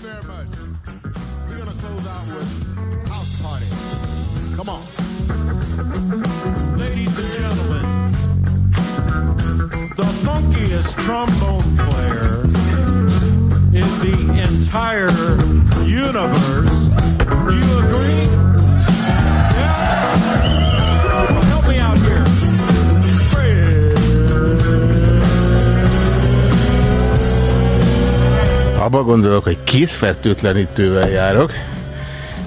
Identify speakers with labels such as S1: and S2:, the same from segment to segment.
S1: very much. We're gonna close out with house party. Come on.
S2: Ladies and gentlemen, the funkiest trombone player in the entire universe. Do you agree? Yeah? Help me out here.
S3: Abba gondolok, hogy készfertőtlenítővel járok.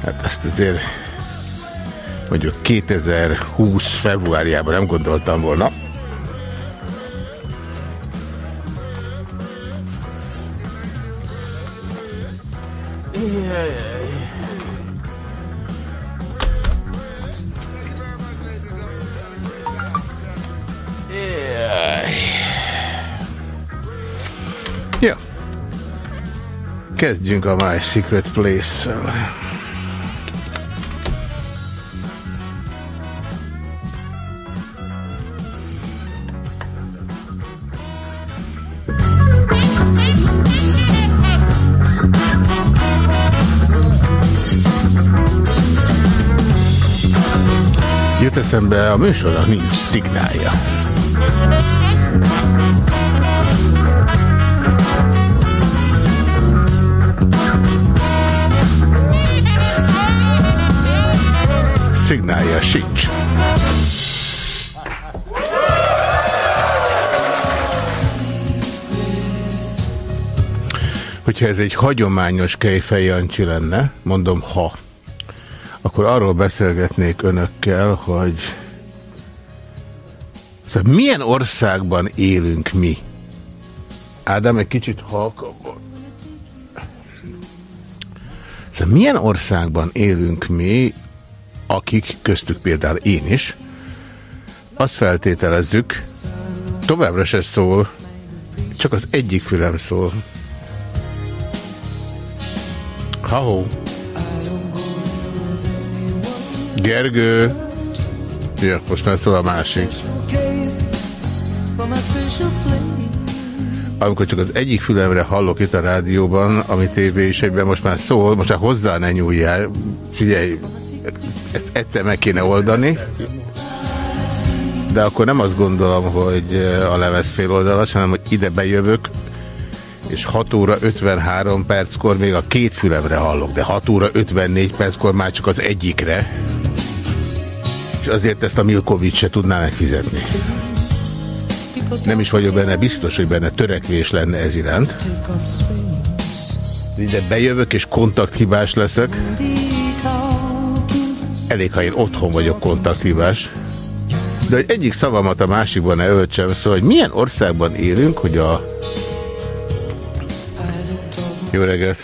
S3: Hát ezt azért mondjuk 2020 februárjában nem gondoltam volna. Kezdjünk a My Secret Place-szel. Jut eszembe, a műsornak nincs szignálja. Szignálja sincs. Hogyha ez egy hagyományos Kejfej Jancsi lenne, mondom ha, akkor arról beszélgetnék önökkel, hogy szóval milyen országban élünk mi? Ádám, egy kicsit halkabban. Szóval milyen országban élünk mi, akik, köztük például én is, azt feltételezzük, továbbra se szól, csak az egyik fülem szól. Ha-ho. Gergő. Ja, most már szól a másik. Amikor csak az egyik fülemre hallok itt a rádióban, ami tévé is egyben most már szól, most már hozzá ne nyúljál. Figyelj, egyszer meg kéne oldani. De akkor nem azt gondolom, hogy a lemez fél oldalas, hanem hogy ide bejövök, és 6 óra 53 perckor még a két fülemre hallok, de 6 óra 54 perckor már csak az egyikre. És azért ezt a Milkovics se tudná megfizetni. Nem is vagyok benne biztos, hogy benne törekvés lenne ez iránt. Ide bejövök és kontakthibás leszek. Elég, ha én otthon vagyok kontakthibás. De hogy egyik szavamat a másikban ne öltsem, szóval, hogy milyen országban élünk, hogy a... Jó reggelt!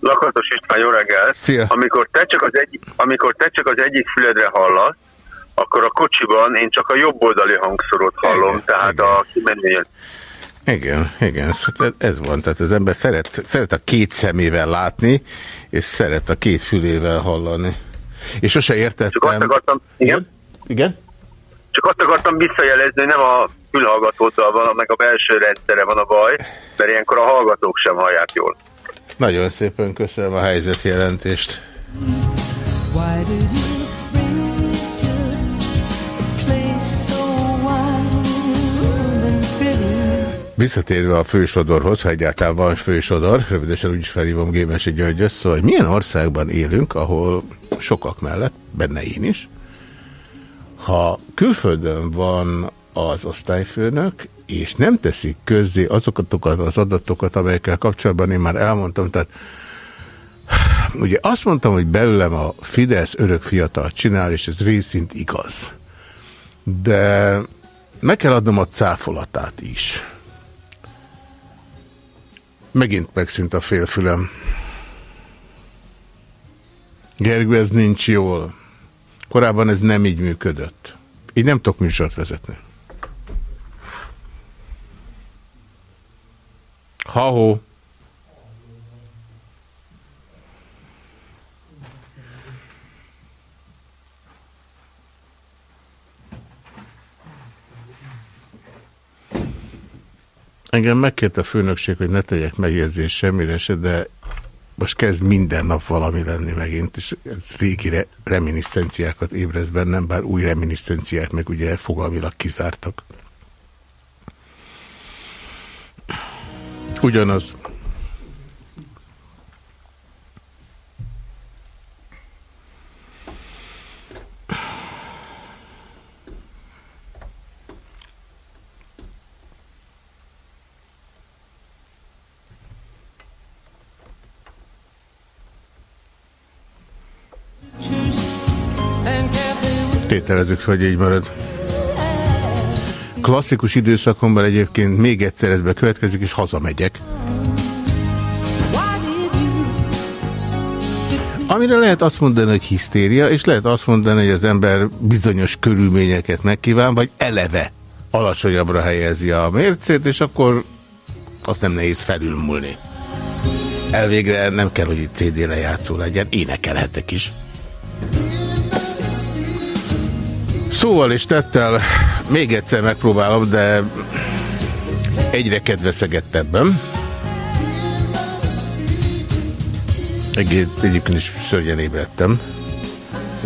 S4: Lakatos István, jó reggelt!
S3: Szia!
S4: Amikor te, csak az egyik, amikor te csak az egyik füledre hallasz, akkor a kocsiban én csak a jobb oldali hangszorot hallom,
S3: Igen,
S4: tehát
S3: igen.
S4: a kimenőjön.
S3: Igen, igen, szóval ez van. Tehát az ember szeret, szeret a két szemével látni, és szeret a két fülével hallani. És sose
S4: Csak azt
S3: értettem...
S4: akartam, igen?
S3: Igen?
S4: Csak azt akartam visszajelezni, hogy nem a fülhallgatóddal van, meg a belső rendszere van a baj, mert ilyenkor a hallgatók sem hallják jól.
S3: Nagyon szépen köszönöm a helyzetjelentést. Visszatérve a fősodorhoz, ha egyáltalán van fősodor, rövidesen úgyis felhívom Gémesi Györgyös, szóval hogy milyen országban élünk, ahol sokak mellett, benne én is, ha külföldön van az osztályfőnök, és nem teszik közzé azokat az adatokat, amelyekkel kapcsolatban én már elmondtam, tehát ugye azt mondtam, hogy belőlem a Fidesz örök fiatal csinál, és ez részint igaz. De meg kell adnom a cáfolatát is. Megint megszint a félfülem. Gergő, ez nincs jól. Korábban ez nem így működött. Így nem tudok műsort vezetni. Ha-ho. Engem megkért a főnökség, hogy ne tegyek megjegyzést semmire se, de most kezd minden nap valami lenni megint, és ez régi re reminiszenciákat ébreszt bennem, bár új reminiszenciák meg ugye fogalmilag kizártak. Ugyanaz. Tételezzük, hogy így marad. Klasszikus időszakomban egyébként még egyszer ez bekövetkezik, és hazamegyek. Amire lehet azt mondani, hogy hisztéria, és lehet azt mondani, hogy az ember bizonyos körülményeket megkíván, vagy eleve alacsonyabbra helyezi a mércét, és akkor azt nem nehéz felülmúlni. Elvégre nem kell, hogy itt CD lejátszó legyen, énekelhetek is. Szóval és tettel még egyszer megpróbálom, de egyre kedveszegettebben. Egyébként is szörnyen ébredtem.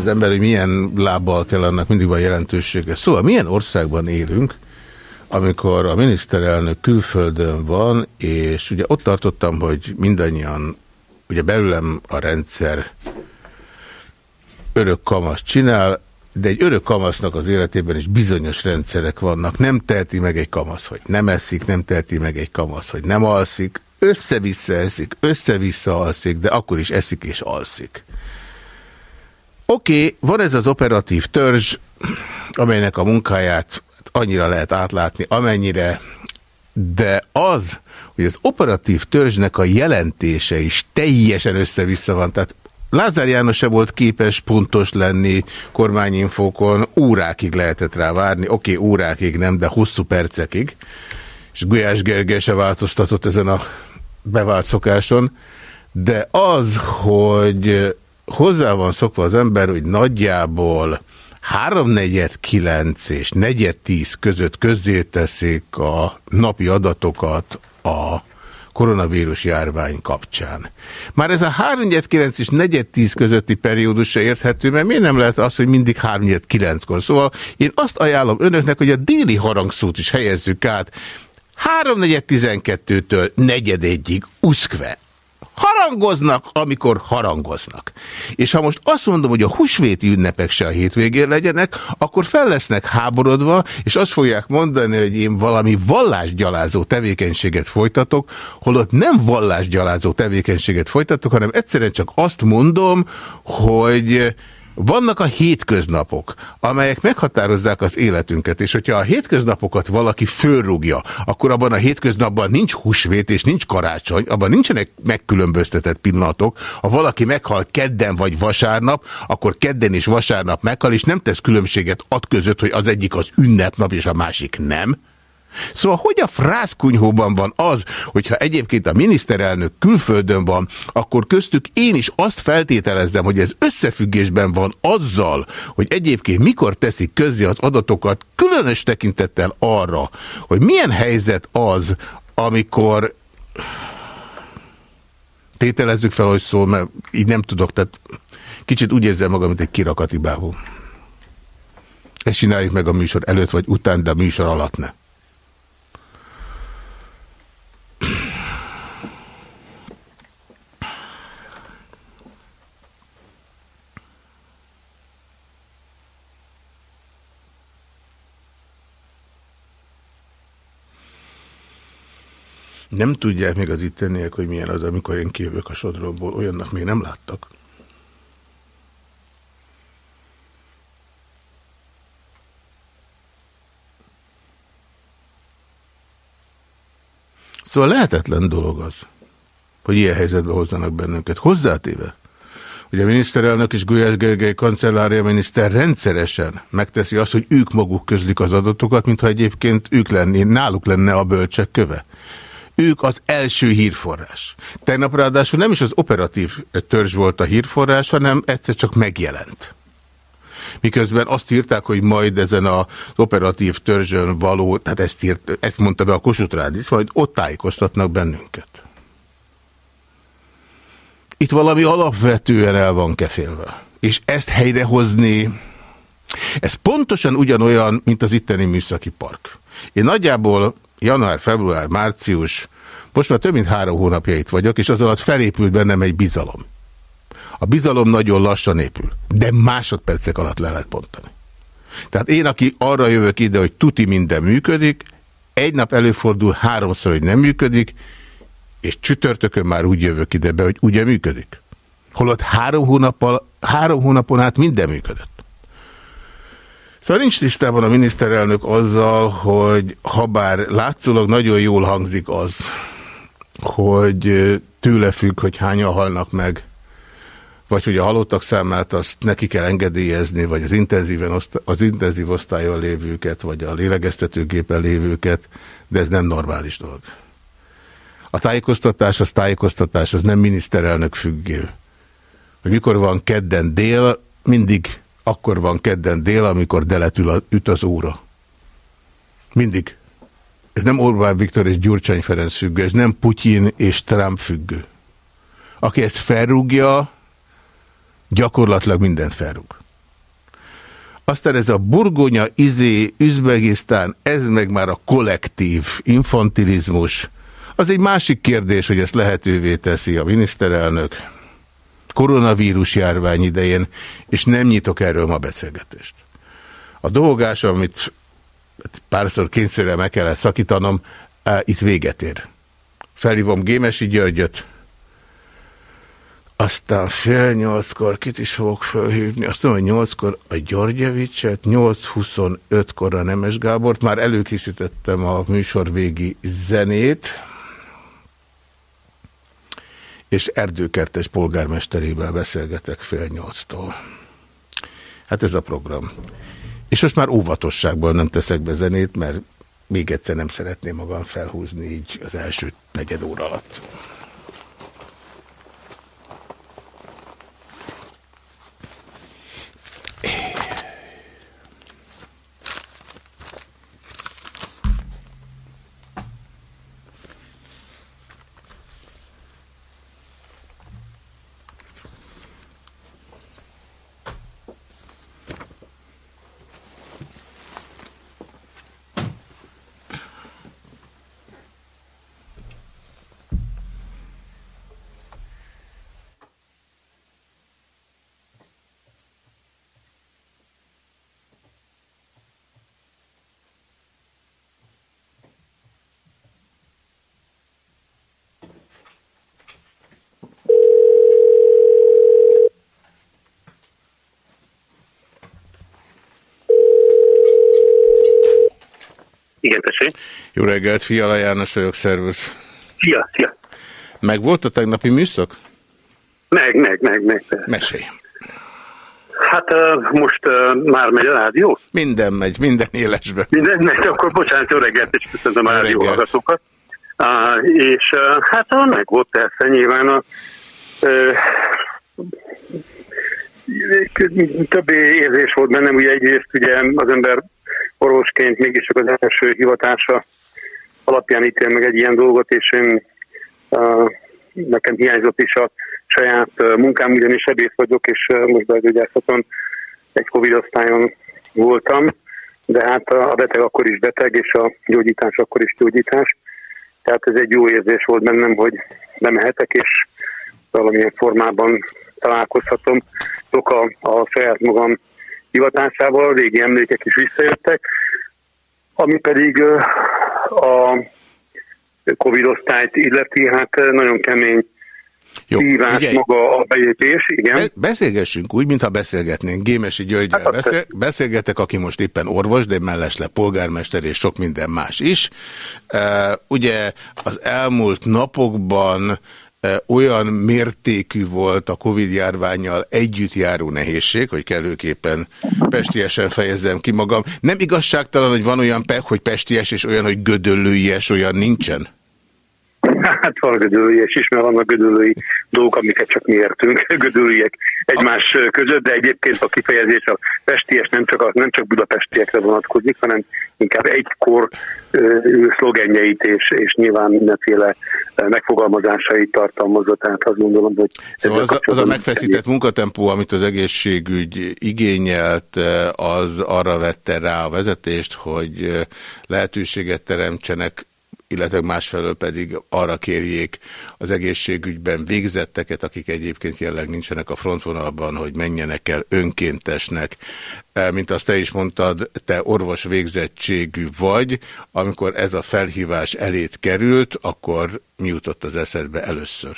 S3: Az ember, hogy milyen lábbal kell annak mindig van jelentősége. Szóval milyen országban élünk, amikor a miniszterelnök külföldön van, és ugye ott tartottam, hogy mindannyian, ugye belőlem a rendszer örök kamasz csinál, de egy örök kamasznak az életében is bizonyos rendszerek vannak. Nem teheti meg egy kamasz, hogy nem eszik, nem teheti meg egy kamasz, hogy nem alszik, össze-vissza eszik, össze-vissza alszik, de akkor is eszik és alszik. Oké, okay, van ez az operatív törzs, amelynek a munkáját annyira lehet átlátni, amennyire, de az, hogy az operatív törzsnek a jelentése is teljesen össze-vissza van, tehát Lázár János se volt képes pontos lenni kormányinfókon, órákig lehetett rá várni, oké, okay, órákig nem, de hosszú percekig, és Gulyás Gergely se változtatott ezen a bevált szokáson, de az, hogy hozzá van szokva az ember, hogy nagyjából háromnegyed kilenc és negyed tíz között közzéteszik a napi adatokat a koronavírus járvány kapcsán. Már ez a 3.9 és 4.10 közötti periódusra érthető, mert miért nem lehet az, hogy mindig 3.9-kor? Szóval én azt ajánlom önöknek, hogy a déli harangszót is helyezzük át 3.4.12-től negyedegyig, uszkve harangoznak, amikor harangoznak. És ha most azt mondom, hogy a húsvéti ünnepek se a hétvégén legyenek, akkor fel lesznek háborodva, és azt fogják mondani, hogy én valami vallásgyalázó tevékenységet folytatok, holott nem vallásgyalázó tevékenységet folytatok, hanem egyszerűen csak azt mondom, hogy vannak a hétköznapok, amelyek meghatározzák az életünket, és hogyha a hétköznapokat valaki fölrúgja, akkor abban a hétköznapban nincs húsvét és nincs karácsony, abban nincsenek megkülönböztetett pillanatok. Ha valaki meghal kedden vagy vasárnap, akkor kedden és vasárnap meghal, és nem tesz különbséget ad között, hogy az egyik az ünnepnap, és a másik nem. Szóval hogy a frászkunyhóban van az, hogyha egyébként a miniszterelnök külföldön van, akkor köztük én is azt feltételezzem, hogy ez összefüggésben van azzal, hogy egyébként mikor teszik közzé az adatokat, különös tekintettel arra, hogy milyen helyzet az, amikor tételezzük fel, hogy szól, mert így nem tudok, tehát kicsit úgy érzem magam, mint egy kirakati bábú. Ezt csináljuk meg a műsor előtt vagy után, de a műsor alatt ne. Nem tudják még az itteniek, hogy milyen az, amikor én kijövök a sodromból. Olyannak még nem láttak. Szóval lehetetlen dolog az, hogy ilyen helyzetbe hozzanak bennünket. Hozzátéve, hogy a miniszterelnök és Gulyás Gergely kancellária miniszter rendszeresen megteszi azt, hogy ők maguk közlik az adatokat, mintha egyébként ők lenni, náluk lenne a bölcsek köve. Ők az első hírforrás. Tegnap ráadásul nem is az operatív törzs volt a hírforrás, hanem egyszer csak megjelent. Miközben azt írták, hogy majd ezen az operatív törzsön való, tehát ezt, írt, ezt mondta be a Kossuth Rád is, majd ott tájékoztatnak bennünket. itt valami alapvetően el van kefélve. És ezt helyrehozni, ez pontosan ugyanolyan, mint az itteni műszaki park. Én nagyjából január, február, március, most már több mint három hónapja itt vagyok, és az alatt felépült bennem egy bizalom. A bizalom nagyon lassan épül, de másodpercek alatt le lehet bontani. Tehát én, aki arra jövök ide, hogy tuti minden működik, egy nap előfordul háromszor, hogy nem működik, és csütörtökön már úgy jövök ide be, hogy ugye működik. Holott három, hónappal, három hónapon át minden működött. Szóval nincs tisztában a miniszterelnök azzal, hogy ha bár látszólag nagyon jól hangzik az, hogy tőle függ, hogy hányan halnak meg, vagy hogy a halottak számát azt neki kell engedélyezni, vagy az, intenzíven osztály, az intenzív osztályon lévőket, vagy a lélegeztetőgépen lévőket, de ez nem normális dolog. A tájékoztatás az tájékoztatás, az nem miniszterelnök függő. Hogy mikor van kedden dél, mindig akkor van kedden dél, amikor deletül üt az óra. Mindig. Ez nem Orbán Viktor és Gyurcsány Ferenc függő, ez nem Putyin és Trump függő. Aki ezt felrúgja, gyakorlatilag mindent felrúg. Aztán ez a burgonya, izé, Üzbegisztán, ez meg már a kollektív infantilizmus. Az egy másik kérdés, hogy ezt lehetővé teszi a miniszterelnök koronavírus járvány idején, és nem nyitok erről ma beszélgetést. A dolgás, amit párszor kényszerűen meg kellett szakítanom, itt véget ér. Felhívom Gémesi Györgyöt, aztán fél nyolckor kit is fogok felhívni, azt mondom, hogy nyolckor a Györgyevicset, 8.25-kor a Nemes Gábort, már előkészítettem a műsor végi zenét, és erdőkertes polgármesterével beszélgetek fél nyolctól. Hát ez a program. És most már óvatosságból nem teszek be zenét, mert még egyszer nem szeretném magam felhúzni így az első negyed óra alatt.
S4: Igen, tessék.
S3: Jó reggelt, Fiala János vagyok, szervusz.
S4: Szia, szia.
S3: Meg volt a tegnapi műszak?
S4: Meg, meg, meg, meg.
S3: Mesélj.
S4: Hát uh, most uh, már megy a rádió?
S3: Minden megy, minden élesbe.
S4: Minden megy, akkor bocsánat, jó reggelt, és köszöntöm a rádió hallgatókat. Uh, és uh, hát uh, meg volt persze nyilván a uh, több érzés volt bennem, ugye egyrészt ugye az ember orvosként mégis csak az első hivatása alapján ítél meg egy ilyen dolgot, és én uh, nekem hiányzott is a saját uh, munkám, ugyanis sebész vagyok, és uh, most belgyógyászaton egy Covid osztályon voltam, de hát a beteg akkor is beteg, és a gyógyítás akkor is gyógyítás. Tehát ez egy jó érzés volt bennem, hogy bemehetek, és valamilyen formában találkozhatom. Sok a, a saját magam hivatásával, a régi emlékek is visszajöttek, ami pedig a Covid osztályt illeti, hát ö, nagyon kemény
S3: Jó,
S4: hívás
S3: figyelj,
S4: maga a bejépés, igen.
S3: be- beszélgessünk úgy, mintha beszélgetnénk. Gémesi Györgyel
S4: Hát,
S3: beszél, beszélgetek, aki most éppen orvos, de mellesle polgármester és sok minden más is. Uh, ugye az elmúlt napokban olyan mértékű volt a Covid-járványjal együtt járó nehézség, hogy kellőképpen pestiesen fejezzem ki magam. Nem igazságtalan, hogy van olyan, hogy pesties, és olyan, hogy gödöllőies, olyan nincsen?
S4: Hát van gödöllőies is, mert vannak gödöllői dolgok, amiket csak mi értünk, gödöllőiek egymás között, de egyébként a kifejezés a pesties nem csak, a, nem csak budapestiekre vonatkozik, hanem inkább egykor szlogenjeit és, és nyilván mindenféle megfogalmazásait tartalmazza, tehát azt gondolom, hogy...
S3: Szóval az a, az a megfeszített munkatempó, amit az egészségügy igényelt, az arra vette rá a vezetést, hogy lehetőséget teremtsenek illetve másfelől pedig arra kérjék az egészségügyben végzetteket, akik egyébként jelenleg nincsenek a frontvonalban, hogy menjenek el önkéntesnek. E, mint azt te is mondtad, te orvos végzettségű vagy, amikor ez a felhívás elét került, akkor mi jutott az eszedbe először?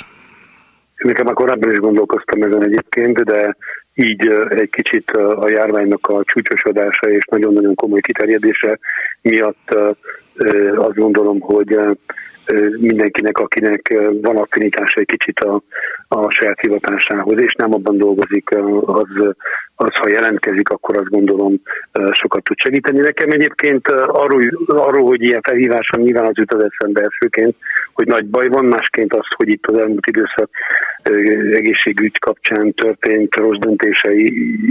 S4: Nekem már korábban is gondolkoztam ezen egyébként, de így egy kicsit a járványnak a csúcsosodása és nagyon-nagyon komoly kiterjedése miatt azt gondolom, hogy mindenkinek, akinek van affinitása egy kicsit a, a saját hivatásához, és nem abban dolgozik, az, az, ha jelentkezik, akkor azt gondolom sokat tud segíteni. Nekem egyébként arról, arról hogy ilyen felhívás van, nyilván az jut az eszembe elsőként, hogy nagy baj van, másként az, hogy itt az elmúlt időszak egészségügy kapcsán történt rossz döntései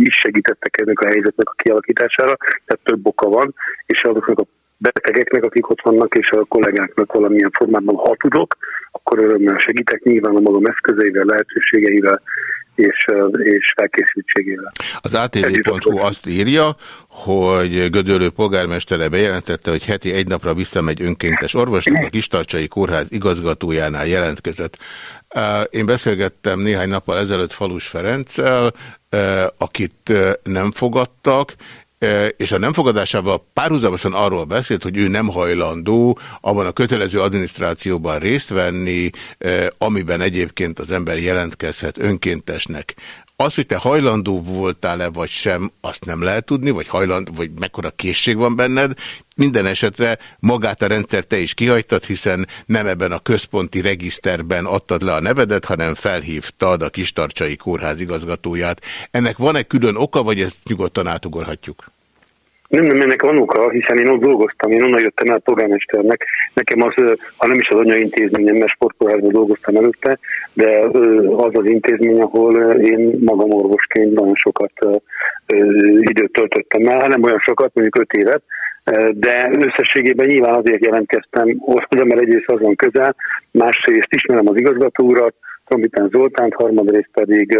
S4: is segítettek ennek a helyzetnek a kialakítására, tehát több oka van, és azoknak a betegeknek, akik ott vannak, és a kollégáknak valamilyen formában, ha tudok, akkor örömmel segítek, nyilván a magam eszközeivel, lehetőségeivel, és, és felkészültségével.
S3: Az ATV.hu azt írja, hogy Gödöllő polgármestere bejelentette, hogy heti egy napra visszamegy önkéntes orvosnak, a Kistarcsai Kórház igazgatójánál jelentkezett. Én beszélgettem néhány nappal ezelőtt Falus Ferenccel, akit nem fogadtak, és a nem fogadásával párhuzamosan arról beszélt, hogy ő nem hajlandó abban a kötelező adminisztrációban részt venni, amiben egyébként az ember jelentkezhet önkéntesnek. Az, hogy te hajlandó voltál-e vagy sem, azt nem lehet tudni, vagy hajlandó, vagy mekkora készség van benned. Minden esetre magát a rendszer te is kihagytad, hiszen nem ebben a központi regiszterben adtad le a nevedet, hanem felhívtad a Kistarcsai Kórház igazgatóját. Ennek van-e külön oka, vagy ezt nyugodtan átugorhatjuk?
S4: Nem, nem, ennek van oka, hiszen én ott dolgoztam, én onnan jöttem el polgármesternek. Nekem az, ha nem is az anyaintézményem, mert sportkórházban dolgoztam előtte, de az az intézmény, ahol én magam orvosként nagyon sokat időt töltöttem el, nem olyan sokat, mondjuk öt évet, de összességében nyilván azért jelentkeztem oda, mert egyrészt azon közel, másrészt ismerem az igazgatórat, Trombitán Zoltánt, harmadrészt pedig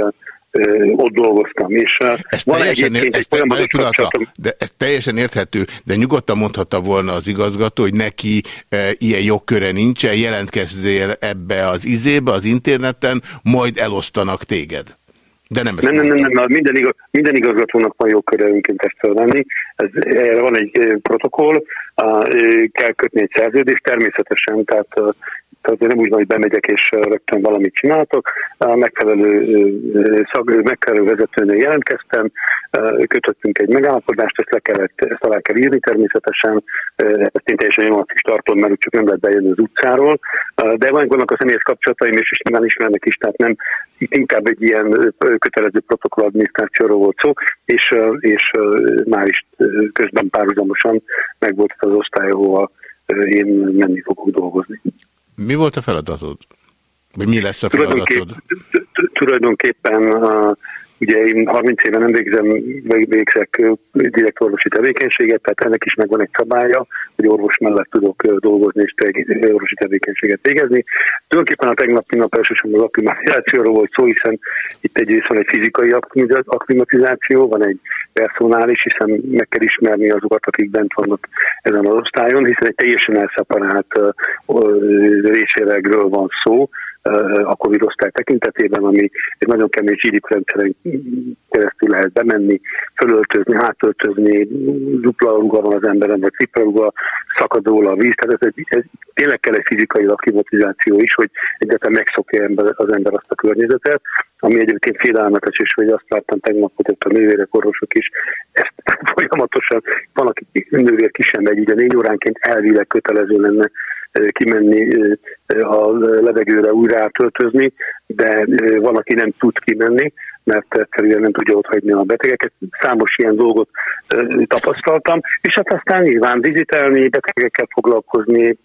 S4: ott dolgoztam. És
S3: ez van teljesen, egy ez te, de ez teljesen érthető, de nyugodtan mondhatta volna az igazgató, hogy neki e, ilyen jogköre nincsen, jelentkezzél ebbe az izébe, az interneten, majd elosztanak téged. De nem,
S4: nem, nem, nem, nem, minden, igaz, minden igazgatónak van jogköre önkéntes felvenni. Ez, erre van egy protokoll, kell kötni egy szerződést, természetesen, tehát tehát nem úgy van, hogy bemegyek és rögtön valamit csináltok. A megfelelő, szag, megfelelő vezetőnél jelentkeztem, kötöttünk egy megállapodást, ezt le kellett, ezt alá kell írni természetesen, ezt én teljesen nyomat is tartom, mert csak nem lehet bejönni az utcáról, de vannak a személyes kapcsolataim, és is nyilván ismernek is, tehát nem, itt inkább egy ilyen kötelező protokoll adminisztrációról volt szó, és, és már is közben párhuzamosan meg volt az osztály, ahova én menni fogok dolgozni.
S3: Mi volt a feladatod? Vagy mi lesz a feladatod?
S4: Tulajdonképpen Ugye én 30 éve nem végzem, végzek direkt orvosi tevékenységet, tehát ennek is megvan egy szabálya, hogy orvos mellett tudok dolgozni és orvosi tevékenységet végezni. Tulajdonképpen a tegnapi nap elsősorban az akklimatizációról volt szó, hiszen itt egyrészt van egy fizikai akklimatizáció, van egy personális, hiszen meg kell ismerni azokat, akik bent vannak ezen az osztályon, hiszen egy teljesen elszeparált részéregről van szó, a Covid osztály tekintetében, ami egy nagyon kemény GDP rendszeren keresztül lehet bemenni, fölöltözni, hátöltözni, dupla ruga van az emberen, vagy tripla ruga, szakadó a víz, tehát ez, egy, ez tényleg kell egy fizikai akklimatizáció is, hogy egyáltalán megszokja az ember azt a környezetet, ami egyébként félelmetes, és hogy azt láttam tegnap, hogy ott a nővérek, orvosok is ezt folyamatosan, van, aki nővér ki sem megy, ugye négy óránként elvileg kötelező lenne kimenni a levegőre újra átöltözni, de van, aki nem tud kimenni, mert egyszerűen nem tudja ott hagyni a betegeket. Számos ilyen dolgot tapasztaltam, és hát aztán nyilván vizitelni, betegekkel foglalkozni,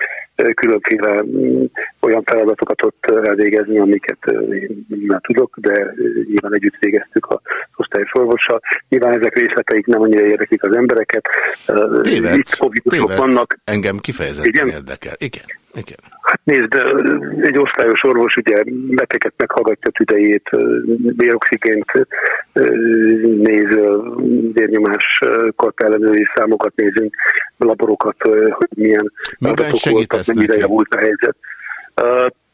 S4: különféle mm, olyan feladatokat ott elvégezni, amiket én nem tudok, de nyilván együtt végeztük az osztályos orvossal. Nyilván ezek részleteik nem annyira érdeklik az embereket.
S3: Téved,
S4: Itt covidosok
S3: téved.
S4: vannak,
S3: Engem kifejezetten
S4: Igen?
S3: érdekel. Igen, igen.
S4: Hát nézd, egy osztályos orvos ugye beteget meghallgatja tüdejét, béroxigént néz, vérnyomás ellenőri számokat nézünk, laborokat, hogy milyen adatok
S3: segítesz
S4: mennyire javult a helyzet.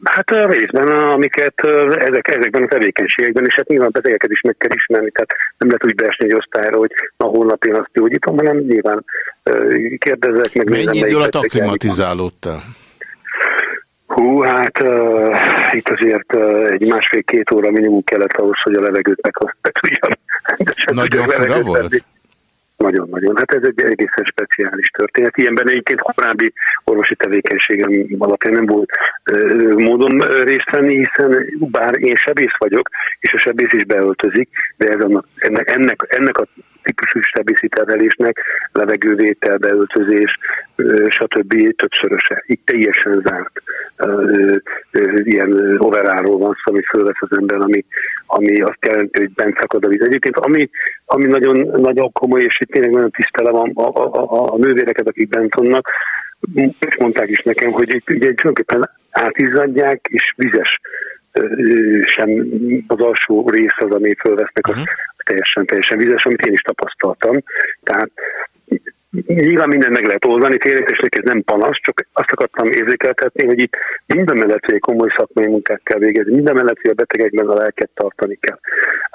S4: Hát a részben, amiket ezek, ezekben a tevékenységekben, és hát nyilván betegeket is meg kell ismerni, tehát nem lehet úgy beesni egy osztályra, hogy na holnap én azt gyógyítom, hanem nyilván kérdezek, meg
S3: Mennyi idő alatt akklimatizálódtál?
S4: Hú, hát uh, itt azért uh, egy másfél-két óra minimum kellett ahhoz, hogy a levegőt meg, meg tudjam. rendesen
S3: Nagyon fura volt?
S4: venni. Nagyon-nagyon. Hát ez egy egészen speciális történet. Ilyenben egyébként korábbi orvosi tevékenységem alapján nem volt ö, részt venni, hiszen bár én sebész vagyok, és a sebész is beöltözik, de ez annak, ennek, ennek, ennek a típusú sebészi terhelésnek levegővétel, beöltözés, stb. többszöröse. Itt teljesen zárt ilyen overáról van szó, ami fölvesz az ember, ami, ami azt jelenti, hogy bent szakad a víz. Egyébként ami, ami nagyon, nagyon komoly, és itt tényleg nagyon tisztelem a, a, a, a nővéreket, akik bent vannak, és mondták is nekem, hogy itt ugye tulajdonképpen átizzadják, és vizes sem az alsó rész az, ami fölvesznek, az teljesen, teljesen vizes, amit én is tapasztaltam. Tehát Nyilván mindent meg lehet oldani, félreértésnek ez nem panasz, csak azt akartam érzékeltetni, hogy itt minden mellett, hogy komoly szakmai munkát kell végezni, minden mellett, hogy a betegekben a lelket tartani kell.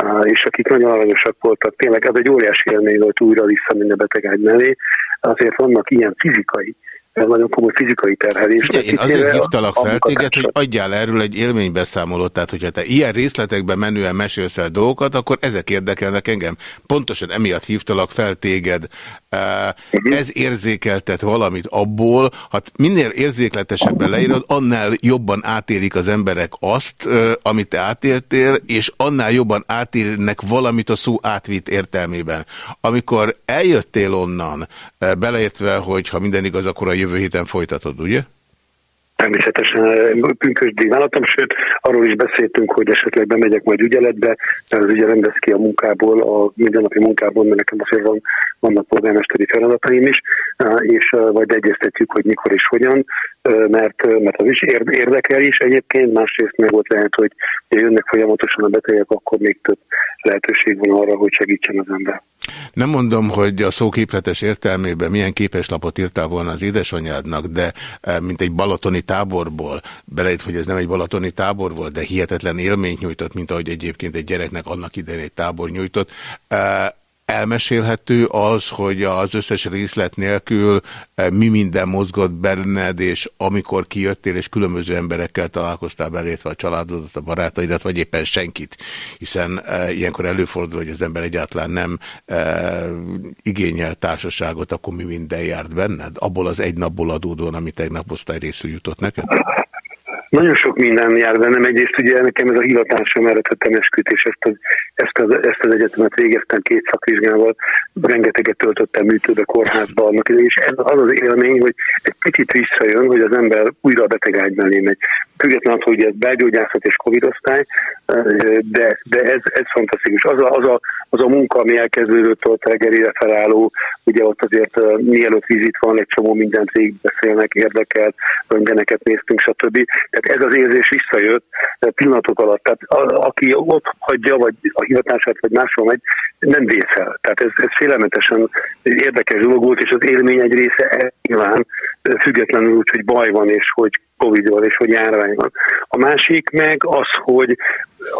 S4: Uh, és akik nagyon aranyosak voltak, tényleg ez egy óriási élmény volt újra visszamenni a betegágy mellé, azért vannak ilyen fizikai, ez nagyon komoly fizikai terhelés.
S3: Ugye, én azért hívtalak fel téged, hogy adjál erről egy élménybeszámolót, tehát hogyha te ilyen részletekben menően mesélsz el dolgokat, akkor ezek érdekelnek engem. Pontosan emiatt hívtalak fel téged. Ez érzékeltet valamit abból, ha minél érzékletesebben leírod, annál jobban átélik az emberek azt, amit te átéltél, és annál jobban átélnek valamit a szó átvitt értelmében. Amikor eljöttél onnan, beleértve, hogy ha minden igaz, akkor a jövő héten folytatod, ugye?
S4: Természetesen eh, pünkös díjvállatom, sőt, arról is beszéltünk, hogy esetleg bemegyek majd ügyeletbe, mert az ugye vesz ki a munkából, a mindennapi munkából, mert nekem azért van, vannak polgármesteri feladataim is, eh, és eh, majd egyeztetjük, hogy mikor és hogyan, mert, mert az is ér- érdekel is egyébként, másrészt meg ott lehet, hogy jönnek folyamatosan a betegek, akkor még több lehetőség van arra, hogy segítsen az ember.
S3: Nem mondom, hogy a szóképletes értelmében milyen képeslapot írtál volna az édesanyádnak, de eh, mint egy balatoni táborból, belejött, hogy ez nem egy balatoni tábor volt, de hihetetlen élményt nyújtott, mint ahogy egyébként egy gyereknek annak idején egy tábor nyújtott. Elmesélhető az, hogy az összes részlet nélkül eh, mi minden mozgott benned, és amikor kijöttél, és különböző emberekkel találkoztál belétve a családodat, a barátaidat, vagy éppen senkit, hiszen e, ilyenkor előfordul, hogy az ember egyáltalán nem e, igényel társaságot, akkor mi minden járt benned? Abból az egy napból adódóan, ami tegnap osztályrészül jutott neked?
S4: Nagyon sok minden jár bennem. Egyrészt ugye nekem ez a hivatásom, erre tettem esküt, és ezt az, ezt, az, ezt az egyetemet végeztem két szakvizsgával, rengeteget töltöttem műtőbe, kórházba annak idején, és ez az az élmény, hogy egy picit visszajön, hogy az ember újra a betegágy mellé megy. Függetlenül attól, hogy ez belgyógyászat és covid osztály, de, de ez, ez fantasztikus. Az a, az, a, az a munka, ami elkezdődött ott reggelire felálló, ugye ott azért uh, mielőtt vizit van, egy csomó mindent végigbeszélnek, érdekelt, röntgeneket néztünk, stb. Tehát ez az érzés visszajött uh, pillanatok alatt. Tehát a, aki ott hagyja, vagy a hivatását, vagy máshol megy, nem vészel. Tehát ez, ez félelmetesen érdekes dolog volt, és az élmény egy része nyilván uh, függetlenül úgy, hogy baj van, és hogy Covid van, és hogy járvány van. A másik meg az, hogy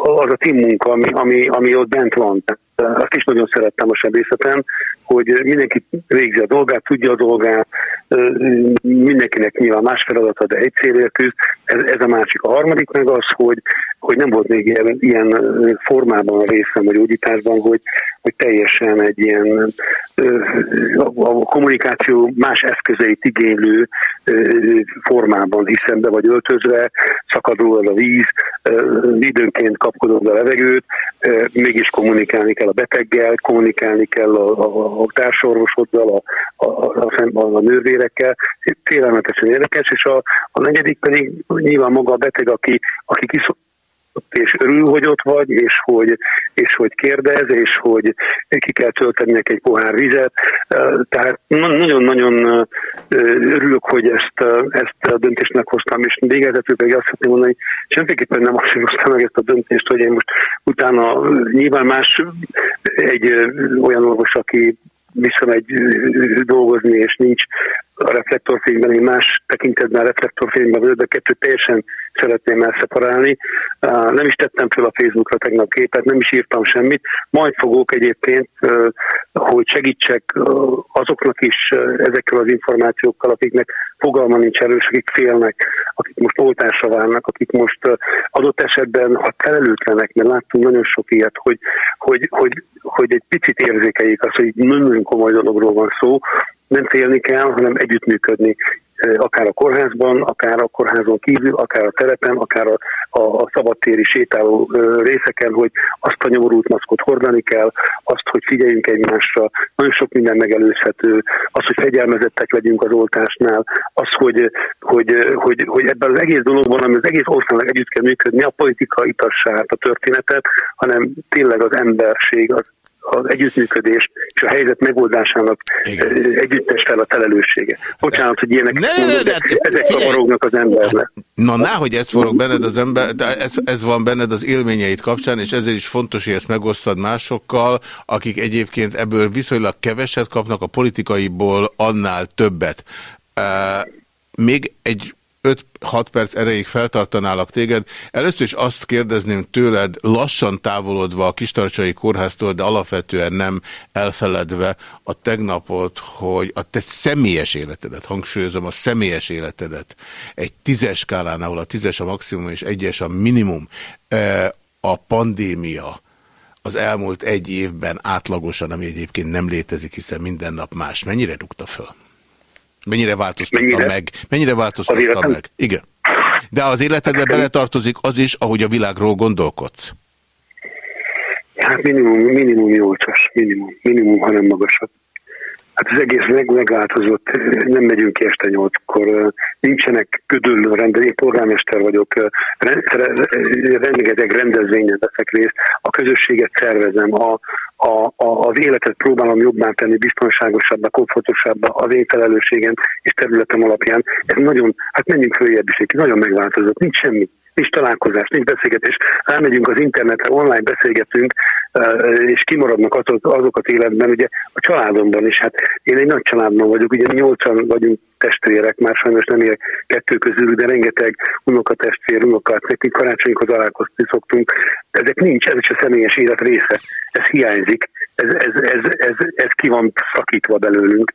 S4: az a team munka, ami, ami, ami ott bent van. Tehát azt is nagyon szerettem a sebészeten, hogy mindenki végzi a dolgát, tudja a dolgát, mindenkinek nyilván más feladata, de egy célért küzd. Ez, ez a másik. A harmadik meg az, hogy, hogy nem volt még ilyen, ilyen formában a részem a gyógyításban, hogy, hogy teljesen egy ilyen a, kommunikáció más eszközeit igénylő formában, hiszen be vagy öltözve, szakad róla a víz, időnként kapkodod a levegőt, mégis kommunikálni kell a beteggel, kommunikálni kell a, a, a társorvosoddal, a, a, a, a, a nővérekkel. Félelmetesen érdekes, és a, a negyedik pedig nyilván maga a beteg, aki, aki kiszok és örül, hogy ott vagy, és hogy, és hogy kérdez, és hogy ki kell tölteni neki egy pohár vizet. Tehát nagyon-nagyon örülök, hogy ezt, ezt a döntést meghoztam, és végezetül pedig azt szeretném mondani, hogy semmiképpen nem hoztam meg ezt a döntést, hogy én most utána nyilván más egy olyan orvos, aki visszamegy dolgozni, és nincs a reflektorfényben, én más tekintetben a reflektorfényben de kettőt teljesen szeretném elszeparálni. Nem is tettem fel a Facebookra tegnap képet, nem is írtam semmit. Majd fogok egyébként, hogy segítsek azoknak is ezekkel az információkkal, akiknek fogalma nincs erős, akik félnek, akik most oltásra várnak, akik most adott esetben, ha felelőtlenek, mert láttunk nagyon sok ilyet, hogy, hogy, hogy, hogy egy picit érzékeljék azt, hogy nagyon komoly dologról van szó, nem félni kell, hanem együttműködni akár a kórházban, akár a kórházon kívül, akár a terepen, akár a, a, a szabadtéri sétáló részeken, hogy azt a nyomorult maszkot hordani kell, azt, hogy figyeljünk egymásra, nagyon sok minden megelőzhető, az, hogy fegyelmezettek legyünk az oltásnál, az, hogy, hogy, hogy, hogy ebben az egész dologban, ami az egész országnak együtt kell működni, a politika itassát, a történetet, hanem tényleg az emberség, az az együttműködés és a helyzet megoldásának Igen. együttes fel a felelőssége. Bocsánat, hogy ilyenek
S3: ne, mondom, de
S4: ezek kavarognak az embernek.
S3: Na, náhogy ez forog benned az ember, de ez, ez van benned az élményeit kapcsán, és ezért is fontos, hogy ezt megosztad másokkal, akik egyébként ebből viszonylag keveset kapnak, a politikaiból annál többet. Uh, még egy 5-6 perc erejéig feltartanálak téged. Először is azt kérdezném tőled, lassan távolodva a Kistarcsai kórháztól, de alapvetően nem elfeledve a tegnapot, hogy a te személyes életedet, hangsúlyozom a személyes életedet, egy tízes skálán, ahol a tízes a maximum és egyes a minimum, e, a pandémia, az elmúlt egy évben átlagosan, ami egyébként nem létezik, hiszen minden nap más. Mennyire rúgta föl? Mennyire változtatta mennyire? meg? Mennyire változtatta meg? Igen. De az életedbe beletartozik az is, ahogy a világról gondolkodsz.
S4: Hát minimum, minimum 8-as, minimum, minimum, hanem magasabb. Hát az egész meg, megváltozott, nem megyünk ki este nyolckor, nincsenek ködül rendelés, polgármester vagyok, rengeteg rendezvényen veszek részt, a közösséget szervezem, a, a, a, az életet próbálom jobbá tenni, biztonságosabbá, komfortosabbá az én felelősségem és területem alapján. Ez nagyon, hát menjünk följebb is, nagyon megváltozott, nincs semmi nincs találkozás, nincs beszélgetés. Elmegyünk az internetre, online beszélgetünk, és kimaradnak azok, azok az életben, ugye a családomban is. Hát én egy nagy családban vagyok, ugye nyolcan vagyunk testvérek, már sajnos nem ér kettő közül, de rengeteg unokatestvér, unokát, nekünk karácsonykor találkozni szoktunk. Ezek nincs, ez is a személyes élet része, ez hiányzik, ez, ez, ez, ez, ez ki van szakítva belőlünk,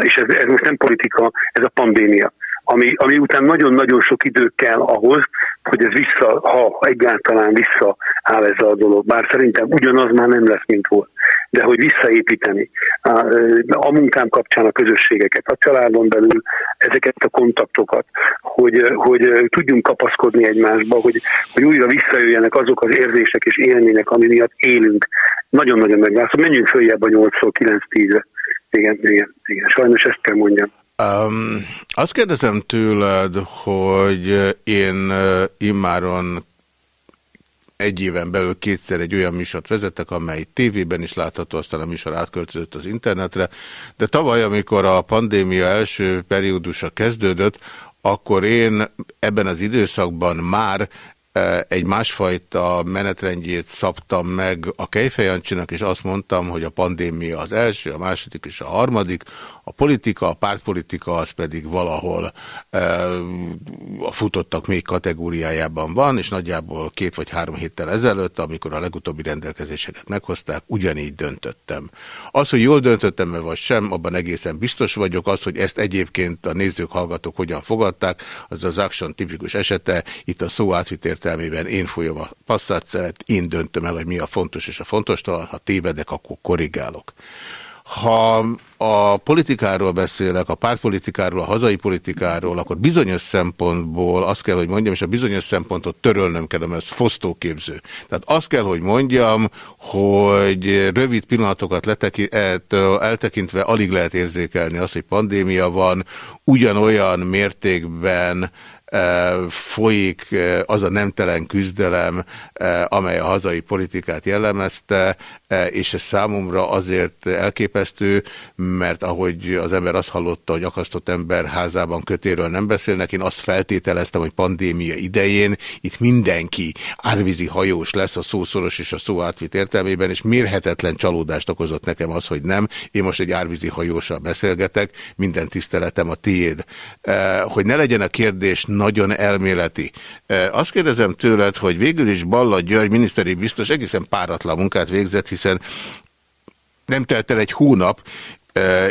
S4: és ez, ez most nem politika, ez a pandémia ami, ami után nagyon-nagyon sok idő kell ahhoz, hogy ez vissza, ha egyáltalán visszaáll ez a dolog. Bár szerintem ugyanaz már nem lesz, mint volt. De hogy visszaépíteni a, a munkám kapcsán a közösségeket, a családon belül ezeket a kontaktokat, hogy, hogy tudjunk kapaszkodni egymásba, hogy, hogy újra visszajöjjenek azok az érzések és élmények, ami miatt élünk. Nagyon-nagyon megváltozott. Menjünk följebb a 8-ról 9-10-re. Igen, igen, igen. Sajnos ezt kell mondjam.
S3: Um, azt kérdezem tőled, hogy én immáron egy éven belül kétszer egy olyan műsort vezettek, amely tévében is látható, aztán a műsor átköltözött az internetre, de tavaly, amikor a pandémia első periódusa kezdődött, akkor én ebben az időszakban már egy másfajta menetrendjét szabtam meg a Kejfejancsinak, és azt mondtam, hogy a pandémia az első, a második és a harmadik, a politika, a pártpolitika az pedig valahol e, a futottak még kategóriájában van, és nagyjából két vagy három héttel ezelőtt, amikor a legutóbbi rendelkezéseket meghozták, ugyanígy döntöttem. Az, hogy jól döntöttem-e vagy sem, abban egészen biztos vagyok. Az, hogy ezt egyébként a nézők, hallgatók hogyan fogadták, az az Action tipikus esete, itt a szó átvitért értelmében én folyom a passzát én döntöm el, hogy mi a fontos és a fontos talán, ha tévedek, akkor korrigálok. Ha a politikáról beszélek, a pártpolitikáról, a hazai politikáról, akkor bizonyos szempontból azt kell, hogy mondjam, és a bizonyos szempontot törölnöm kell, mert ez fosztóképző. Tehát azt kell, hogy mondjam, hogy rövid pillanatokat eltekintve alig lehet érzékelni azt, hogy pandémia van, ugyanolyan mértékben folyik az a nemtelen küzdelem, amely a hazai politikát jellemezte, és ez számomra azért elképesztő, mert ahogy az ember azt hallotta, hogy akasztott ember házában kötéről nem beszélnek, én azt feltételeztem, hogy pandémia idején itt mindenki árvízi hajós lesz a szószoros és a szó átvitt értelmében, és mérhetetlen csalódást okozott nekem az, hogy nem. Én most egy árvízi hajóssal beszélgetek, minden tiszteletem a tiéd. Hogy ne legyen a kérdés nagyon elméleti. Azt kérdezem tőled, hogy végül is Balla György miniszteri biztos egészen páratlan munkát végzett, hiszen nem telt el egy hónap,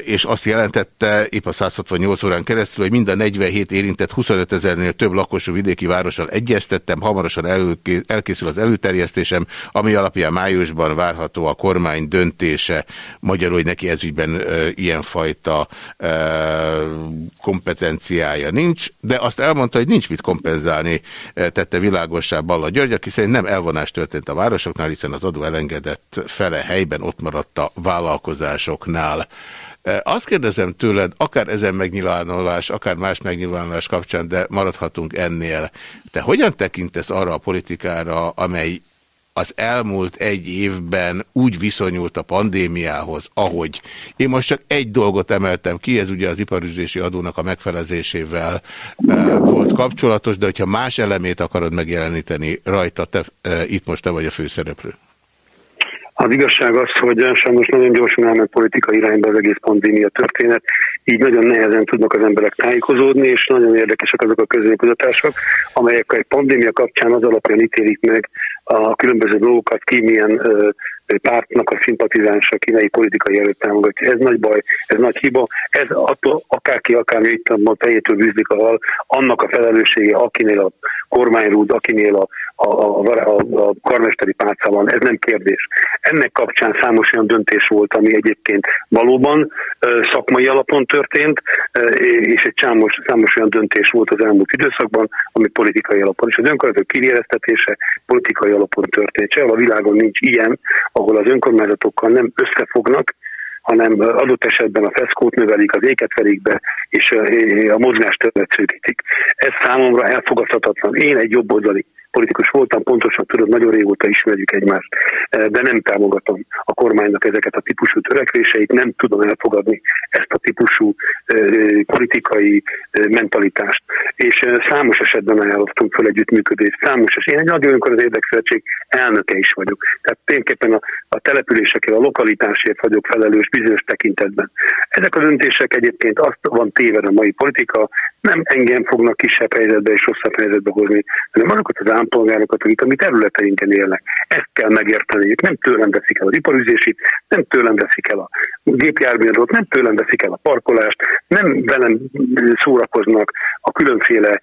S3: és azt jelentette épp a 168 órán keresztül, hogy mind a 47 érintett 25 ezernél több lakosú vidéki várossal egyeztettem, hamarosan elkészül az előterjesztésem, ami alapján májusban várható a kormány döntése. Magyarul, hogy neki ezügyben ilyenfajta kompetenciája nincs, de azt elmondta, hogy nincs mit kompenzálni, tette világossá Balla György, aki szerint nem elvonás történt a városoknál, hiszen az adó elengedett fele helyben ott maradt a vállalkozásoknál. Azt kérdezem tőled, akár ezen megnyilvánulás, akár más megnyilvánulás kapcsán, de maradhatunk ennél. Te hogyan tekintesz arra a politikára, amely az elmúlt egy évben úgy viszonyult a pandémiához, ahogy. Én most csak egy dolgot emeltem ki, ez ugye az iparüzési adónak a megfelezésével volt kapcsolatos, de hogyha más elemét akarod megjeleníteni rajta, te, itt most te vagy a főszereplő.
S4: Az igazság az, hogy sajnos nagyon gyorsan elment politika irányba az egész pandémia történet, így nagyon nehezen tudnak az emberek tájékozódni, és nagyon érdekesek azok a közönkutatások, amelyek egy pandémia kapcsán az alapján ítélik meg a különböző dolgokat, ki milyen pártnak a szimpatizánsa kínai politikai erőt támogatja. Ez nagy baj, ez nagy hiba, ez attól akárki, akármi itt a fejétől bűzlik a hal, annak a felelőssége, akinél a kormányrúd, akinél a, a, a, a, a karmesteri pálca van, ez nem kérdés. Ennek kapcsán számos olyan döntés volt, ami egyébként valóban szakmai alapon történt, és egy számos, számos olyan döntés volt az elmúlt időszakban, ami politikai alapon. És az önkormányzatok kirélesztetése politikai alapon történt. Sehol a világon nincs ilyen, ahol az önkormányzatokkal nem összefognak, hanem adott esetben a feszkót növelik, az éket verik be, és a mozgásteret szűkítik. Ez számomra elfogadhatatlan. Én egy jobboldali politikus voltam, pontosan tudod, nagyon régóta ismerjük egymást, e, de nem támogatom a kormánynak ezeket a típusú törekvéseit, nem tudom elfogadni ezt a típusú e, politikai e, mentalitást. És számos esetben ajánlottunk fel együttműködést, számos esetben. Én egy nagyon az érdekszövetség elnöke is vagyok. Tehát tényképpen a, a településekért, a lokalitásért vagyok felelős bizonyos tekintetben. Ezek a döntések egyébként azt van téve a mai politika, nem engem fognak kisebb helyzetbe és rosszabb helyzetbe hozni, hanem azokat az állampolgárokat, akik a mi területeinken élnek. Ezt kell megérteni. Nem tőlem veszik el az iparüzését, nem tőlem veszik el a gépjárműadót, nem tőlem veszik el a parkolást, nem velem szórakoznak a különféle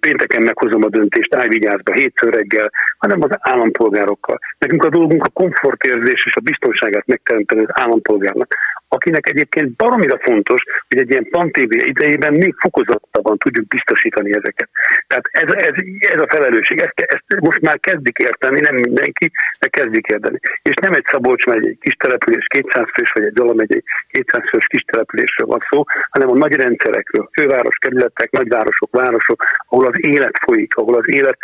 S4: pénteken meghozom a döntést, állj vigyázba hétfő reggel, hanem az állampolgárokkal. Nekünk a dolgunk a komfortérzés és a biztonságát megteremteni az állampolgárnak akinek egyébként baromira fontos, hogy egy ilyen pandémia idejében még fokozottabban tudjuk biztosítani ezeket. Tehát ez, ez, ez a felelősség, ezt, ezt most már kezdik érteni, nem mindenki, de kezdik érteni. És nem egy Szabolcs egy kis település 200 fős, vagy egy Dala megy egy 200 fős kis településről van szó, hanem a nagy rendszerekről, főváros, kerületek, nagyvárosok, városok, ahol az élet folyik, ahol az élet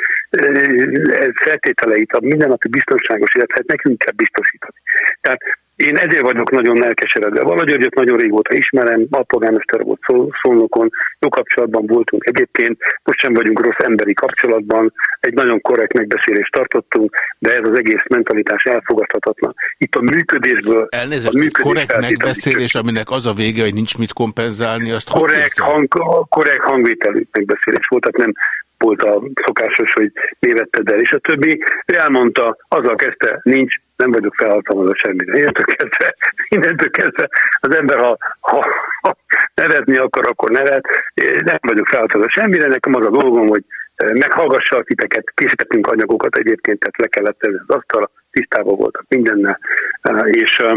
S4: feltételeit, a mindennapi biztonságos életet nekünk kell biztosítani. Tehát én ezért vagyok nagyon elkeseredve. Valagyörgyöt nagyon régóta ismerem, alpolgármester volt szólnokon, jó kapcsolatban voltunk egyébként, most sem vagyunk rossz emberi kapcsolatban, egy nagyon korrekt megbeszélést tartottunk, de ez az egész mentalitás elfogadhatatlan. Itt a működésből...
S3: Elnézést, a működés korrekt megbeszélés, aminek az a vége, hogy nincs mit kompenzálni, azt
S4: korrekt, hang, korrekt hangvételű megbeszélés volt, tehát nem volt a szokásos, hogy mi vetted el, és a többi. Ő elmondta, azzal kezdte, nincs, nem vagyok felhatalmazva semmire. Innentől kezdve, innentől kezdve az ember, ha, ha, ha nevetni akar, akkor nevet. Én Nem vagyok feladható semmire, nekem az a dolgom, hogy eh, meghallgassa a titeket, készítettünk anyagokat egyébként, tehát le kellett tenni az asztalra, tisztában voltak mindennel, eh, és eh,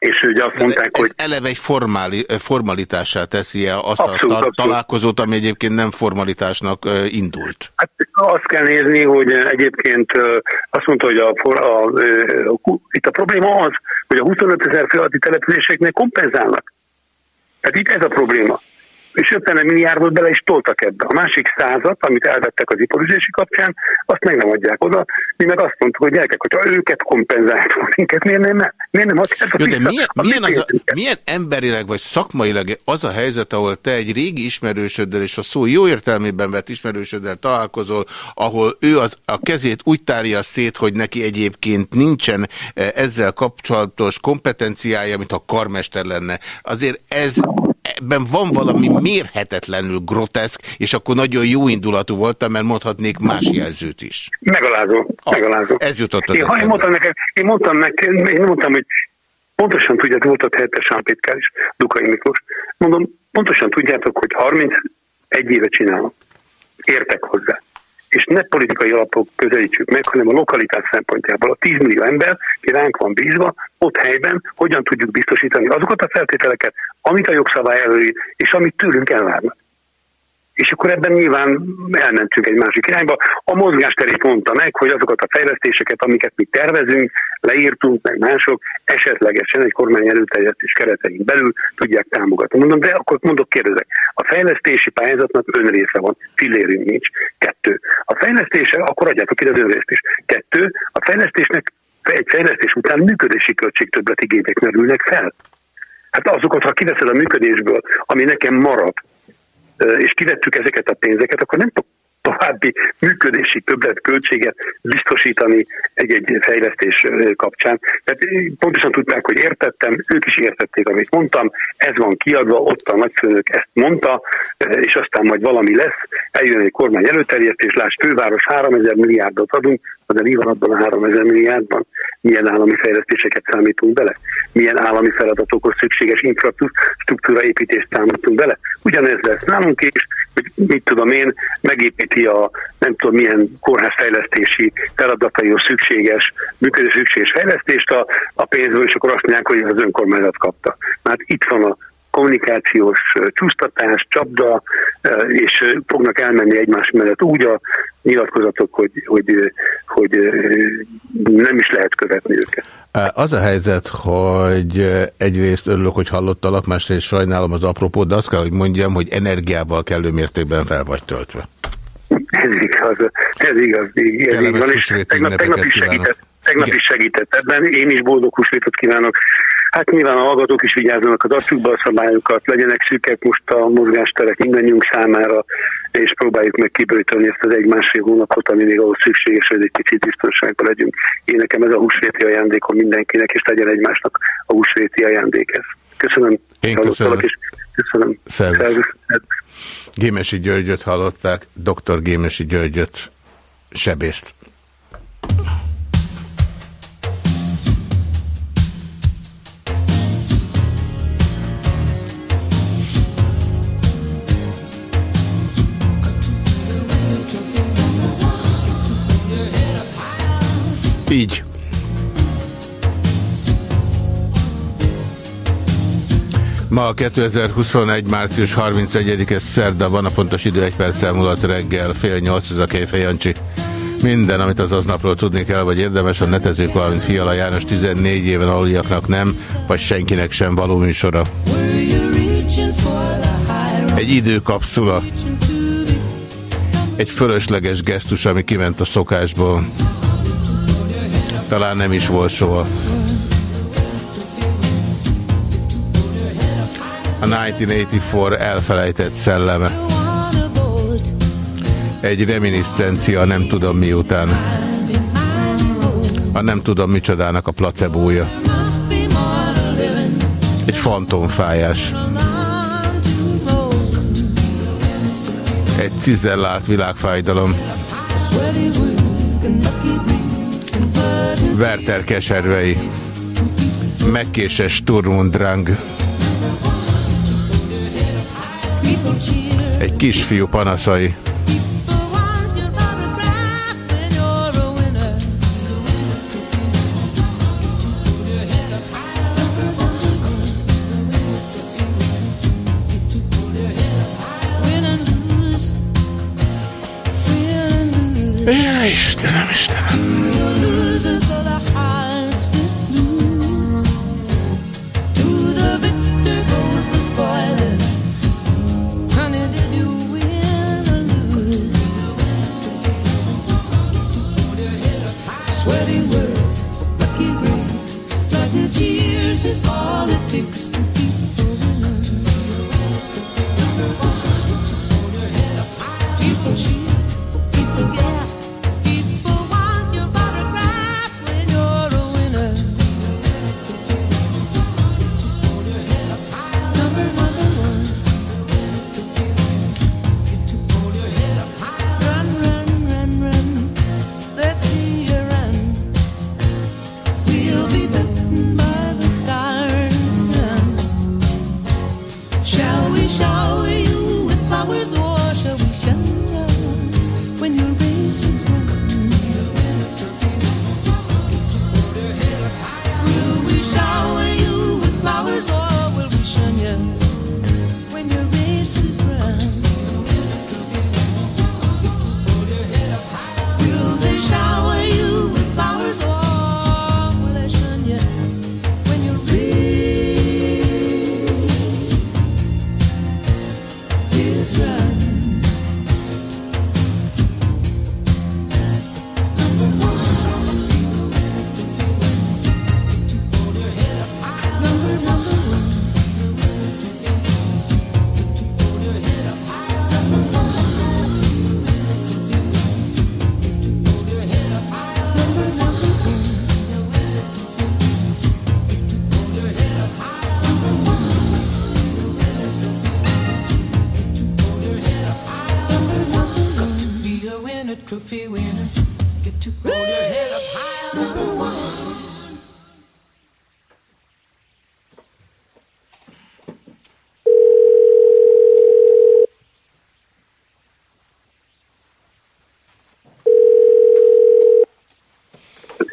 S4: és ugye azt mondták,
S3: ez
S4: hogy
S3: eleve egy formáli, formalitásá teszi -e azt
S4: Abszolút,
S3: a ta
S4: abszolút.
S3: találkozót, ami egyébként nem formalitásnak indult.
S4: Hát azt kell nézni, hogy egyébként azt mondta, hogy a, a, ö, a, itt a probléma az, hogy a 25 ezer földi településeknek kompenzálnak. Tehát itt ez a probléma. És 50 milliárdot bele is toltak ebbe. A másik százat, amit elvettek az iparüzési kapcsán, azt meg nem adják oda. Mi meg azt mondtuk, hogy gyerekek, hogyha őket kompenzáltuk, minket miért nem, miért nem adjátok
S3: Jó, de milyen,
S4: a mi
S3: milyen, az a, milyen emberileg vagy szakmailag az a helyzet, ahol te egy régi ismerősöddel, és a szó jó értelmében vett ismerősöddel találkozol, ahol ő az, a kezét úgy tárja szét, hogy neki egyébként nincsen eh, ezzel kapcsolatos kompetenciája, mint a karmester lenne. Azért ez ebben van valami mérhetetlenül groteszk, és akkor nagyon jó indulatú voltam, mert mondhatnék más jelzőt is.
S4: Megalázó,
S3: Az.
S4: megalázó.
S3: Ez jutott az
S4: én, ha én
S3: eszembe.
S4: mondtam neked, én mondtam neked, én mondtam, hogy pontosan tudjátok, volt ott helyettes államtitkár is, Dukai Miklós. Mondom, pontosan tudjátok, hogy 31 éve csinálom. Értek hozzá. És ne politikai alapok közelítsük meg, hanem a lokalitás szempontjából a 10 millió ember, ki ránk van bízva, ott helyben hogyan tudjuk biztosítani azokat a feltételeket, amit a jogszabály előír, és amit tőlünk elvárnak. És akkor ebben nyilván elmentünk egy másik irányba. A mozgásterét mondta meg, hogy azokat a fejlesztéseket, amiket mi tervezünk, leírtunk, meg mások, esetlegesen egy kormány előterjesztés keretein belül tudják támogatni. Mondom, de akkor mondok, kérdezek. A fejlesztési pályázatnak önrésze van, fillérünk nincs. Kettő. A fejlesztése, akkor adjátok ide az önrészt is. Kettő. A fejlesztésnek egy fejlesztés után működési költségtöbblet igények merülnek fel. Hát azokat, ha kiveszed a működésből, ami nekem marad, és kivettük ezeket a pénzeket, akkor nem további működési többlet költséget biztosítani egy-egy fejlesztés kapcsán. Tehát pontosan tudták, hogy értettem, ők is értették, amit mondtam, ez van kiadva, ott a nagyfőnök ezt mondta, és aztán majd valami lesz, eljön egy kormány előterjesztés, láss főváros 3000 milliárdot adunk, de mi van abban a 3000 milliárdban? Milyen állami fejlesztéseket számítunk bele? Milyen állami feladatokhoz szükséges infrastruktúra építést számítunk bele? Ugyanez lesz nálunk is, hogy mit tudom én, megépíti a nem tudom milyen kórházfejlesztési feladataihoz szükséges, működő szükséges fejlesztést a, a pénzből, és akkor azt mondják, hogy az önkormányzat kapta. Mert itt van a kommunikációs csúsztatás, csapda, és fognak elmenni egymás mellett úgy a nyilatkozatok, hogy, hogy, hogy nem is lehet követni őket.
S3: Az a helyzet, hogy egyrészt örülök, hogy hallottalak, másrészt sajnálom az apropót, de azt kell, hogy mondjam, hogy energiával kellő mértékben fel vagy töltve.
S4: Ez igaz, ez igaz, ez
S3: Kellemes
S4: van, és tegnap, tegnap, is
S3: kívánok.
S4: segített, tegnap
S3: Igen.
S4: is segített ebben, én is boldog húsvétot kívánok. Hát nyilván a hallgatók is vigyázzanak az arcukba a szabályokat, legyenek szűkek most a mozgásterek mindannyiunk számára, és próbáljuk meg kibőtölni ezt az egy-másfél hónapot, ami még ahhoz szükséges, hogy egy picit biztonságban legyünk. Én nekem ez a húsvéti ajándékom mindenkinek, és legyen egymásnak a húsvéti ajándék ez. Köszönöm.
S3: Én köszönöm.
S4: és Köszönöm.
S3: Szervusz.
S4: Szervusz.
S3: Gémesi Györgyöt hallották, dr. Gémesi Györgyöt, sebészt. Így. Ma 2021. március 31-e szerda van, a pontos idő egy perccel múlott reggel, fél nyolc, ez a Kéfej Jancsi. Minden, amit az aznapról tudni kell, vagy érdemes, a netezők, valamint Fiala János 14 éven aluliaknak nem, vagy senkinek sem való műsora. Egy időkapszula, egy fölösleges gesztus, ami kiment a szokásból. Talán nem is volt soha. A 1984 elfelejtett szelleme. Egy reminiscencia, nem tudom miután. A nem tudom micsodának a placebója. Egy fantomfájás. Egy cizellált világfájdalom. Werther keservei. Megkéses Sturm Drang. Egy kisfiú panaszai. Ja, Istenem, Istenem.
S5: sweaty world, lucky breaks, pleasant tears is all it takes to be. People cheat.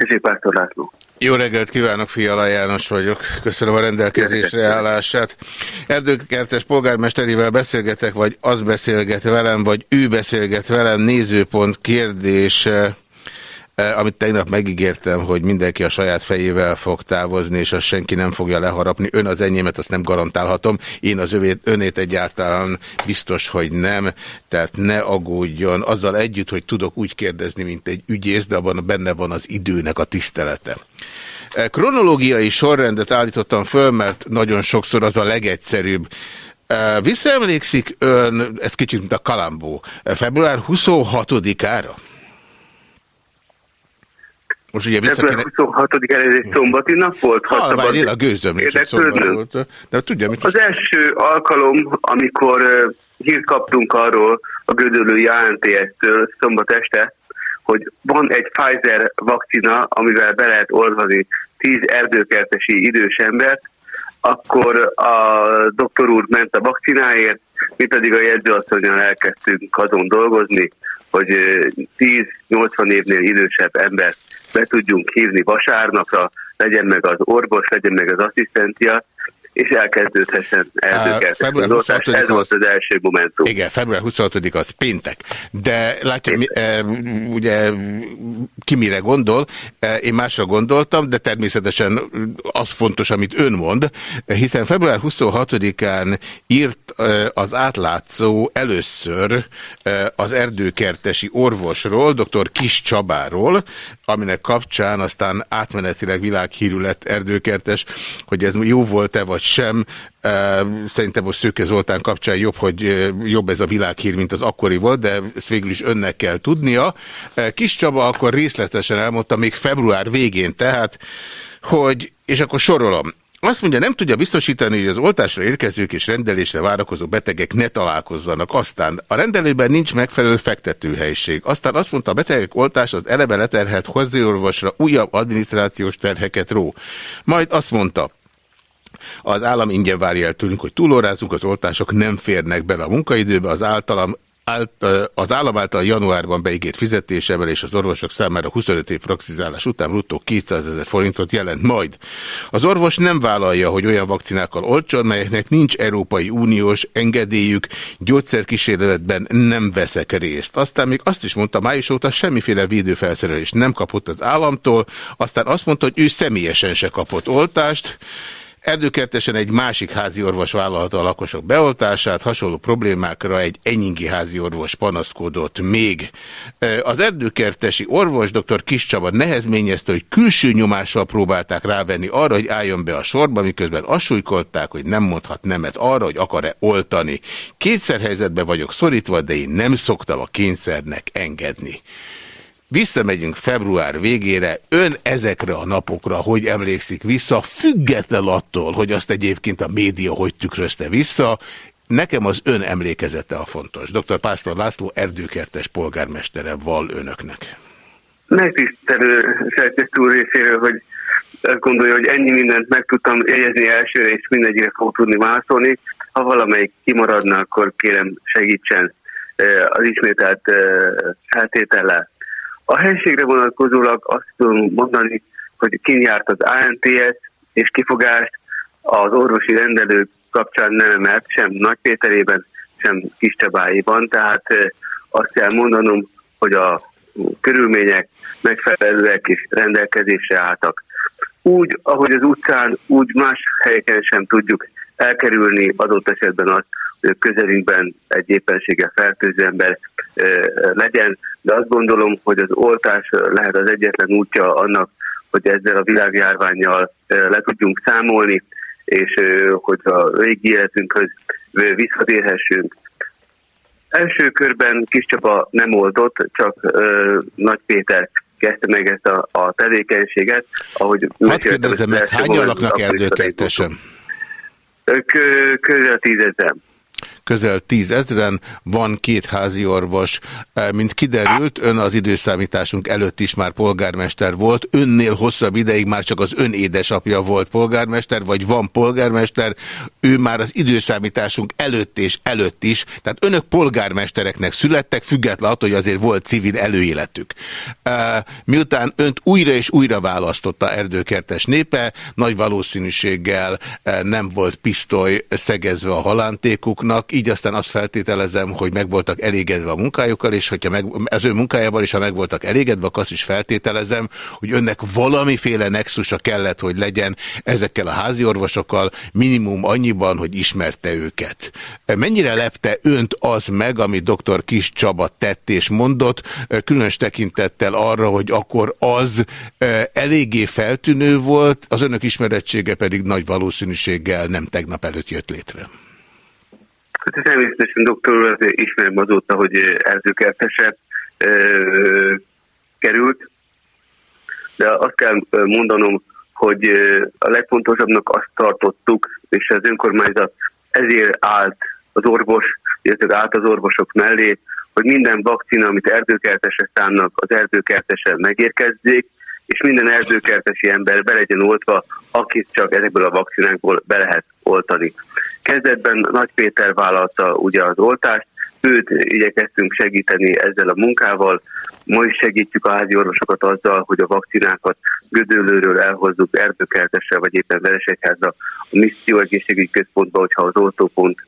S6: Szép Pásztor László.
S3: Jó reggelt kívánok, Fiala János vagyok. Köszönöm a rendelkezésre állását. Erdőkertes polgármesterével beszélgetek, vagy az beszélget velem, vagy ő beszélget velem. Nézőpont kérdés, eh, amit tegnap megígértem, hogy mindenki a saját fejével fog távozni, és azt senki nem fogja leharapni. Ön az enyémet, azt nem garantálhatom. Én az övét, önét egyáltalán biztos, hogy nem. Tehát ne aggódjon. Azzal együtt, hogy tudok úgy kérdezni, mint egy ügyész, de abban benne van az időnek a tisztelete. E, Kronológiai sorrendet állítottam föl, mert nagyon sokszor az a legegyszerűbb. E, Visszaemlékszik ön, ez kicsit mint a Kalambó, e, február 26-ára? Most ugye vissza kéne...
S6: 26-án ez egy szombati nap volt? ha
S3: Halvány a gőzöm is
S6: érdeklődnöm.
S3: volt. De tudja, mit
S6: Az első alkalom, amikor hírt kaptunk arról a gödöllői ANTS-től szombat este, hogy van egy Pfizer vakcina, amivel be lehet olvani 10 erdőkertesi idős embert, akkor a doktor úr ment a vakcináért, mi pedig a jegyzőasszonyon elkezdtünk azon dolgozni, hogy ö, 10-80 évnél idősebb embert be tudjunk hívni vasárnapra, legyen meg az orvos, legyen meg az asszisztencia, és elkezdődhessen
S3: február
S6: az oltás.
S3: 26-a
S6: Ez
S3: az-
S6: volt az első momentum.
S3: Igen, február 26 az péntek. De látja, mi, e, ugye ki mire gondol, e, én másra gondoltam, de természetesen az fontos, amit ön mond, hiszen február 26-án írt e, az átlátszó először e, az erdőkertesi orvosról, dr. Kis Csabáról, aminek kapcsán aztán átmenetileg világhírű lett erdőkertes, hogy ez jó volt-e vagy sem, szerintem most Szőke Zoltán kapcsán jobb, hogy jobb ez a világhír, mint az akkori volt, de ezt végül is önnek kell tudnia. Kis Csaba akkor részletesen elmondta, még február végén tehát, hogy, és akkor sorolom, azt mondja, nem tudja biztosítani, hogy az oltásra érkezők és rendelésre várakozó betegek ne találkozzanak. Aztán a rendelőben nincs megfelelő fektetőhelység. Aztán azt mondta, a betegek oltás az eleve leterhelt hozzáorvosra újabb adminisztrációs terheket ró. Majd azt mondta, Az állam ingyen várja el tőlünk, hogy túlórázunk, az oltások nem férnek bele a munkaidőbe, az általam az állam által januárban beígért fizetésevel és az orvosok számára 25 év praxizálás után bruttó 200 ezer forintot jelent majd. Az orvos nem vállalja, hogy olyan vakcinákkal oltson, melyeknek nincs Európai Uniós engedélyük, gyógyszerkísérletben nem veszek részt. Aztán még azt is mondta, május óta semmiféle védőfelszerelést nem kapott az államtól, aztán azt mondta, hogy ő személyesen se kapott oltást, Erdőkertesen egy másik házi orvos vállalta a lakosok beoltását, hasonló problémákra egy enyingi házi orvos panaszkodott még. Az erdőkertesi orvos dr. Kiscsaba nehezményezte, hogy külső nyomással próbálták rávenni arra, hogy álljon be a sorba, miközben assúlykolták, hogy nem mondhat nemet arra, hogy akar-e oltani. Kétszer helyzetben vagyok szorítva, de én nem szoktam a kényszernek engedni. Visszamegyünk február végére, ön ezekre a napokra hogy emlékszik vissza, független attól, hogy azt egyébként a média hogy tükrözte vissza, Nekem az ön emlékezete a fontos. Dr. Pásztor László erdőkertes polgármestere val önöknek.
S6: Megtisztelő szerkesztő úr részéről, hogy azt gondolja, hogy ennyi mindent meg tudtam jegyezni elsőre, és mindegyikre fog tudni válaszolni. Ha valamelyik kimaradna, akkor kérem segítsen eh, az ismételt eh, feltétellel. A helységre vonatkozólag azt tudom mondani, hogy kinyárt az ANTS és kifogást az orvosi rendelők kapcsán nem emelt, sem Nagypéterében, sem Kiscsabáiban, tehát azt kell mondanom, hogy a körülmények megfelelőek és rendelkezésre álltak. Úgy, ahogy az utcán, úgy más helyeken sem tudjuk elkerülni adott esetben azt, hogy a közelünkben egy éppenséggel fertőző ember legyen, de azt gondolom, hogy az oltás lehet az egyetlen útja annak, hogy ezzel a világjárványjal le tudjunk számolni, és hogy a régi életünkhöz visszatérhessünk. Első körben Kiscsaba nem oltott, csak Nagy Péter kezdte meg ezt a, a tevékenységet. Ahogy
S3: Hadd kérdezzem meg, hányan laknak erdőkertesen?
S6: Közel tízezer
S3: közel tízezren, van két házi orvos. E, mint kiderült, ön az időszámításunk előtt is már polgármester volt, önnél hosszabb ideig már csak az ön édesapja volt polgármester, vagy van polgármester, ő már az időszámításunk előtt és előtt is, tehát önök polgármestereknek születtek, független attól, hogy azért volt civil előéletük. E, miután önt újra és újra választotta erdőkertes népe, nagy valószínűséggel e, nem volt pisztoly szegezve a halántékuknak, így aztán azt feltételezem, hogy meg voltak elégedve a munkájukkal, és hogyha meg, az ő munkájával is, ha meg voltak elégedve, akkor azt is feltételezem, hogy önnek valamiféle nexusa kellett, hogy legyen ezekkel a házi orvosokkal, minimum annyiban, hogy ismerte őket. Mennyire lepte önt az meg, amit dr. Kis Csaba tett és mondott, különös tekintettel arra, hogy akkor az eléggé feltűnő volt, az önök ismerettsége pedig nagy valószínűséggel nem tegnap előtt jött létre.
S6: Hát természetesen doktor úr ismerem azóta, hogy erdőkertese került, de azt kell mondanom, hogy a legfontosabbnak azt tartottuk, és az önkormányzat ezért állt az orvos, illetve állt az orvosok mellé, hogy minden vakcina, amit erdőkertesre szánnak, az erdőkertese megérkezzék, és minden erdőkertesi ember be legyen oltva, akit csak ezekből a vakcinákból be lehet oltani. Kezdetben Nagy Péter vállalta ugye az oltást, őt igyekeztünk segíteni ezzel a munkával, ma is segítjük a házi orvosokat azzal, hogy a vakcinákat Gödöllőről elhozzuk Erdőkertesre, vagy éppen Veresegyházra a Misszió Egészségügyi Központba, hogyha az oltópont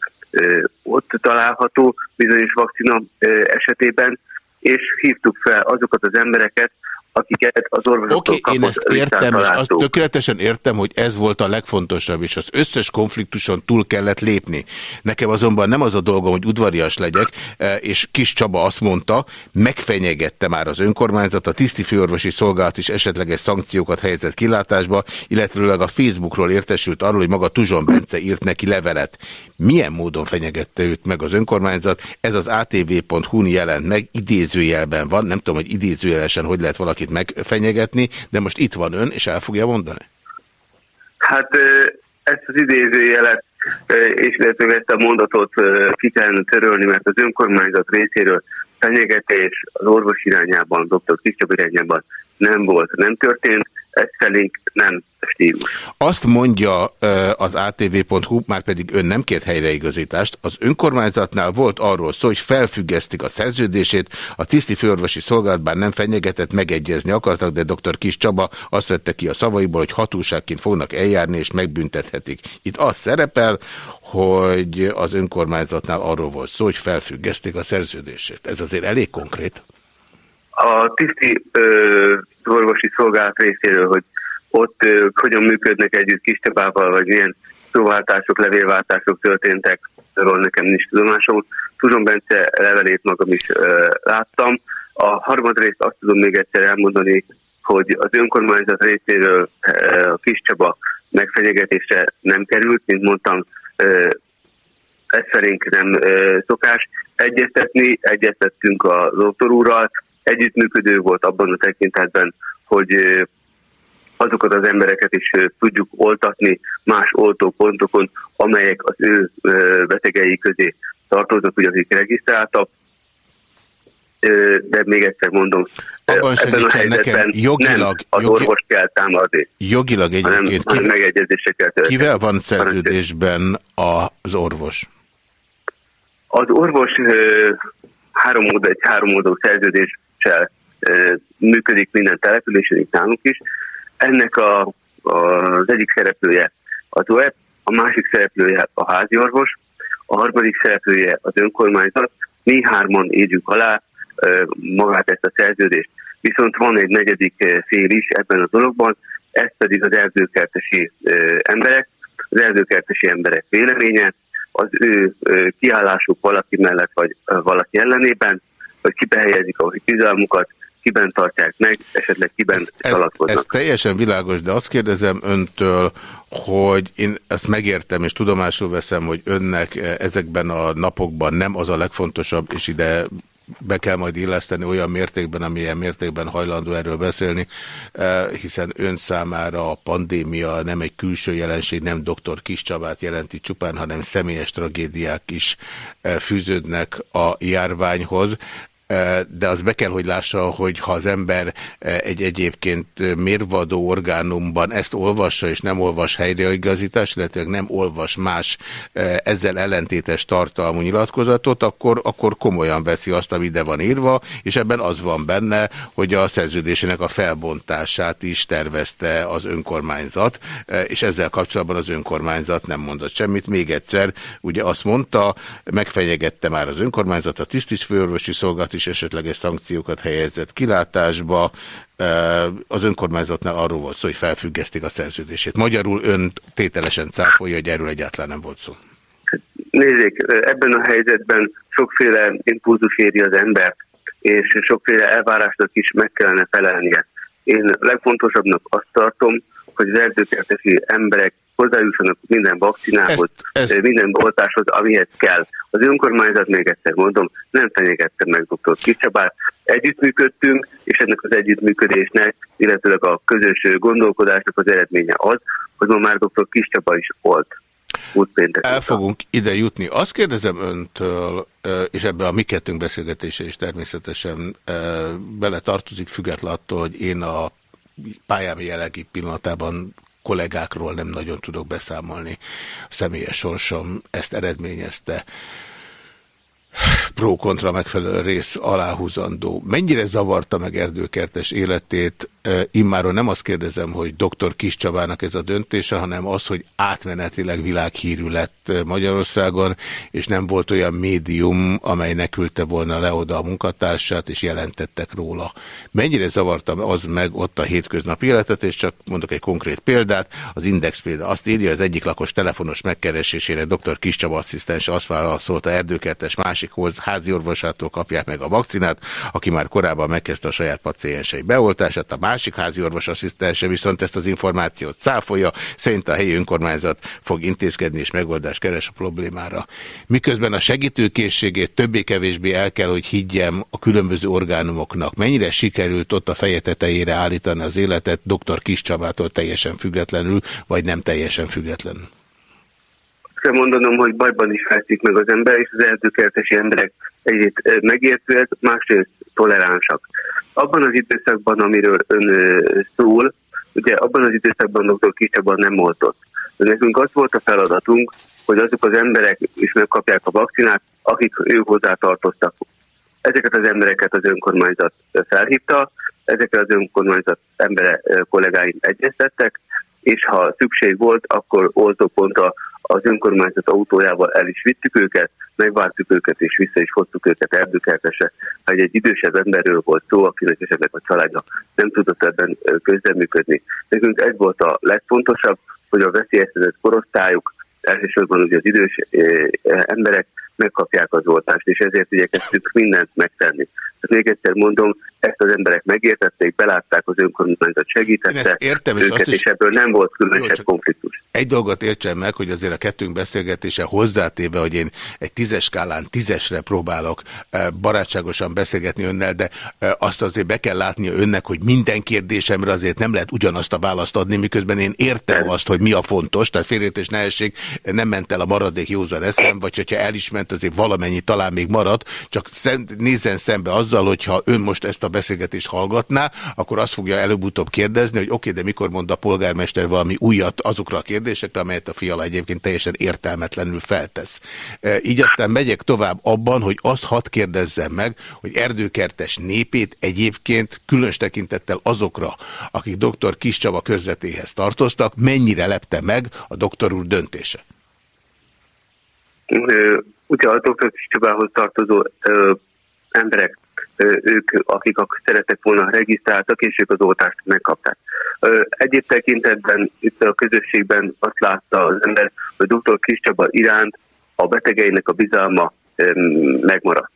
S6: ott található bizonyos vakcina esetében, és hívtuk fel azokat az embereket, akiket az orvosoktól
S3: Oké, okay, én ezt értem, és azt tökéletesen értem, hogy ez volt a legfontosabb, és az összes konfliktuson túl kellett lépni. Nekem azonban nem az a dolgom, hogy udvarias legyek, e, és Kis Csaba azt mondta, megfenyegette már az önkormányzat, a tiszti főorvosi szolgálat is esetleges szankciókat helyezett kilátásba, illetőleg a Facebookról értesült arról, hogy maga Tuzson Bence írt neki levelet. Milyen módon fenyegette őt meg az önkormányzat? Ez az atv.hu-n jelent meg, idézőjelben van, nem tudom, hogy idézőjelesen hogy lehet valaki valakit megfenyegetni, de most itt van ön, és el fogja mondani?
S6: Hát ezt az idézőjelet és illetve ezt a mondatot ki kellene törölni, mert az önkormányzat részéről fenyegetés az orvos irányában, dr. Kiscsab irányában nem volt, nem történt, ez felénk nem stílus.
S3: Azt mondja az atv.hu, már pedig ön nem kért helyreigazítást, az önkormányzatnál volt arról szó, hogy felfüggesztik a szerződését, a tiszti főorvosi szolgálat bár nem fenyegetett, megegyezni akartak, de dr. Kis Csaba azt vette ki a szavaiból, hogy hatóságként fognak eljárni és megbüntethetik. Itt az szerepel, hogy az önkormányzatnál arról volt szó, hogy felfüggesztik a szerződését. Ez azért elég konkrét.
S6: A tiszti ö, orvosi szolgálat részéről, hogy ott ö, hogyan működnek együtt Kistabával, vagy milyen szóváltások, levélváltások történtek, arról nekem nincs tudomásom. Tudom Bence levelét magam is ö, láttam. A harmadrészt azt tudom még egyszer elmondani, hogy az önkormányzat részéről ö, a Kiscsaba megfenyegetésre nem került, mint mondtam, ö, ez szerint nem ö, szokás egyeztetni, egyeztettünk a doktor úrral, együttműködő volt abban a tekintetben, hogy azokat az embereket is tudjuk oltatni más oltópontokon, amelyek az ő betegei közé tartoznak, hogy akik regisztráltak. De még egyszer mondom,
S3: Abban segítsen nekem, jogilag-
S6: nem az
S3: jogi-
S6: orvos kell támadni,
S3: Jogilag egyébként
S6: hanem
S3: kivel,
S6: megegyezésre kell történni.
S3: kivel van szerződésben az orvos?
S6: Az orvos három oldal, egy három oldalú szerződéssel működik minden településen, itt nálunk is. Ennek a, a, az egyik szereplője az OEP, a másik szereplője a házi orvos, a harmadik szereplője az önkormányzat. Mi hárman írjuk alá magát ezt a szerződést. Viszont van egy negyedik fél is ebben a dologban, ez pedig az erdőkertesi emberek, az erdőkertesi emberek véleménye, az ő kiállásuk valaki mellett vagy valaki ellenében, hogy kibe helyezik a bizalmukat, kiben tartják meg, esetleg kiben
S3: Ez, ez,
S6: szaladkoznak.
S3: ez teljesen világos, de azt kérdezem öntől, hogy én ezt megértem, és tudomásul veszem, hogy önnek eh, ezekben a napokban nem az a legfontosabb, és ide be kell majd illeszteni olyan mértékben, amilyen mértékben hajlandó erről beszélni, eh, hiszen ön számára a pandémia nem egy külső jelenség, nem dr. Kis Csabát jelenti csupán, hanem személyes tragédiák is eh, fűződnek a járványhoz de az be kell, hogy lássa, hogy ha az ember egy egyébként mérvadó orgánumban ezt olvassa, és nem olvas helyreigazítást, illetve nem olvas más ezzel ellentétes tartalmú nyilatkozatot, akkor, akkor komolyan veszi azt, ami ide van írva, és ebben az van benne, hogy a szerződésének a felbontását is tervezte az önkormányzat, és ezzel kapcsolatban az önkormányzat nem mondott semmit. Még egyszer, ugye azt mondta, megfenyegette már az önkormányzat, a tisztisfőorvosi szolgálat is esetleges szankciókat helyezett kilátásba. Az önkormányzatnál arról volt szó, hogy felfüggesztik a szerződését. Magyarul ön tételesen cáfolja, hogy erről egyáltalán nem volt szó.
S6: Nézzék, ebben a helyzetben sokféle impulzus éri az embert, és sokféle elvárásnak is meg kellene felelnie. Én legfontosabbnak azt tartom, hogy az erdőkertesi emberek hozzájussanak minden vakcinához,
S3: Ezt- ezt-
S6: minden oltáshoz, amihez kell. Az önkormányzat, még egyszer mondom, nem fenyegette meg dr. Kicsabát. Együttműködtünk, és ennek az együttműködésnek, illetőleg a közös gondolkodásnak az eredménye az, hogy ma már dr. Kiscsaba is volt.
S3: El fogunk ide jutni. Azt kérdezem öntől, ö, és ebbe a mi kettőnk beszélgetése is természetesen ö, bele tartozik, független attól, hogy én a pályám jelenlegi pillanatában kollégákról nem nagyon tudok beszámolni. A személyes sorsom ezt eredményezte. Pro-kontra megfelelő rész aláhúzandó. Mennyire zavarta meg erdőkertes életét? Immáron nem azt kérdezem, hogy dr. Kis Csabának ez a döntése, hanem az, hogy átmenetileg világhírű lett Magyarországon, és nem volt olyan médium, amely ne küldte volna le oda a munkatársát, és jelentettek róla. Mennyire zavarta az meg ott a hétköznapi életet, és csak mondok egy konkrét példát. Az Index példa azt írja, az egyik lakos telefonos megkeresésére dr. Kis Csaba asszisztens azt válaszolta erdőkertes másikhoz, házi orvosától kapják meg a vakcinát, aki már korábban megkezdte a saját paciensei beoltását, a másik házi orvos asszisztense viszont ezt az információt cáfolja, szerint a helyi önkormányzat fog intézkedni és megoldást keres a problémára. Miközben a segítőkészségét többé-kevésbé el kell, hogy higgyem a különböző orgánumoknak. Mennyire sikerült ott a feje tetejére állítani az életet dr. Kis Csabától teljesen függetlenül, vagy nem teljesen függetlenül?
S6: Kell mondanom, hogy bajban is fekszik meg az ember, és az erdőkertesi emberek egyrészt megértőek, másrészt toleránsak. Abban az időszakban, amiről ön szól, ugye abban az időszakban dr. Kicsabban nem oltott. Nekünk az volt a feladatunk, hogy azok az emberek is megkapják a vakcinát, akik ők hozzá. Ezeket az embereket az önkormányzat felhívta, ezekkel az önkormányzat embere kollégáim egyeztettek, és ha szükség volt, akkor oltópontra az önkormányzat autójával el is vittük őket, megvártuk őket, és vissza is hoztuk őket erdőkertesre. Ha egy idősebb emberről volt szó, akinek esetleg a családja nem tudott ebben közreműködni. Nekünk ez volt a legfontosabb, hogy a veszélyeztetett korosztályuk, elsősorban ugye az idős emberek megkapják az oltást, és ezért igyekeztünk mindent megtenni. Tehát még egyszer mondom, ezt az emberek megértették, belátták az önkormányzat segítette
S3: értem, és
S6: őket,
S3: azt is...
S6: és ebből nem volt különösebb
S3: Jó,
S6: konfliktus.
S3: Egy dolgot értsen meg, hogy azért a kettőnk beszélgetése hozzátéve, hogy én egy tízes skálán tízesre próbálok barátságosan beszélgetni önnel, de azt azért be kell látnia önnek, hogy minden kérdésemre azért nem lehet ugyanazt a választ adni, miközben én értem nem. azt, hogy mi a fontos, tehát félretés nehesség nem ment el a maradék józan eszem, vagy hogyha el is ment, azért valamennyi talán még maradt, csak nézzen szembe azzal, hogyha ön most ezt a beszélgetést hallgatná, akkor azt fogja előbb-utóbb kérdezni, hogy oké, okay, de mikor mond a polgármester valami újat azokra a kérdésekre, amelyet a fiala egyébként teljesen értelmetlenül feltesz. E, így aztán megyek tovább abban, hogy azt hadd kérdezzem meg, hogy erdőkertes népét egyébként különös tekintettel azokra, akik dr. Kis Csaba körzetéhez tartoztak, mennyire lepte meg a doktor úr döntése?
S6: Ugye a dr. Kis Csabához tartozó ö, emberek ők, akik szerettek volna regisztráltak, és ők az oltást megkapták. Egyéb tekintetben itt a közösségben azt látta az ember, hogy dr. Kiscsaba iránt a betegeinek a bizalma megmaradt.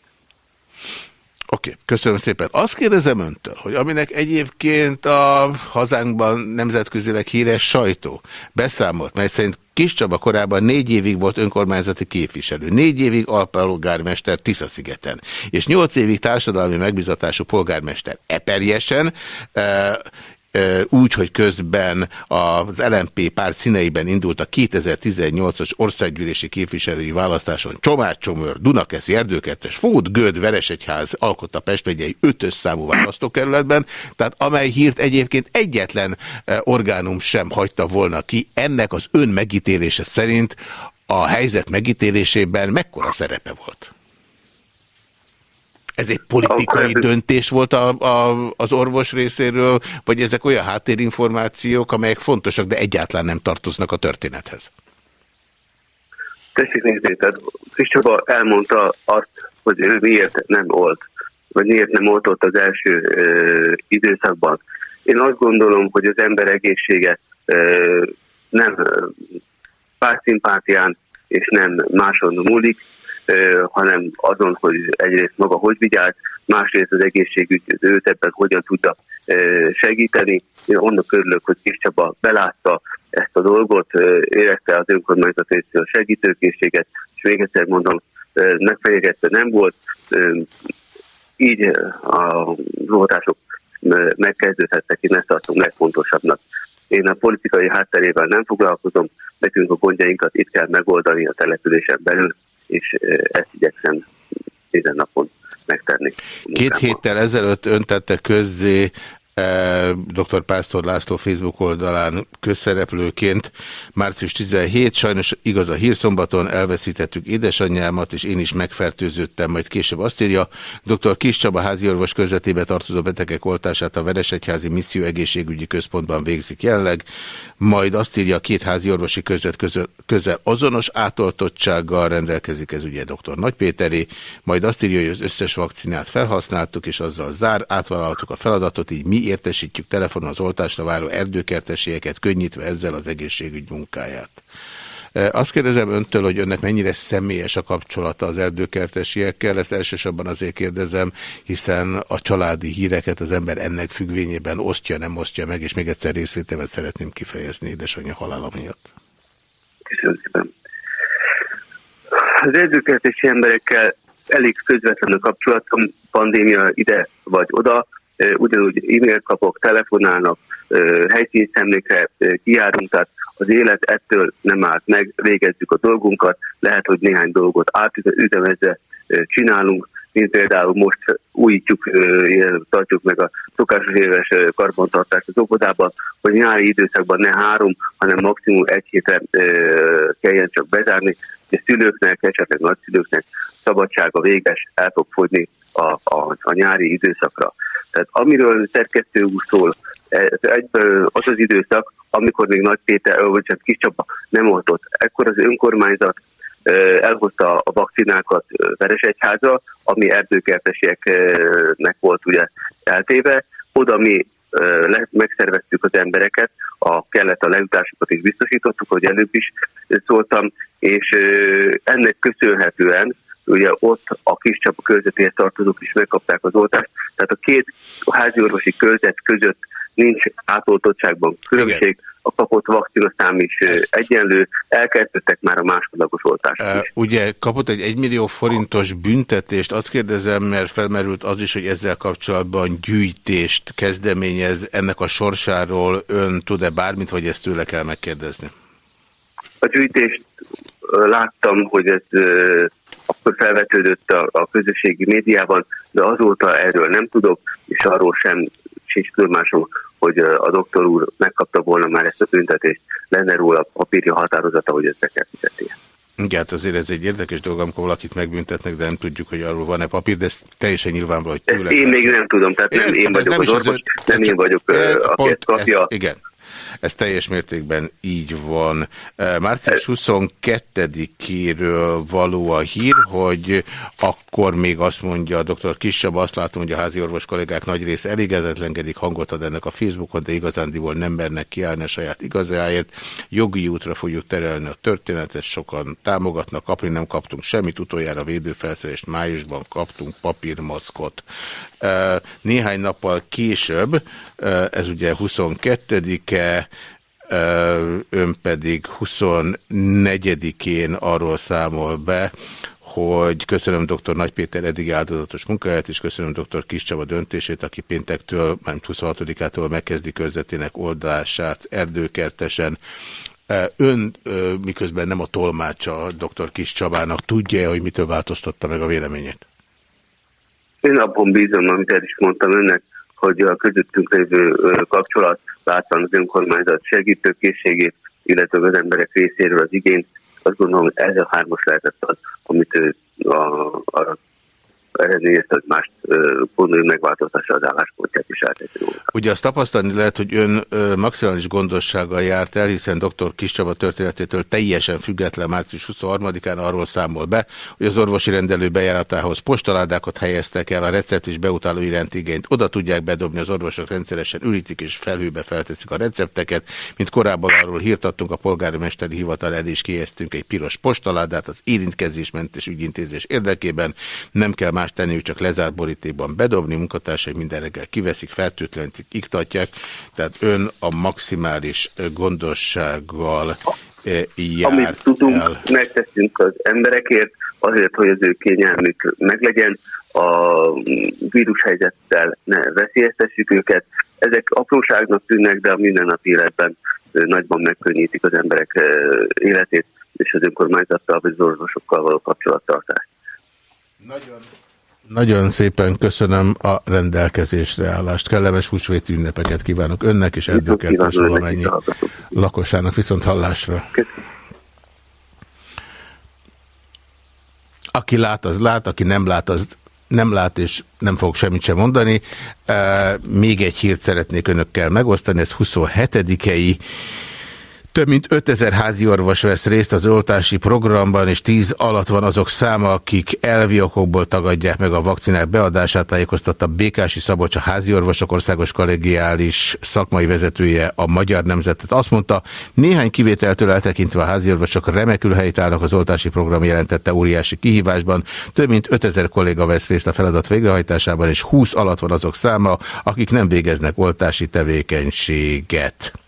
S3: Oké, okay, köszönöm szépen. Azt kérdezem öntől, hogy aminek egyébként a hazánkban nemzetközileg híres sajtó beszámolt, mely szerint Kis Csaba korábban négy évig volt önkormányzati képviselő, négy évig alpolgármester Tiszaszigeten, és nyolc évig társadalmi megbizatású polgármester Eperjesen, úgy, hogy közben az LMP párt színeiben indult a 2018-as országgyűlési képviselői választáson Csomácsomör, Dunakeszi, Erdőkettes, Fót, Göd, Veresegyház alkotta Pest megyei ötös számú választókerületben, tehát amely hírt egyébként egyetlen orgánum sem hagyta volna ki, ennek az ön megítélése szerint a helyzet megítélésében mekkora szerepe volt? Ez egy politikai a, döntés volt a, a, az orvos részéről, vagy ezek olyan háttérinformációk, amelyek fontosak, de egyáltalán nem tartoznak a történethez?
S6: Tessék nézni, tehát Csaba elmondta azt, hogy ő miért nem olt, vagy miért nem oltott az első ö, időszakban. Én azt gondolom, hogy az ember egészsége ö, nem pártszimpátián és nem máson múlik, hanem azon, hogy egyrészt maga hogy vigyáz, másrészt az egészségügy őt ebben hogyan tudja segíteni. Én onnak örülök, hogy Kis Csaba belátta ezt a dolgot, érezte az önkormányzat részéről segítőkészséget, és még egyszer mondom, megfejegetve nem volt, így a zoltások megkezdődhettek, én ezt tartom legfontosabbnak. Én a politikai hátterével nem foglalkozom, nekünk a gondjainkat itt kell megoldani a településen belül, és ezt igyekszem minden napon megtenni.
S3: Két héttel ezelőtt öntette közzé dr. Pásztor László Facebook oldalán közszereplőként március 17, sajnos igaz a hírszombaton elveszítettük édesanyjámat, és én is megfertőződtem, majd később azt írja, dr. Kis Csaba háziorvos közvetébe tartozó betegek oltását a Veresegyházi Misszió Egészségügyi Központban végzik jelenleg, majd azt írja, a két háziorvosi közvet közel, közel azonos átoltottsággal rendelkezik, ez ugye dr. Nagypéteri, majd azt írja, hogy az összes vakcinát felhasználtuk, és azzal zár, átvállaltuk a feladatot, így mi értesítjük telefonon az oltásra váró erdőkertesieket, könnyítve ezzel az egészségügy munkáját. Azt kérdezem öntől, hogy önnek mennyire személyes a kapcsolata az erdőkertesiekkel, ezt elsősorban azért kérdezem, hiszen a családi híreket az ember ennek függvényében osztja, nem osztja meg, és még egyszer részvétemet szeretném kifejezni édesanyja halála miatt.
S6: Köszönöm szépen. Az erdőkertesi emberekkel elég közvetlenül kapcsolatom, pandémia ide vagy oda, ugyanúgy e-mail kapok, telefonálnak, helyszínszemlékre kijárunk, tehát az élet ettől nem állt meg, végezzük a dolgunkat, lehet, hogy néhány dolgot átütemezve csinálunk, mint például most újítjuk, tartjuk meg a szokásos éves karbantartást az óvodában, hogy nyári időszakban ne három, hanem maximum egy hétre kelljen csak bezárni, és szülőknek, esetleg nagyszülőknek szabadsága véges, el fog fogyni a, a, a nyári időszakra. Tehát amiről szerkesztő úr szól, az az időszak, amikor még Nagy Péter, vagy csak Kis Csaba nem oltott. Ekkor az önkormányzat elhozta a vakcinákat ö, Veresegyházra, ami erdőkertesieknek volt ugye eltéve. Oda mi megszerveztük az embereket, a kellett a lejutásokat is biztosítottuk, hogy előbb is szóltam, és ennek köszönhetően ugye ott a kis csapa körzetéhez tartozók is megkapták az oltást, tehát a két háziorvosi körzet között nincs átoltottságban különbség, a kapott vakcinaszám is ö, egyenlő, elkezdődtek már a másodlagos oltások
S3: Uh,
S6: is.
S3: ugye kapott egy 1 millió forintos büntetést, azt kérdezem, mert felmerült az is, hogy ezzel kapcsolatban gyűjtést kezdeményez, ennek a sorsáról. Ön tud-e bármit, vagy ezt tőle kell megkérdezni?
S6: A gyűjtést láttam, hogy ez akkor felvetődött a, a közösségi médiában, de azóta erről nem tudok, és arról sem sincs tudomásom, hogy a doktor úr megkapta volna már ezt a büntetést, lenne róla papírja határozata, hogy ezt be kell fizetnie.
S3: Igen, hát azért ez egy érdekes dolog, amikor valakit megbüntetnek, de nem tudjuk, hogy arról van-e papír, de ez teljesen nyilvánvaló, hogy tőle
S6: én még nem tudom, tehát nem én
S3: ez
S6: vagyok az orvos, nem én vagyok, aki ezt kapja.
S3: igen, ez teljes mértékben így van. Március 22-éről való a hír, hogy akkor még azt mondja a dr. Kisebb, azt látom, hogy a házi orvos kollégák nagy része elégedetlenkedik, hangot ad ennek a Facebookon, de igazándiból nem mernek kiállni a saját igazáért. Jogi útra fogjuk terelni a történetet, sokan támogatnak, kapni nem kaptunk semmit, utoljára védőfelszerelést májusban kaptunk papírmaszkot. Néhány nappal később, ez ugye 22-e, Ö, ön pedig 24-én arról számol be, hogy köszönöm dr. Nagy Péter eddig áldozatos munkáját, és köszönöm dr. Kis Csaba döntését, aki péntektől, nem 26-ától megkezdi körzetének oldását erdőkertesen. Ön miközben nem a tolmácsa dr. Kis Csabának, tudja hogy mitől változtatta meg a véleményét?
S6: Én abban bízom, amit el is mondtam önnek, hogy a közöttünk lévő kapcsolat, látva az önkormányzat segítőkészségét, illetve az emberek részéről az igényt, azt gondolom, hogy ez a hármas lehetett az, amit ő a, arra mást ö, gondoljon megváltoztassa az álláspontját is volna.
S3: Ugye azt tapasztalni lehet, hogy ön maximális gondossággal járt el, hiszen dr. Kiscsaba történetétől teljesen független március 23-án arról számol be, hogy az orvosi rendelő bejáratához postaládákat helyeztek el, a recept és beutáló iránt igényt oda tudják bedobni, az orvosok rendszeresen ürítik és felhőbe felteszik a recepteket, mint korábban arról hírt adtunk, a polgármesteri hivatal el is kihelyeztünk egy piros postaládát az érintkezésmentes ügyintézés érdekében, nem kell más tenniük, csak lezárt borítékban bedobni, munkatársai minden reggel kiveszik, fertőtlenítik, iktatják, tehát ön a maximális gondossággal ö,
S6: Amit tudunk,
S3: el.
S6: megteszünk az emberekért, azért, hogy az ő kényelmük meglegyen, a vírushelyzettel ne veszélyeztessük őket. Ezek apróságnak tűnnek, de a mindennapi életben nagyban megkönnyítik az emberek életét és az önkormányzattal vagy az orvosokkal való kapcsolattartást.
S3: Nagyon szépen köszönöm a rendelkezésre állást. Kellemes húsvéti ünnepeket kívánok önnek és erdőkertes valamennyi lakosának viszont hallásra.
S6: Köszönöm.
S3: Aki lát, az lát, aki nem lát, az nem lát, és nem fog semmit sem mondani. E, Még egy hírt szeretnék önökkel megosztani, ez 27-ei. Több mint 5000 házi orvos vesz részt az oltási programban, és 10 alatt van azok száma, akik elvi okokból tagadják meg a vakcinák beadását, tájékoztatta Békási Szabolcs, a házi orvosok országos kollegiális szakmai vezetője a Magyar Nemzetet. Azt mondta, néhány kivételtől eltekintve a házi orvosok remekül helyt állnak az oltási program jelentette óriási kihívásban. Több mint 5000 kolléga vesz részt a feladat végrehajtásában, és 20 alatt van azok száma, akik nem végeznek oltási tevékenységet.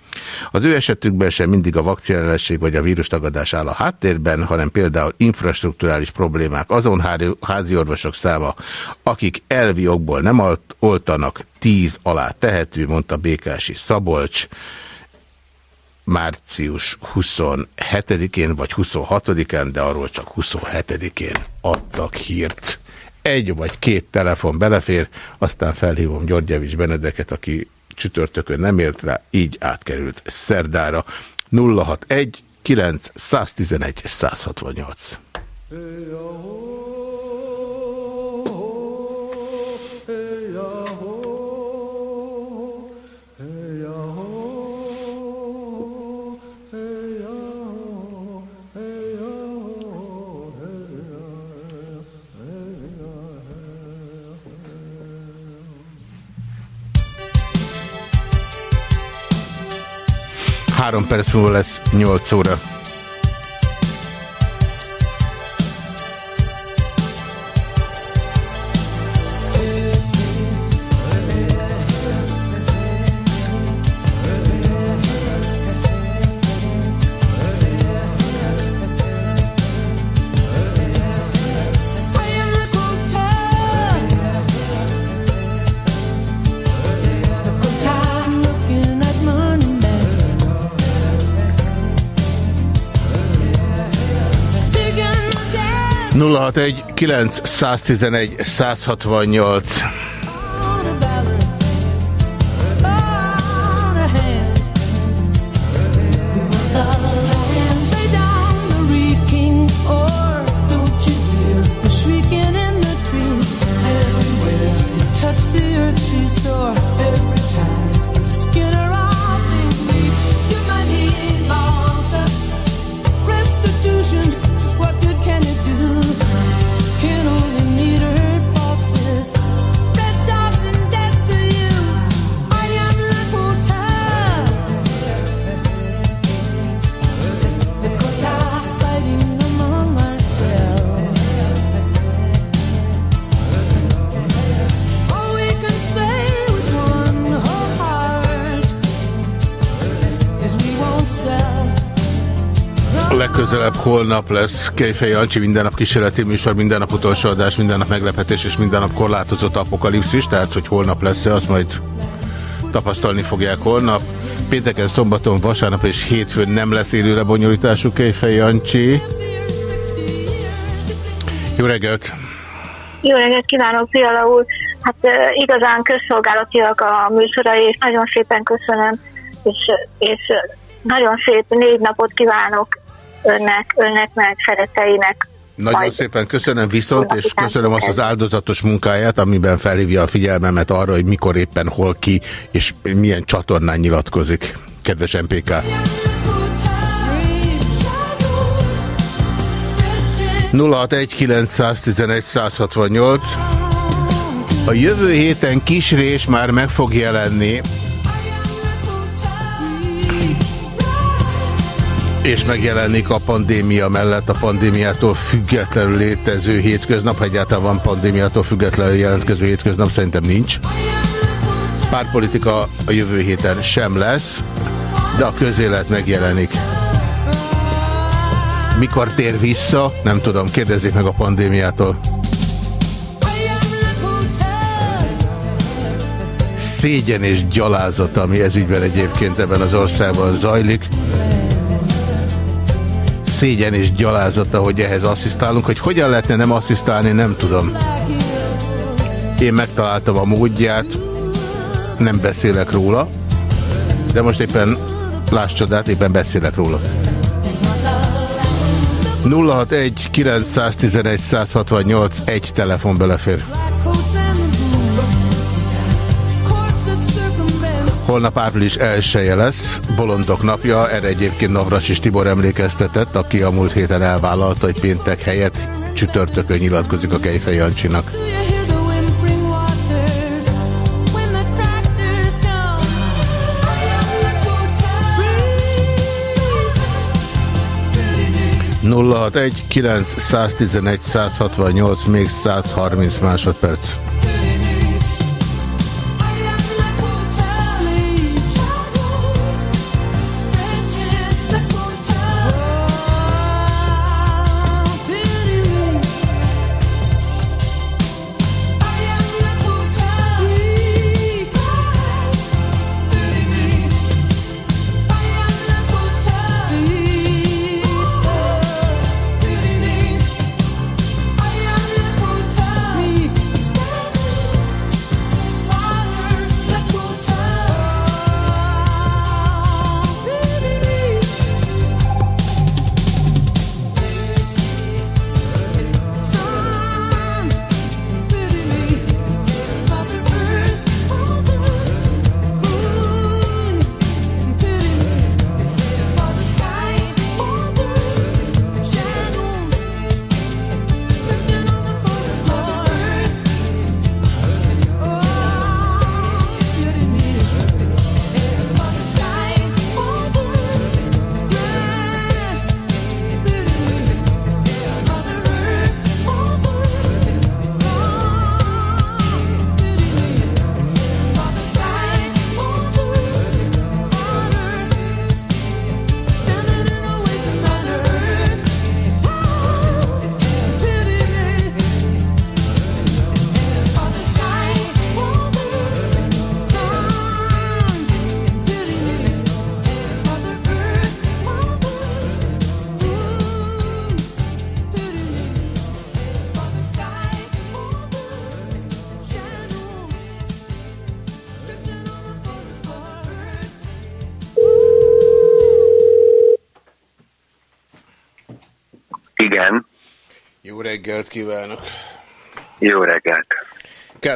S3: Az ő esetükben sem mindig a vakcinálesség vagy a vírustagadás áll a háttérben, hanem például infrastruktúrális problémák. Azon hári- házi orvosok száma, akik elvi okból nem oltanak, 10 alá tehető, mondta Békási Szabolcs március 27-én vagy 26-án, de arról csak 27-én adtak hírt. egy vagy két telefon belefér, aztán felhívom Györgyevics Benedeket, aki csütörtökön nem ért rá, így átkerült szerdára. 061 9 111 168. Három perc múlva lesz 8 óra. 061 9 111 168. holnap lesz Kejfej Jancsi, minden nap kísérleti műsor, minden nap utolsó adás, minden nap meglepetés és minden nap korlátozott apokalipszis, tehát hogy holnap lesz-e, azt majd tapasztalni fogják holnap. Pénteken, szombaton, vasárnap és hétfőn nem lesz élő lebonyolítású Kejfej Jancsi. Jó reggelt!
S7: Jó reggelt kívánok, Fiala úr! Hát igazán közszolgálatiak a műsorai, és nagyon szépen köszönöm, és, és nagyon szép négy napot kívánok önnek, önnek meg szereteinek.
S3: Nagyon
S7: Majd-
S3: szépen köszönöm viszont, és köszönöm azt az áldozatos munkáját, amiben felhívja a figyelmemet arra, hogy mikor éppen hol ki, és milyen csatornán nyilatkozik. Kedves MPK! 061 A jövő héten kisrés már meg fog jelenni, és megjelenik a pandémia mellett a pandémiától függetlenül létező hétköznap, ha egyáltalán van pandémiától függetlenül jelentkező hétköznap, szerintem nincs. Párpolitika a jövő héten sem lesz, de a közélet megjelenik. Mikor tér vissza, nem tudom, kérdezzék meg a pandémiától. Szégyen és gyalázat, ami ezügyben egyébként ebben az országban zajlik. Szégyen és gyalázata, hogy ehhez asszisztálunk, hogy hogyan lehetne nem asszisztálni, nem tudom. Én megtaláltam a módját, nem beszélek róla, de most éppen, láss csodát, éppen beszélek róla. 061 911 168 egy telefon belefér. Holnap április 1 lesz, Bolondok napja, erre egyébként Navras és Tibor emlékeztetett, aki a múlt héten elvállalta, hogy péntek helyett csütörtökön nyilatkozik a Kejfej Jancsinak. 061 911 168 még 130 másodperc.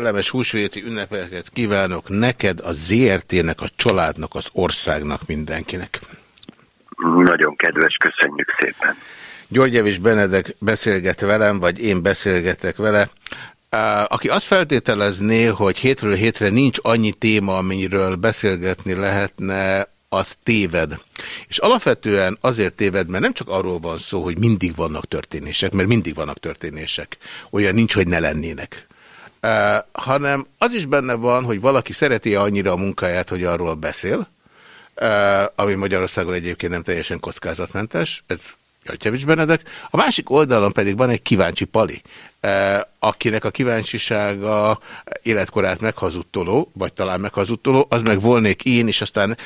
S3: Kellemes húsvéti ünnepeket kívánok neked, a ZRT-nek, a családnak, az országnak, mindenkinek.
S8: Nagyon kedves, köszönjük szépen.
S3: György és Benedek beszélget velem, vagy én beszélgetek vele. Aki azt feltételezné, hogy hétről hétre nincs annyi téma, amiről beszélgetni lehetne, az téved. És alapvetően azért téved, mert nem csak arról van szó, hogy mindig vannak történések, mert mindig vannak történések. Olyan nincs, hogy ne lennének. Uh, hanem az is benne van, hogy valaki szereti annyira a munkáját, hogy arról beszél, uh, ami Magyarországon egyébként nem teljesen kockázatmentes, ez Jatjevics Benedek. A másik oldalon pedig van egy kíváncsi pali, uh, akinek a kíváncsisága életkorát meghazudtoló, vagy talán meghazudtoló, az meg volnék én, és aztán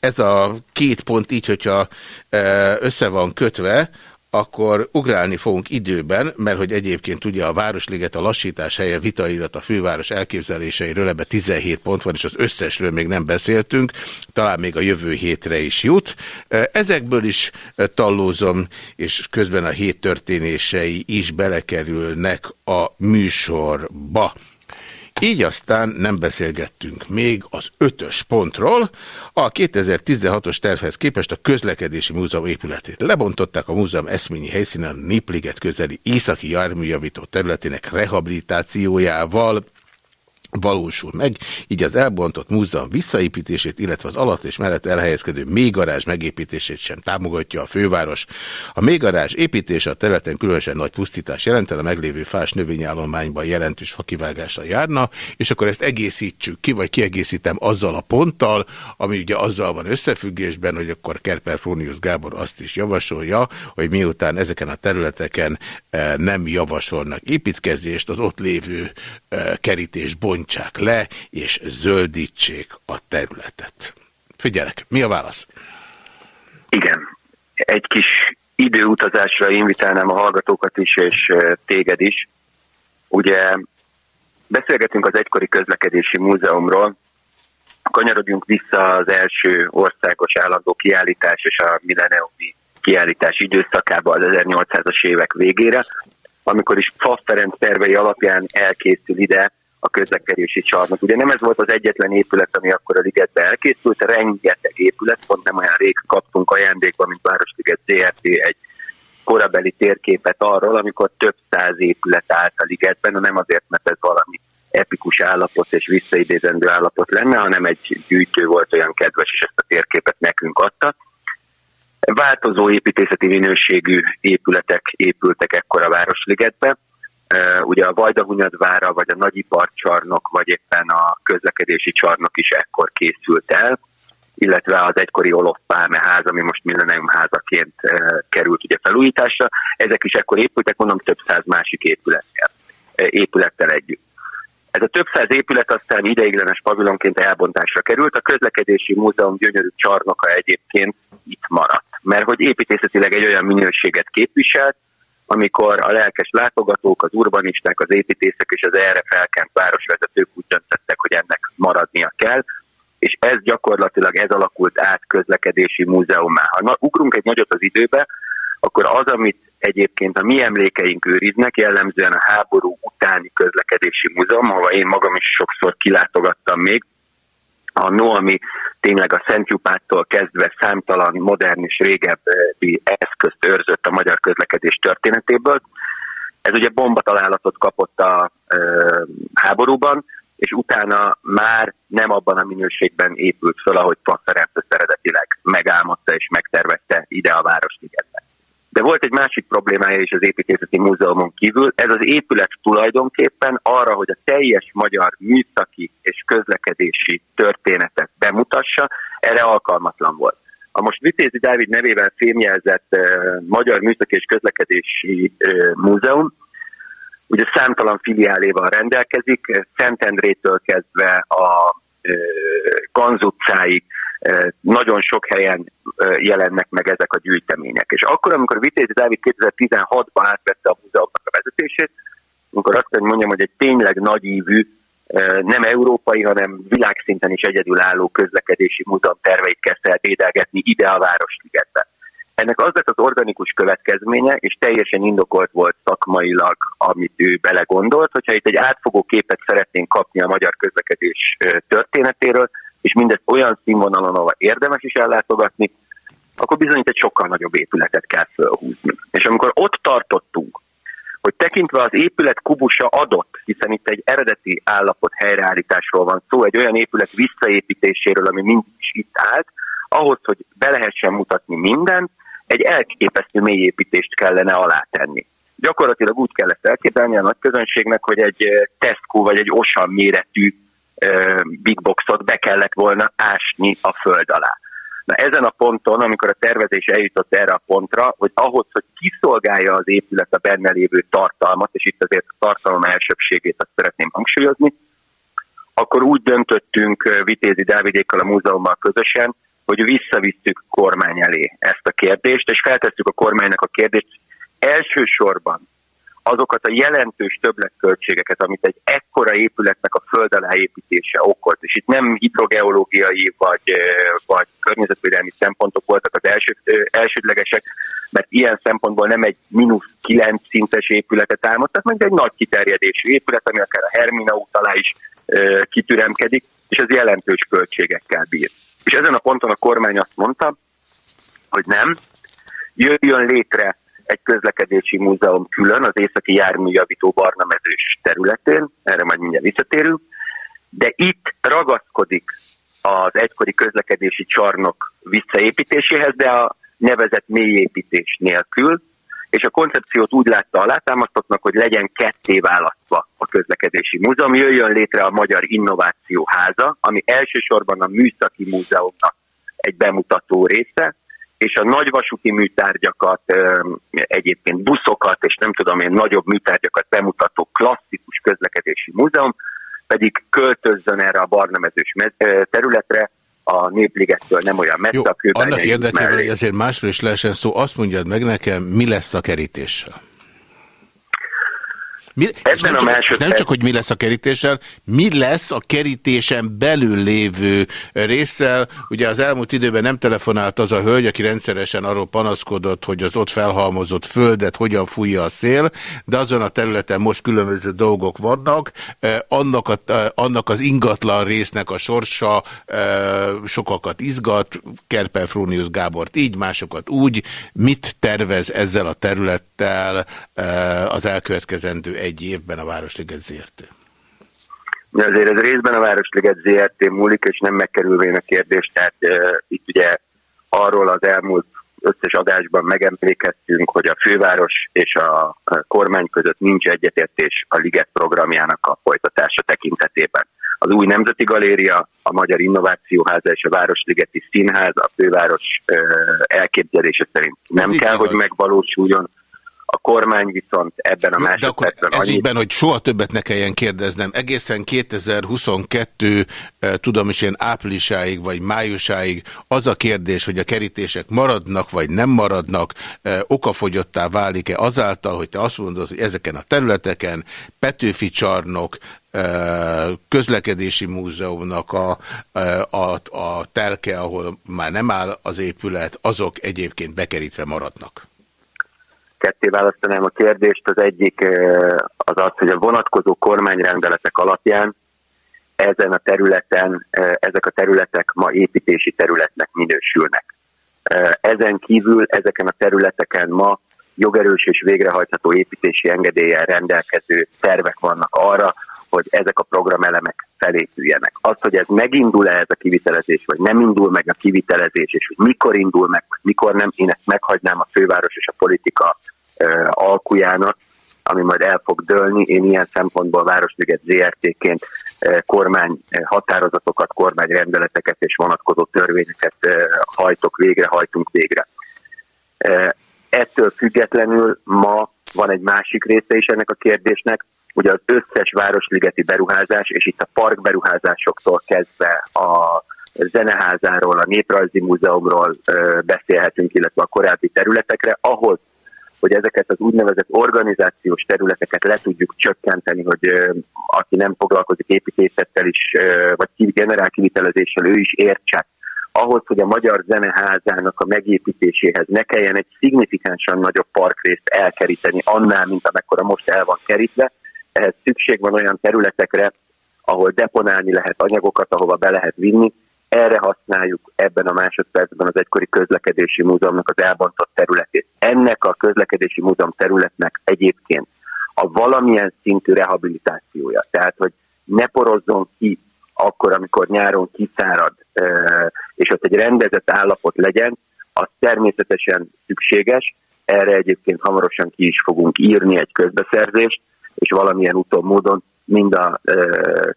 S3: ez a két pont így, hogyha össze van kötve, akkor ugrálni fogunk időben, mert hogy egyébként ugye a Városliget a lassítás helye vitairat a főváros elképzeléseiről, ebbe 17 pont van, és az összesről még nem beszéltünk, talán még a jövő hétre is jut. Ezekből is tallózom, és közben a hét történései is belekerülnek a műsorba. Így aztán nem beszélgettünk még az ötös pontról. A 2016-os tervhez képest a közlekedési múzeum épületét lebontották a múzeum eszményi helyszínen a Népliget közeli északi járműjavító területének rehabilitációjával valósul meg, így az elbontott múzeum visszaépítését, illetve az alatt és mellett elhelyezkedő mélygarázs megépítését sem támogatja a főváros. A mélygarázs építése a területen különösen nagy pusztítás jelenten a meglévő fás növényállományban jelentős fakivágásra járna, és akkor ezt egészítsük ki, vagy kiegészítem azzal a ponttal, ami ugye azzal van összefüggésben, hogy akkor Kerper Frónius Gábor azt is javasolja, hogy miután ezeken a területeken eh, nem javasolnak építkezést, az ott lévő eh, kerítést bontsák le, és zöldítsék a területet. Figyelek, mi a válasz?
S8: Igen, egy kis időutazásra invitálnám a hallgatókat is, és eh, téged is. Ugye beszélgetünk az egykori közlekedési múzeumról, kanyarodjunk vissza az első országos állandó kiállítás és a milleniumi kiállítás időszakába az 1800-as évek végére, amikor is Ferenc tervei alapján elkészül ide a közlekedési csarnok. Ugye nem ez volt az egyetlen épület, ami akkor a ligetbe elkészült, rengeteg épület, pont nem olyan rég kaptunk ajándékba, mint Városliget ZRT egy korabeli térképet arról, amikor több száz épület állt a ligetben, nem azért, mert ez valami epikus állapot és visszaidézendő állapot lenne, hanem egy gyűjtő volt olyan kedves, és ezt a térképet nekünk adta. Változó építészeti minőségű épületek épültek ekkor a Városligetbe. Ugye a Vajdahunyadvára, vagy a Nagyiparcsarnok, vagy éppen a közlekedési csarnok is ekkor készült el, illetve az egykori Olof Pálme ház, ami most Millennium házaként került ugye felújításra. Ezek is ekkor épültek, mondom, több száz másik épülettel, épülettel együtt. Ez a több száz épület aztán ideiglenes pavilonként elbontásra került, a közlekedési múzeum gyönyörű csarnoka egyébként itt maradt. Mert hogy építészetileg egy olyan minőséget képviselt, amikor a lelkes látogatók, az urbanisták, az építészek és az erre felkent városvezetők úgy döntöttek, hogy ennek maradnia kell, és ez gyakorlatilag ez alakult át közlekedési múzeummá. Ha ugrunk egy nagyot az időbe, akkor az, amit egyébként a mi emlékeink őriznek, jellemzően a háború utáni közlekedési múzeum, ahova én magam is sokszor kilátogattam még, a Noami tényleg a Szent Jupáttól kezdve számtalan modern és régebbi eszközt őrzött a magyar közlekedés történetéből. Ez ugye bombatalálatot kapott a ö, háborúban, és utána már nem abban a minőségben épült föl, ahogy Pap Ferenc ezt eredetileg megálmodta és megtervezte ide a Városligetbe. De volt egy másik problémája is az építészeti múzeumon kívül. Ez az épület tulajdonképpen arra, hogy a teljes magyar műszaki és közlekedési történetet bemutassa, erre alkalmatlan volt. A most Vitézi Dávid nevével fémjelzett uh, Magyar Műszaki és Közlekedési uh, Múzeum, ugye számtalan filiáléval rendelkezik, Szentendrétől kezdve a uh, Ganz utcáig, nagyon sok helyen jelennek meg ezek a gyűjtemények. És akkor, amikor Vitézi Dávid 2016-ban átvette a múzeumnak a vezetését, amikor azt kell mondjam, hogy egy tényleg nagyívű, nem európai, hanem világszinten is egyedülálló közlekedési múzeum terveit kezdte el dédelgetni ide a Városligetbe. Ennek az lett az organikus következménye, és teljesen indokolt volt szakmailag, amit ő belegondolt, hogyha itt egy átfogó képet szeretnénk kapni a magyar közlekedés történetéről, és mindezt olyan színvonalon, ahol érdemes is ellátogatni, akkor bizony itt egy sokkal nagyobb épületet kell felhúzni. És amikor ott tartottunk, hogy tekintve az épület kubusa adott, hiszen itt egy eredeti állapot helyreállításról van szó, egy olyan épület visszaépítéséről, ami mindig is itt állt, ahhoz, hogy be lehessen mutatni mindent, egy elképesztő mélyépítést kellene alátenni. Gyakorlatilag úgy kellett elképzelni a nagy közönségnek, hogy egy eh, Tesco vagy egy Osan méretű big boxot be kellett volna ásni a föld alá. Na ezen a ponton, amikor a tervezés eljutott erre a pontra, hogy ahhoz, hogy kiszolgálja az épület a benne lévő tartalmat, és itt azért a tartalom elsőbségét azt szeretném hangsúlyozni, akkor úgy döntöttünk Vitézi Dávidékkal a múzeummal közösen, hogy visszavisszük kormány elé ezt a kérdést, és feltesszük a kormánynak a kérdést elsősorban azokat a jelentős többletköltségeket, amit egy ekkora épületnek a föld alá építése okoz. És itt nem hidrogeológiai vagy, vagy környezetvédelmi szempontok voltak az első, elsődlegesek, mert ilyen szempontból nem egy mínusz 9 szintes épületet álmodtak, meg egy nagy kiterjedésű épület, ami akár a Hermina út alá is e, kitüremkedik, és az jelentős költségekkel bír. És ezen a ponton a kormány azt mondta, hogy nem, jöjjön létre egy közlekedési múzeum külön az északi járműjavító barnamezős területén, erre majd mindjárt visszatérünk, de itt ragaszkodik az egykori közlekedési csarnok visszaépítéséhez, de a nevezett mélyépítés nélkül, és a koncepciót úgy látta alátámasztottnak, hogy legyen ketté választva a közlekedési múzeum, jöjjön létre a Magyar Innováció Háza, ami elsősorban a Műszaki Múzeumnak egy bemutató része, és a nagyvasúti műtárgyakat, egyébként buszokat, és nem tudom én, nagyobb műtárgyakat bemutató klasszikus közlekedési múzeum, pedig költözzön erre a barnamezős területre, a Népligettől nem olyan messze
S3: Jó,
S8: a
S3: annak érdekében,
S8: mellé.
S3: hogy ezért másról is lehessen szó, azt mondjad meg nekem, mi lesz a kerítéssel? Mi,
S8: Ebben
S3: nem,
S8: a másodperc-
S3: nem csak, hogy mi lesz a kerítéssel, mi lesz a kerítésen belül lévő résszel. Ugye az elmúlt időben nem telefonált az a hölgy, aki rendszeresen arról panaszkodott, hogy az ott felhalmozott földet hogyan fújja a szél, de azon a területen most különböző dolgok vannak. Eh, Annak, a, eh, annak az ingatlan résznek a sorsa eh, sokakat izgat, Kerpel Frónius Gábort így, másokat úgy. Mit tervez ezzel a területtel az elkövetkezendő egy évben a Városliget ZRT?
S8: De azért ez részben a Városliget ZRT múlik, és nem megkerülvén a kérdést, tehát uh, itt ugye arról az elmúlt összes adásban megemlékeztünk, hogy a főváros és a kormány között nincs egyetértés a Liget programjának a folytatása tekintetében. Az új Nemzeti Galéria, a Magyar Innovációháza és a Városligeti Színház a főváros elképzelése szerint nem
S3: Ez
S8: kell, hogy megvalósuljon. A kormány viszont ebben a másodpercben
S3: ez ügyben, hogy soha többet ne kelljen kérdeznem. Egészen 2022, eh, tudom is én áprilisáig vagy májusáig az a kérdés, hogy a kerítések maradnak vagy nem maradnak, okafogyottá válik-e azáltal, hogy te azt mondod, hogy ezeken a területeken Petőfi csarnok, közlekedési múzeumnak a, a, a telke, ahol már nem áll az épület, azok egyébként bekerítve maradnak.
S8: Ketté választanám a kérdést. Az egyik az az, hogy a vonatkozó kormányrendeletek alapján ezen a területen, ezek a területek ma építési területnek minősülnek. Ezen kívül ezeken a területeken ma jogerős és végrehajtható építési engedéllyel rendelkező tervek vannak arra, hogy ezek a programelemek felépüljenek. Az, hogy ez megindul-e ez a kivitelezés, vagy nem indul meg a kivitelezés, és hogy mikor indul meg, vagy mikor nem, én ezt meghagynám a főváros és a politika uh, alkujának, ami majd el fog dőlni. Én ilyen szempontból Városliget ZRT-ként kormány határozatokat, kormányrendeleteket és vonatkozó törvényeket hajtok végre, hajtunk végre. Ettől függetlenül ma van egy másik része is ennek a kérdésnek, ugye az összes városligeti beruházás, és itt a parkberuházásoktól kezdve a zeneházáról, a Néprajzi Múzeumról beszélhetünk, illetve a korábbi területekre, ahhoz, hogy ezeket az úgynevezett organizációs területeket le tudjuk csökkenteni, hogy aki nem foglalkozik építészettel is, vagy generál kivitelezéssel, ő is értse. Ahhoz, hogy a Magyar Zeneházának a megépítéséhez ne kelljen egy szignifikánsan nagyobb parkrészt elkeríteni annál, mint amekkora most el van kerítve, ehhez szükség van olyan területekre, ahol deponálni lehet anyagokat, ahova be lehet vinni. Erre használjuk ebben a másodpercben az egykori közlekedési múzeumnak az elbontott területét. Ennek a közlekedési múzeum területnek egyébként a valamilyen szintű rehabilitációja, tehát hogy ne porozzon ki akkor, amikor nyáron kiszárad, és ott egy rendezett állapot legyen, az természetesen szükséges, erre egyébként hamarosan ki is fogunk írni egy közbeszerzést, és valamilyen úton, módon mind a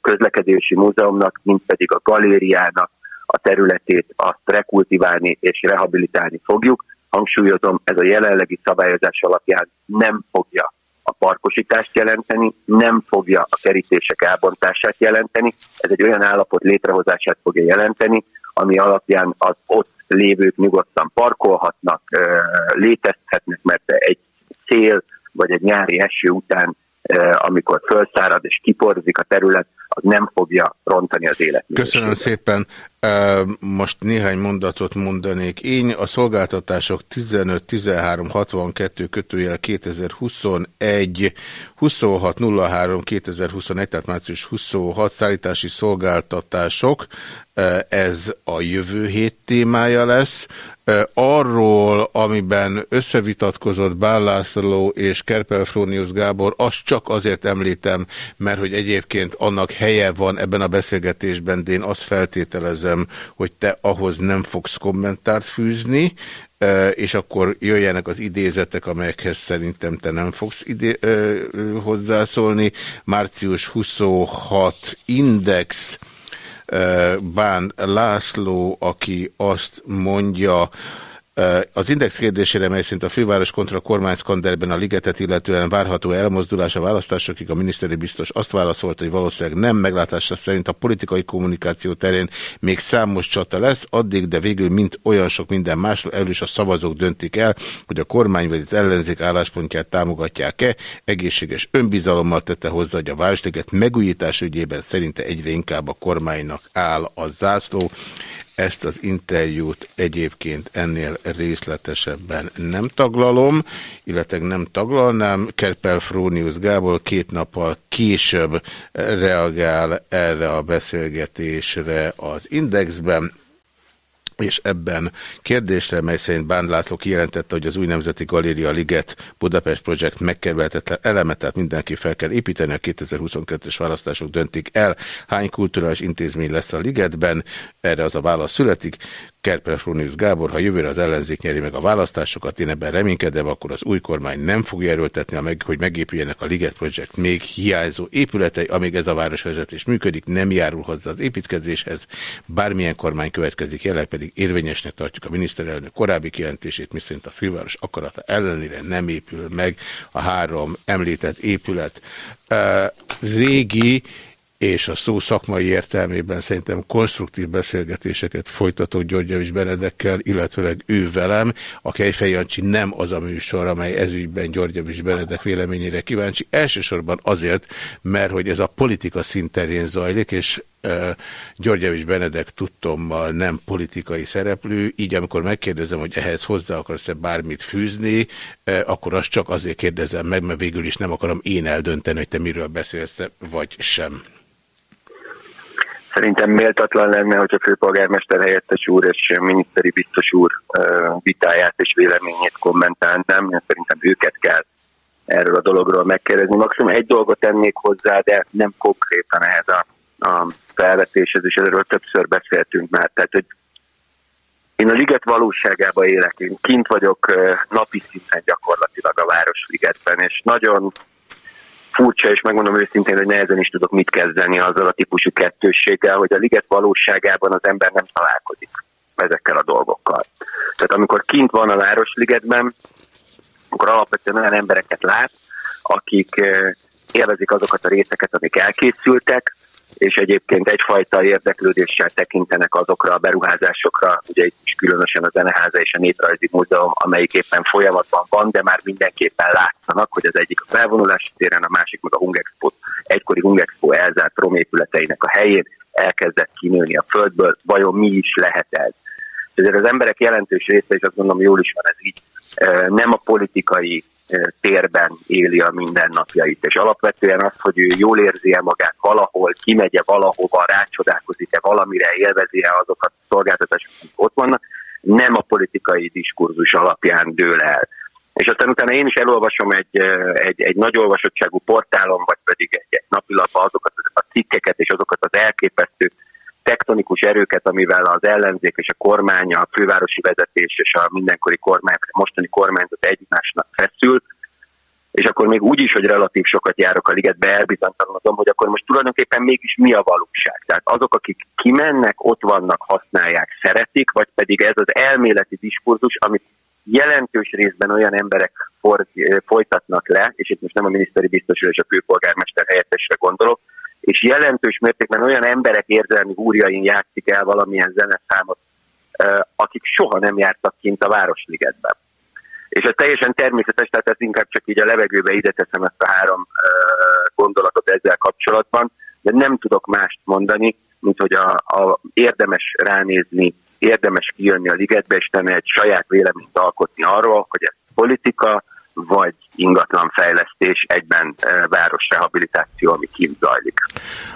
S8: közlekedési múzeumnak, mind pedig a galériának a területét azt rekultiválni és rehabilitálni fogjuk. Hangsúlyozom, ez a jelenlegi szabályozás alapján nem fogja a parkosítást jelenteni, nem fogja a kerítések elbontását jelenteni, ez egy olyan állapot létrehozását fogja jelenteni, ami alapján az ott lévők nyugodtan parkolhatnak, létezhetnek, mert egy szél vagy egy nyári eső után, amikor felszárad és kiporzik a terület, az nem fogja rontani az életet.
S3: Köszönöm szépen. Most néhány mondatot mondanék. Én a szolgáltatások 15-13-62 kötőjel 2021 2603 2021, tehát március 26 szállítási szolgáltatások, ez a jövő hét témája lesz. Arról, amiben összevitatkozott Bál László és Kerpel Frónius Gábor, azt csak azért említem, mert hogy egyébként annak helye van ebben a beszélgetésben, de én azt feltételezem, hogy te ahhoz nem fogsz kommentárt fűzni, és akkor jöjjenek az idézetek, amelyekhez szerintem te nem fogsz idé ö, hozzászólni. Március 26 Index, Bán László, aki azt mondja, az Index kérdésére, mely szerint a főváros kontra a Skanderben a ligetet illetően várható elmozdulás a választásokig, a miniszteri biztos azt válaszolta, hogy valószínűleg nem meglátása szerint a politikai kommunikáció terén még számos csata lesz, addig, de végül mint olyan sok minden másról elős a szavazók döntik el, hogy a kormány vagy az ellenzék álláspontját támogatják-e. Egészséges önbizalommal tette hozzá, hogy a Városliget megújítás ügyében szerinte egyre inkább a kormánynak áll a zászló. Ezt az interjút egyébként ennél részletesebben nem taglalom, illetve nem taglalnám. Kerpel Frónius Gábor két nappal később reagál erre a beszélgetésre az Indexben és ebben kérdésre, mely szerint Bán László kijelentette, hogy az új Nemzeti Galéria Liget Budapest Projekt megkerülhetetlen eleme, tehát mindenki fel kell építeni, a 2022-es választások döntik el, hány kulturális intézmény lesz a Ligetben, erre az a válasz születik. Kerpel Frónius Gábor, ha jövőre az ellenzék nyeri meg a választásokat, én ebben reménykedem, akkor az új kormány nem fogja erőltetni, hogy megépüljenek a Liget Project még hiányzó épületei, amíg ez a városvezetés működik, nem járul hozzá az építkezéshez. Bármilyen kormány következik, jelenleg pedig érvényesnek tartjuk a miniszterelnök korábbi kijelentését, miszerint a főváros akarata ellenére nem épül meg a három említett épület. Régi és a szó szakmai értelmében szerintem konstruktív beszélgetéseket folytatott Györgyevics Benedekkel, illetőleg ő velem. A Kejfej nem az a műsor, amely ezügyben Györgyevics Benedek véleményére kíváncsi. Elsősorban azért, mert hogy ez a politika szinterén zajlik, és Györgyevics Benedek tudtommal nem politikai szereplő, így amikor megkérdezem, hogy ehhez hozzá akarsz-e bármit fűzni, akkor azt csak azért kérdezem meg, mert végül is nem akarom én eldönteni, hogy te miről beszélsz, vagy sem.
S8: Szerintem méltatlan lenne, hogy a főpolgármester helyettes úr és miniszteri biztos úr vitáját és véleményét kommentálnám. Szerintem őket kell erről a dologról megkérdezni. Maximum egy dolgot tennék hozzá, de nem konkrétan ehhez a, a felvetéshez, és erről többször beszéltünk már. Tehát, hogy én a liget valóságában élek, én kint vagyok napi szinten gyakorlatilag a Városligetben, és nagyon furcsa, és megmondom őszintén, hogy nehezen is tudok mit kezdeni azzal a típusú kettősséggel, hogy a liget valóságában az ember nem találkozik ezekkel a dolgokkal. Tehát amikor kint van a Városligetben, akkor alapvetően olyan embereket lát, akik eh, élvezik azokat a részeket, amik elkészültek, és egyébként egyfajta érdeklődéssel tekintenek azokra a beruházásokra, ugye itt is különösen a Zeneháza és a Néprajzi Múzeum, amelyik éppen folyamatban van, de már mindenképpen látszanak, hogy az egyik a felvonulási téren, a másik meg a Hungexpo, egykori Hungexpo elzárt romépületeinek a helyén elkezdett kinőni a földből, vajon mi is lehet ez? Ezért az emberek jelentős része, és azt gondolom jól is van ez így, nem a politikai térben éli a mindennapjait. És alapvetően az, hogy ő jól érzi-e magát valahol, kimegye valahova, rácsodálkozik-e valamire, élvezi-e azokat a szolgáltatásokat, amik ott vannak, nem a politikai diskurzus alapján dől el. És aztán utána én is elolvasom egy, egy, egy nagy olvasottságú portálon, vagy pedig egy, egy napilapban azokat a cikkeket és azokat az elképesztő tektonikus erőket, amivel az ellenzék és a kormány, a fővárosi vezetés és a mindenkori kormány, a mostani kormányzat egymásnak feszül, és akkor még úgy is, hogy relatív sokat járok a ligetbe, elbizonytalanodom, hogy akkor most tulajdonképpen mégis mi a valóság. Tehát azok, akik kimennek, ott vannak, használják, szeretik, vagy pedig ez az elméleti diskurzus, amit jelentős részben olyan emberek for, folytatnak le, és itt most nem a miniszteri biztosról és a főpolgármester helyettesre gondolok, és jelentős mértékben olyan emberek érzelmi húrjain játszik el valamilyen zeneszámot, akik soha nem jártak kint a Városligetben. És ez teljesen természetes, tehát ez inkább csak így a levegőbe ide teszem ezt a három gondolatot ezzel kapcsolatban, de nem tudok mást mondani, mint hogy a, a érdemes ránézni, érdemes kijönni a ligetbe, és tenni egy saját véleményt alkotni arról, hogy ez politika, vagy ingatlanfejlesztés, egyben városrehabilitáció, ami kint zajlik.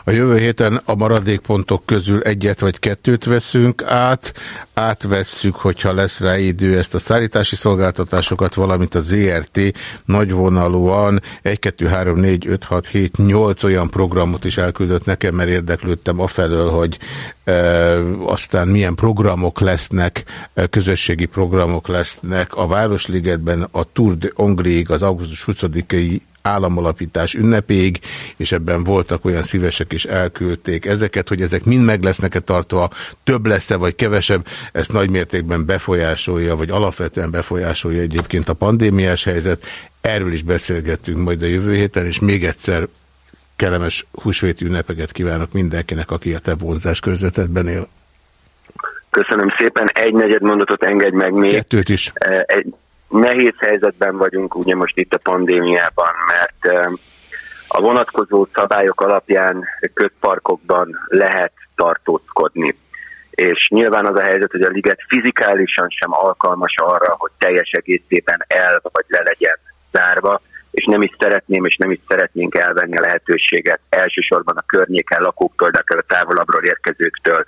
S3: A jövő héten a maradékpontok közül egyet vagy kettőt veszünk át. Átvesszük, hogyha lesz rá idő ezt a szállítási szolgáltatásokat, valamint a ZRT nagyvonalúan 1, 2, 3, 4, 5, 6, 7, 8 olyan programot is elküldött nekem, mert érdeklődtem afelől, hogy e, aztán milyen programok lesznek, közösségi programok lesznek a Városligetben, a Tour de Hongriig, az augusztus 20-i államalapítás ünnepéig, és ebben voltak olyan szívesek is elküldték ezeket, hogy ezek mind meg lesznek-e tartva, több lesz-e vagy kevesebb, ezt nagy mértékben befolyásolja, vagy alapvetően befolyásolja egyébként a pandémiás helyzet. Erről is beszélgettünk majd a jövő héten, és még egyszer kellemes húsvéti ünnepeket kívánok mindenkinek, aki a te vonzás körzetedben él.
S8: Köszönöm szépen, egy negyed mondatot engedj meg még.
S3: Kettőt is.
S8: E, Egy nehéz helyzetben vagyunk ugye most itt a pandémiában, mert a vonatkozó szabályok alapján közparkokban lehet tartózkodni. És nyilván az a helyzet, hogy a liget fizikálisan sem alkalmas arra, hogy teljes egészében el vagy le legyen zárva, és nem is szeretném, és nem is szeretnénk elvenni a lehetőséget elsősorban a környéken lakóktól, de akár a távolabbról érkezőktől,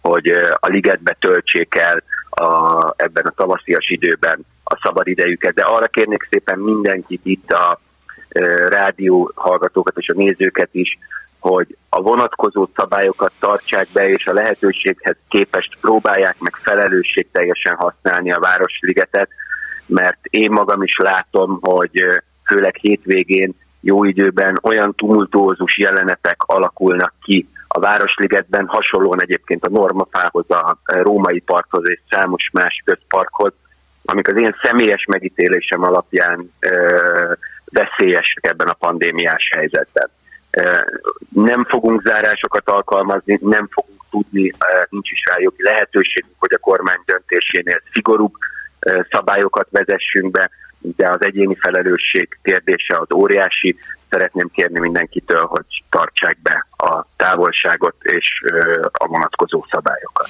S8: hogy a ligetbe töltsék el a, ebben a tavaszias időben a szabad idejüket. De arra kérnék szépen mindenkit itt a ö, rádió hallgatókat és a nézőket is, hogy a vonatkozó szabályokat tartsák be, és a lehetőséghez képest próbálják meg felelősségteljesen használni a Városligetet, mert én magam is látom, hogy főleg hétvégén jó időben olyan tumultuózus jelenetek alakulnak ki a Városligetben, hasonlóan egyébként a Normafához, a Római Parkhoz és számos más közparkhoz, amik az én személyes megítélésem alapján ö, veszélyesek ebben a pandémiás helyzetben. Ö, nem fogunk zárásokat alkalmazni, nem fogunk tudni, ö, nincs is rá jogi lehetőségünk, hogy a kormány döntésénél szigorúbb ö, szabályokat vezessünk be, de az egyéni felelősség kérdése az óriási. Szeretném kérni mindenkitől, hogy tartsák be a távolságot és a vonatkozó szabályokat.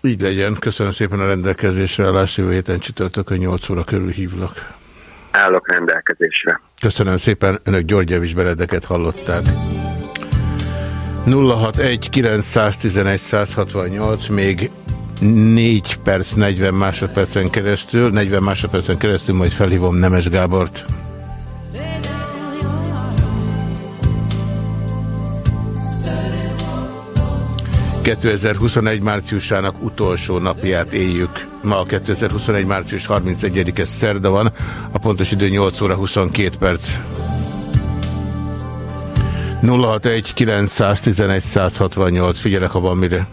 S3: Így legyen. Köszönöm szépen a rendelkezésre. Állás jövő héten csütörtökön 8 óra körül hívlak.
S8: Állok rendelkezésre.
S3: Köszönöm szépen. Önök György Javis Benedeket hallották. 061 911 168 még 4 perc 40 másodpercen keresztül, 40 másodpercen keresztül majd felhívom Nemes Gábort. 2021 márciusának utolsó napját éljük. Ma a 2021 március 31-e szerda van, a pontos idő 8 óra 22 perc. 061 911 168, figyelek, ha mire.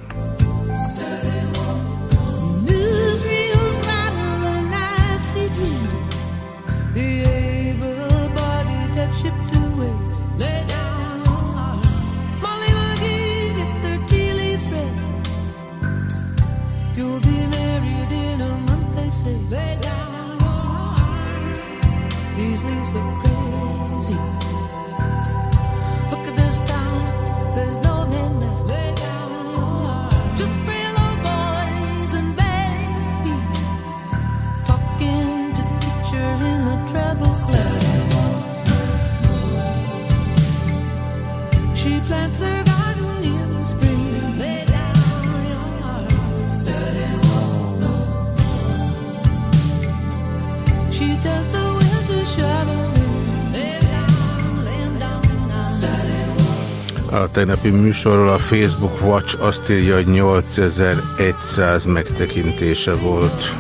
S5: A
S3: tegnapi műsorról a Facebook Watch azt írja, hogy 8100 megtekintése volt.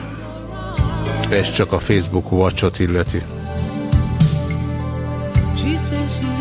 S3: Ez csak a Facebook Watch-ot illeti.
S5: She says she's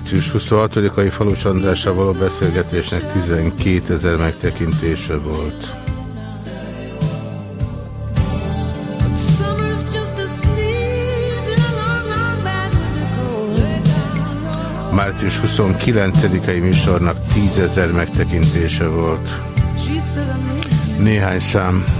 S3: március 26-ai Falus Andrással való beszélgetésnek 12 ezer megtekintése volt. Március 29-ai műsornak 10 ezer megtekintése volt. Néhány szám.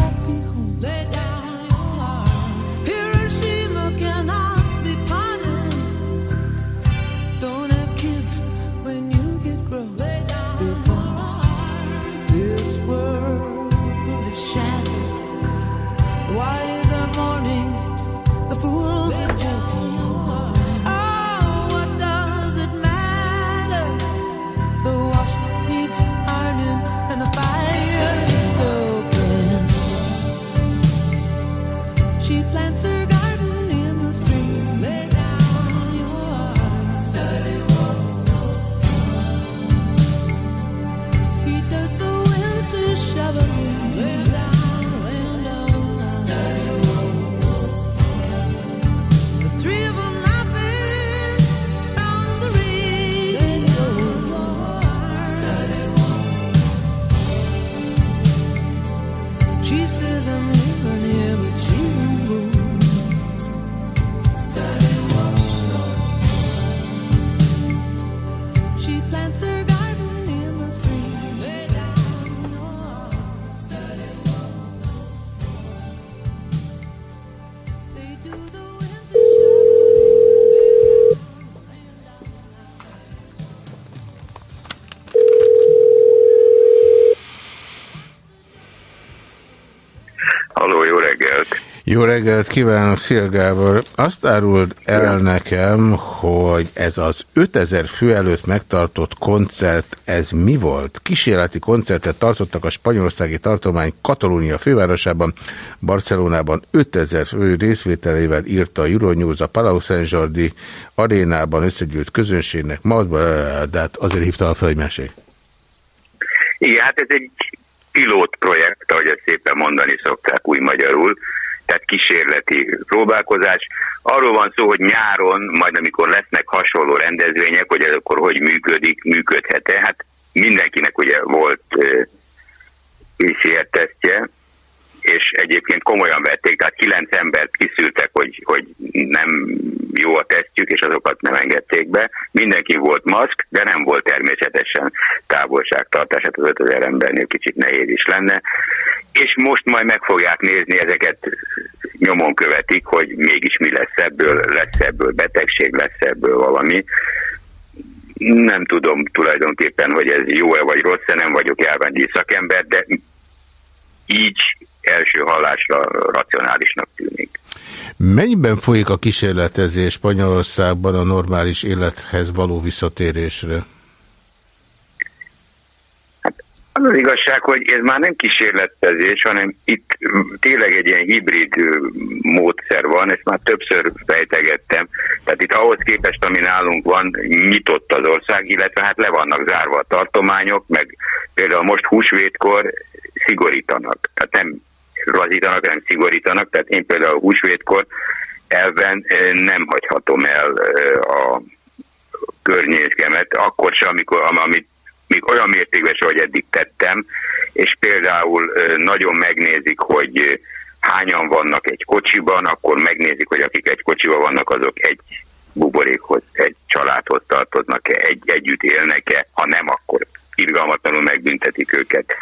S3: Kívánok, Szia Gábor! Azt árult el nekem, hogy ez az 5000 fő előtt megtartott koncert, ez mi volt? Kísérleti koncertet tartottak a spanyolországi tartomány Katalónia fővárosában, Barcelonában 5000 fő részvételével írta a Euronews a Palau Saint Jordi arénában összegyűlt közönségnek, ma, de hát azért hívta fel, hogy mesélj.
S9: Igen, hát ez egy pilót projekt, ahogy ezt szépen mondani szokták új magyarul, tehát kísérleti próbálkozás. Arról van szó, hogy nyáron, majd amikor lesznek hasonló rendezvények, hogy ez akkor hogy működik, működhet-e. Hát mindenkinek ugye volt PCR-tesztje, és egyébként komolyan vették, tehát kilenc embert kiszűrtek, hogy, hogy nem jó a tesztjük, és azokat nem engedték be. Mindenki volt maszk, de nem volt természetesen távolságtartás, hát az 5000 embernél kicsit nehéz is lenne. És most majd meg fogják nézni, ezeket nyomon követik, hogy mégis mi lesz ebből, lesz ebből betegség, lesz ebből valami. Nem tudom tulajdonképpen, hogy ez jó-e vagy rossz-e, nem vagyok járványi szakember, de így első hallásra racionálisnak tűnik.
S3: Mennyiben folyik a kísérletezés Spanyolországban a normális élethez való visszatérésre?
S9: Az az igazság, hogy ez már nem kísérletezés, hanem itt tényleg egy ilyen hibrid módszer van, ezt már többször fejtegettem. Tehát itt ahhoz képest, ami nálunk van, nyitott az ország, illetve hát le vannak zárva a tartományok, meg például most húsvétkor szigorítanak. Tehát nem lazítanak, hanem szigorítanak. Tehát én például húsvétkor elven nem hagyhatom el a környékemet, akkor sem, amikor, am- amit még olyan mértékben hogy eddig tettem, és például nagyon megnézik, hogy hányan vannak egy kocsiban, akkor megnézik, hogy akik egy kocsiban vannak, azok egy buborékhoz, egy családhoz tartoznak-e, egy, együtt élnek-e, ha nem, akkor irgalmatlanul megbüntetik őket.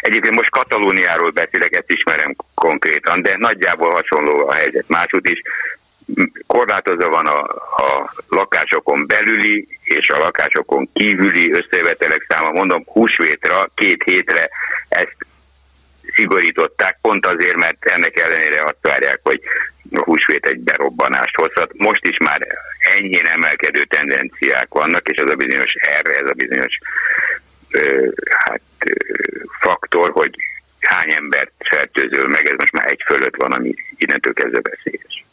S9: Egyébként most Katalóniáról beszélek, ezt ismerem konkrétan, de nagyjából hasonló a helyzet máshogy is. Korlátozva van a, a lakásokon belüli és a lakásokon kívüli összevetelek száma. Mondom, húsvétra, két hétre ezt szigorították, pont azért, mert ennek ellenére azt várják, hogy a húsvét egy berobbanást hozhat. Most is már enyhén emelkedő tendenciák vannak, és az a bizonyos erre, ez a bizonyos hát, faktor, hogy hány embert fertőzöl meg, ez most már egy fölött van, ami innentől kezdve veszélyes.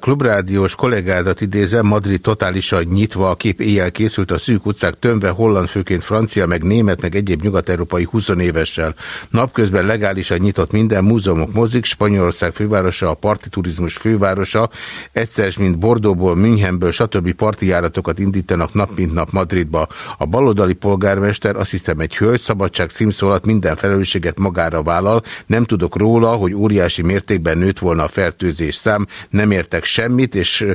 S3: Klubrádiós kollégádat idézem, Madrid totálisan nyitva, a kép éjjel készült a szűk utcák tömve, holland főként francia, meg német, meg egyéb nyugat-európai 20 évessel. Napközben legálisan nyitott minden, múzeumok, mozik, Spanyolország fővárosa, a parti turizmus fővárosa, egyszer, mint Bordóból, Münchenből, stb. parti járatokat indítanak nap mint nap Madridba. A baloldali polgármester, azt hiszem egy hölgy, szabadság címszólat minden felelősséget magára vállal, nem tudok róla, hogy óriási mértékben nőtt volna a fertőzés szám, nem értek semmit, és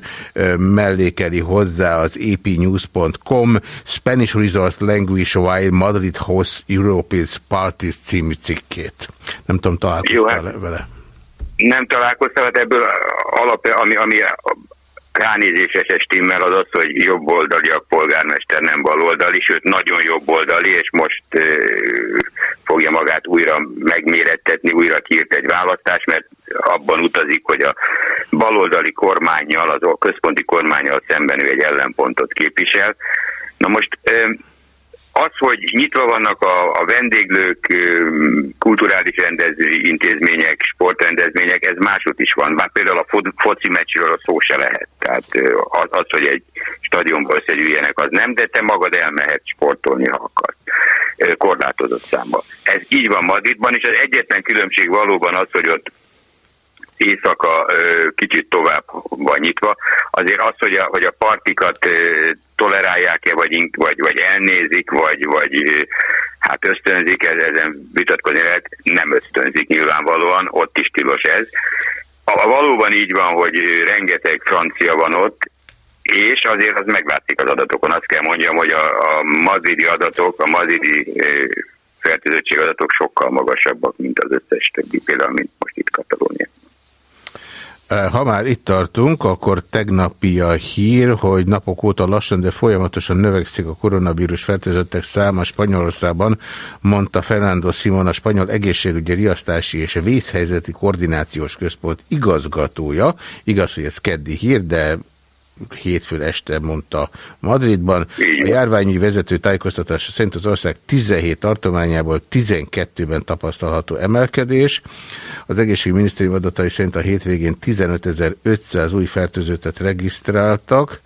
S3: mellékeli hozzá az apnews.com Spanish Resource Language While Madrid Hosts Europe's Parties című cikkét. Nem tudom, találkoztál
S9: Jó, hát-
S3: vele?
S9: Nem találkoztam, hát ebből alap, ami, ami ránézéses stimmel az az, hogy jobboldali a polgármester, nem baloldali, sőt nagyon jobboldali, és most ö, fogja magát újra megmérettetni, újra kiírt egy választás, mert abban utazik, hogy a baloldali kormányjal, az a központi kormányjal szemben ő egy ellenpontot képvisel. Na most az, hogy nyitva vannak a, a vendéglők, kulturális rendező intézmények, sportrendezmények, ez máshogy is van. Már például a fo- foci meccsről a szó se lehet. Tehát az, az, hogy egy stadionból összegyűjjenek, az nem, de te magad elmehetsz sportolni, ha akarsz korlátozott számba. Ez így van Madridban, és az egyetlen különbség valóban az, hogy ott éjszaka kicsit tovább van nyitva. Azért az, hogy a, hogy a partikat tolerálják-e, vagy, vagy, vagy elnézik, vagy, vagy hát ösztönzik, ez, ezen vitatkozni lehet, nem ösztönzik nyilvánvalóan, ott is tilos ez. A, valóban így van, hogy rengeteg francia van ott, és azért az meglátszik az adatokon. Azt kell mondjam, hogy a, a madridi adatok, a madridi ö, fertőzöttség adatok sokkal magasabbak, mint az összes többi, például, mint most itt Katalónia.
S3: Eh, Ha már itt tartunk, akkor tegnapi a hír, hogy napok óta lassan, de folyamatosan növekszik a koronavírus fertőzöttek száma Spanyolországban, mondta Fernando Simon, a Spanyol Egészségügyi Riasztási és Vészhelyzeti Koordinációs Központ igazgatója. Igaz, hogy ez keddi hír, de hétfőn este mondta Madridban. A járványügyi vezető tájékoztatása szerint az ország 17 tartományából 12-ben tapasztalható emelkedés. Az egészségminisztérium adatai szerint a hétvégén 15.500 új fertőzöttet regisztráltak,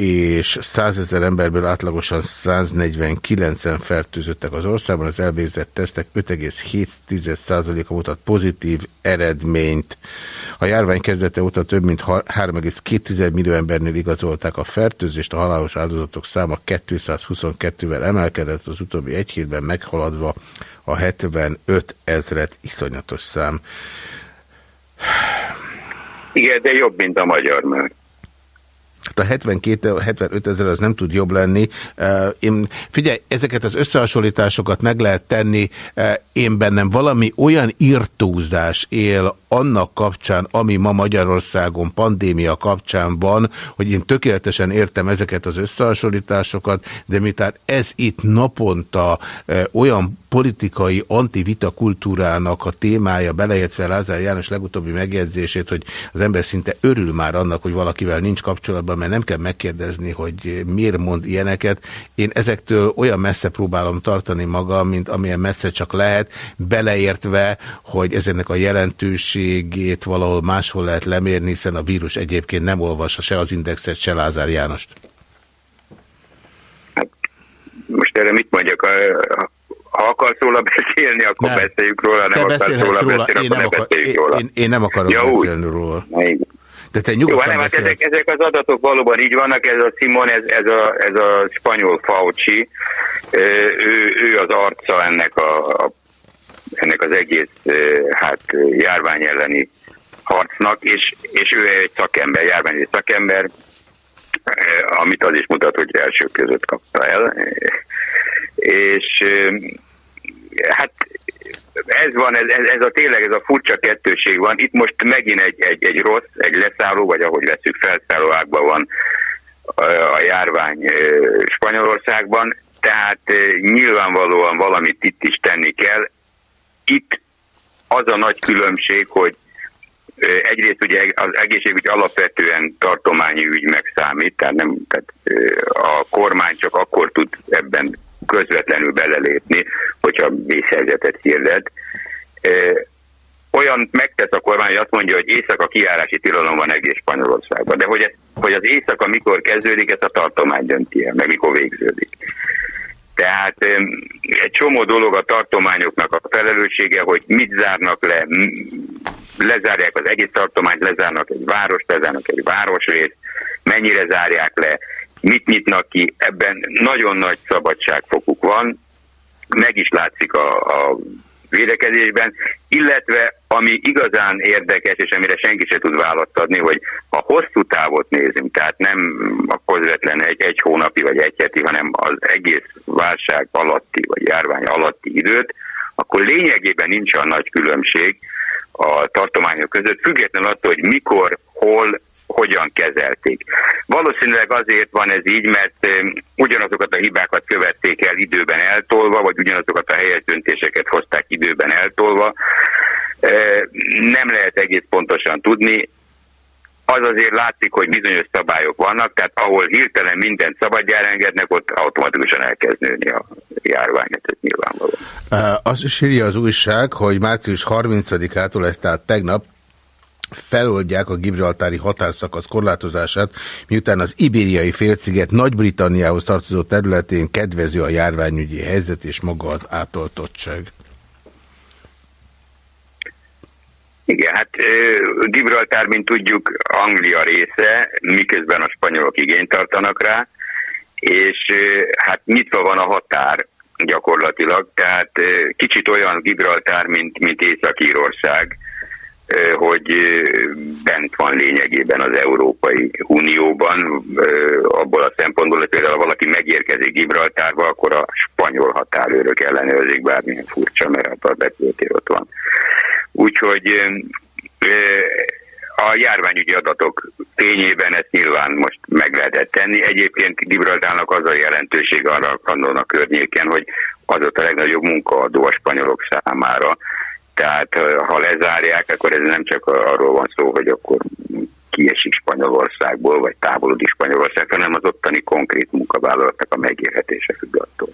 S3: és 100 ezer emberből átlagosan 149-en fertőzöttek az országban. Az elvégzett tesztek 5,7%-a mutat pozitív eredményt. A járvány kezdete óta több mint 3,2 millió embernél igazolták a fertőzést, a halálos áldozatok száma 222-vel emelkedett az utóbbi egy hétben meghaladva a 75 ezret iszonyatos szám.
S9: Igen, de jobb, mint a magyar már.
S3: Hát a 72, 75 ezer az nem tud jobb lenni. Én, figyelj, ezeket az összehasonlításokat meg lehet tenni. Én bennem valami olyan írtózás él annak kapcsán, ami ma Magyarországon pandémia kapcsán van, hogy én tökéletesen értem ezeket az összehasonlításokat, de miután ez itt naponta eh, olyan politikai antivita kultúrának a témája, beleértve Lázár János legutóbbi megjegyzését, hogy az ember szinte örül már annak, hogy valakivel nincs kapcsolatban, mert nem kell megkérdezni, hogy miért mond ilyeneket. Én ezektől olyan messze próbálom tartani magam, mint amilyen messze csak lehet, beleértve, hogy ezenek a jelentőségét valahol máshol lehet lemérni, hiszen a vírus egyébként nem olvassa se az indexet, se Lázár Jánost.
S9: Most erre mit mondjak? Ha akarsz róla beszélni, akkor
S3: Nem.
S9: beszéljük róla, nem
S3: Te
S9: akarsz róla
S3: róla,
S9: beszélni,
S3: én
S9: akkor
S3: nem,
S9: ne
S3: akar,
S9: beszéljük
S3: én,
S9: róla.
S3: én, én nem akarok
S9: Ja, úgy.
S3: beszélni róla.
S9: Na, igen.
S3: De te
S9: Jó,
S3: nyugodtan
S9: hát nem, hát ezek, ezek az adatok valóban így vannak, ez a Simon, ez, ez, a, ez a spanyol Fauci, ő, ő az arca ennek, a, a, ennek az egész hát, járvány elleni harcnak, és, és ő egy szakember, járványi szakember, amit az is mutat, hogy első között kapta el. És hát ez van, ez, ez, ez a tényleg ez a furcsa kettőség van. Itt most megint egy, egy, egy rossz, egy leszálló, vagy ahogy veszük, felszálló ágban van a, járvány Spanyolországban, tehát nyilvánvalóan valamit itt is tenni kell. Itt az a nagy különbség, hogy egyrészt ugye az egészségügy alapvetően tartományi ügynek számít, tehát, nem, tehát a kormány csak akkor tud ebben közvetlenül belelépni, hogyha vészhelyzetet hirdet. Olyan megtesz a kormány, hogy azt mondja, hogy éjszaka kiárási tilalom van egész Spanyolországban. De hogy, ez, hogy az éjszaka mikor kezdődik, ezt a tartomány dönti el, meg mikor végződik. Tehát egy csomó dolog a tartományoknak a felelőssége, hogy mit zárnak le, lezárják az egész tartományt, lezárnak egy várost, lezárnak egy városrészt, mennyire zárják le, mit nyitnak ki, ebben nagyon nagy szabadságfokuk van, meg is látszik a, a védekezésben, illetve ami igazán érdekes, és amire senki se tud választ adni, hogy ha hosszú távot nézünk, tehát nem a közvetlen egy, egy hónapi vagy egy heti, hanem az egész válság alatti vagy járvány alatti időt, akkor lényegében nincs olyan nagy különbség a tartományok között, függetlenül attól, hogy mikor, hol, hogyan kezelték. Valószínűleg azért van ez így, mert ugyanazokat a hibákat követték el időben eltolva, vagy ugyanazokat a helyes döntéseket hozták időben eltolva. Nem lehet egész pontosan tudni. Az azért látszik, hogy bizonyos szabályok vannak, tehát ahol hirtelen mindent szabadjára engednek, ott automatikusan elkezd nőni a járvány, ez nyilvánvaló.
S3: Azt is írja az újság, hogy március 30-ától, ez tehát tegnap, feloldják a gibraltári határszakasz korlátozását, miután az ibériai félsziget Nagy-Britanniához tartozó területén kedvező a járványügyi helyzet és maga az átoltottság.
S9: Igen, hát Gibraltár, mint tudjuk, Anglia része, miközben a spanyolok igényt tartanak rá, és hát nyitva van a határ gyakorlatilag, tehát kicsit olyan Gibraltár, mint, mint Észak-Írország, hogy bent van lényegében az Európai Unióban, abból a szempontból, hogy például valaki megérkezik Gibraltárba, akkor a spanyol határőrök ellenőrzik, bármilyen furcsa, mert hát a betöltér ott van. Úgyhogy a járványügyi adatok fényében ezt nyilván most meg lehetett tenni. Egyébként Gibraltárnak az a jelentőség arra a környéken, hogy az ott a legnagyobb munkaadó a spanyolok számára. Tehát ha lezárják, akkor ez nem csak arról van szó, hogy akkor kiesik Spanyolországból, vagy távolodik Spanyolország, hanem az ottani konkrét munkavállalatnak a megélhetése függ attól.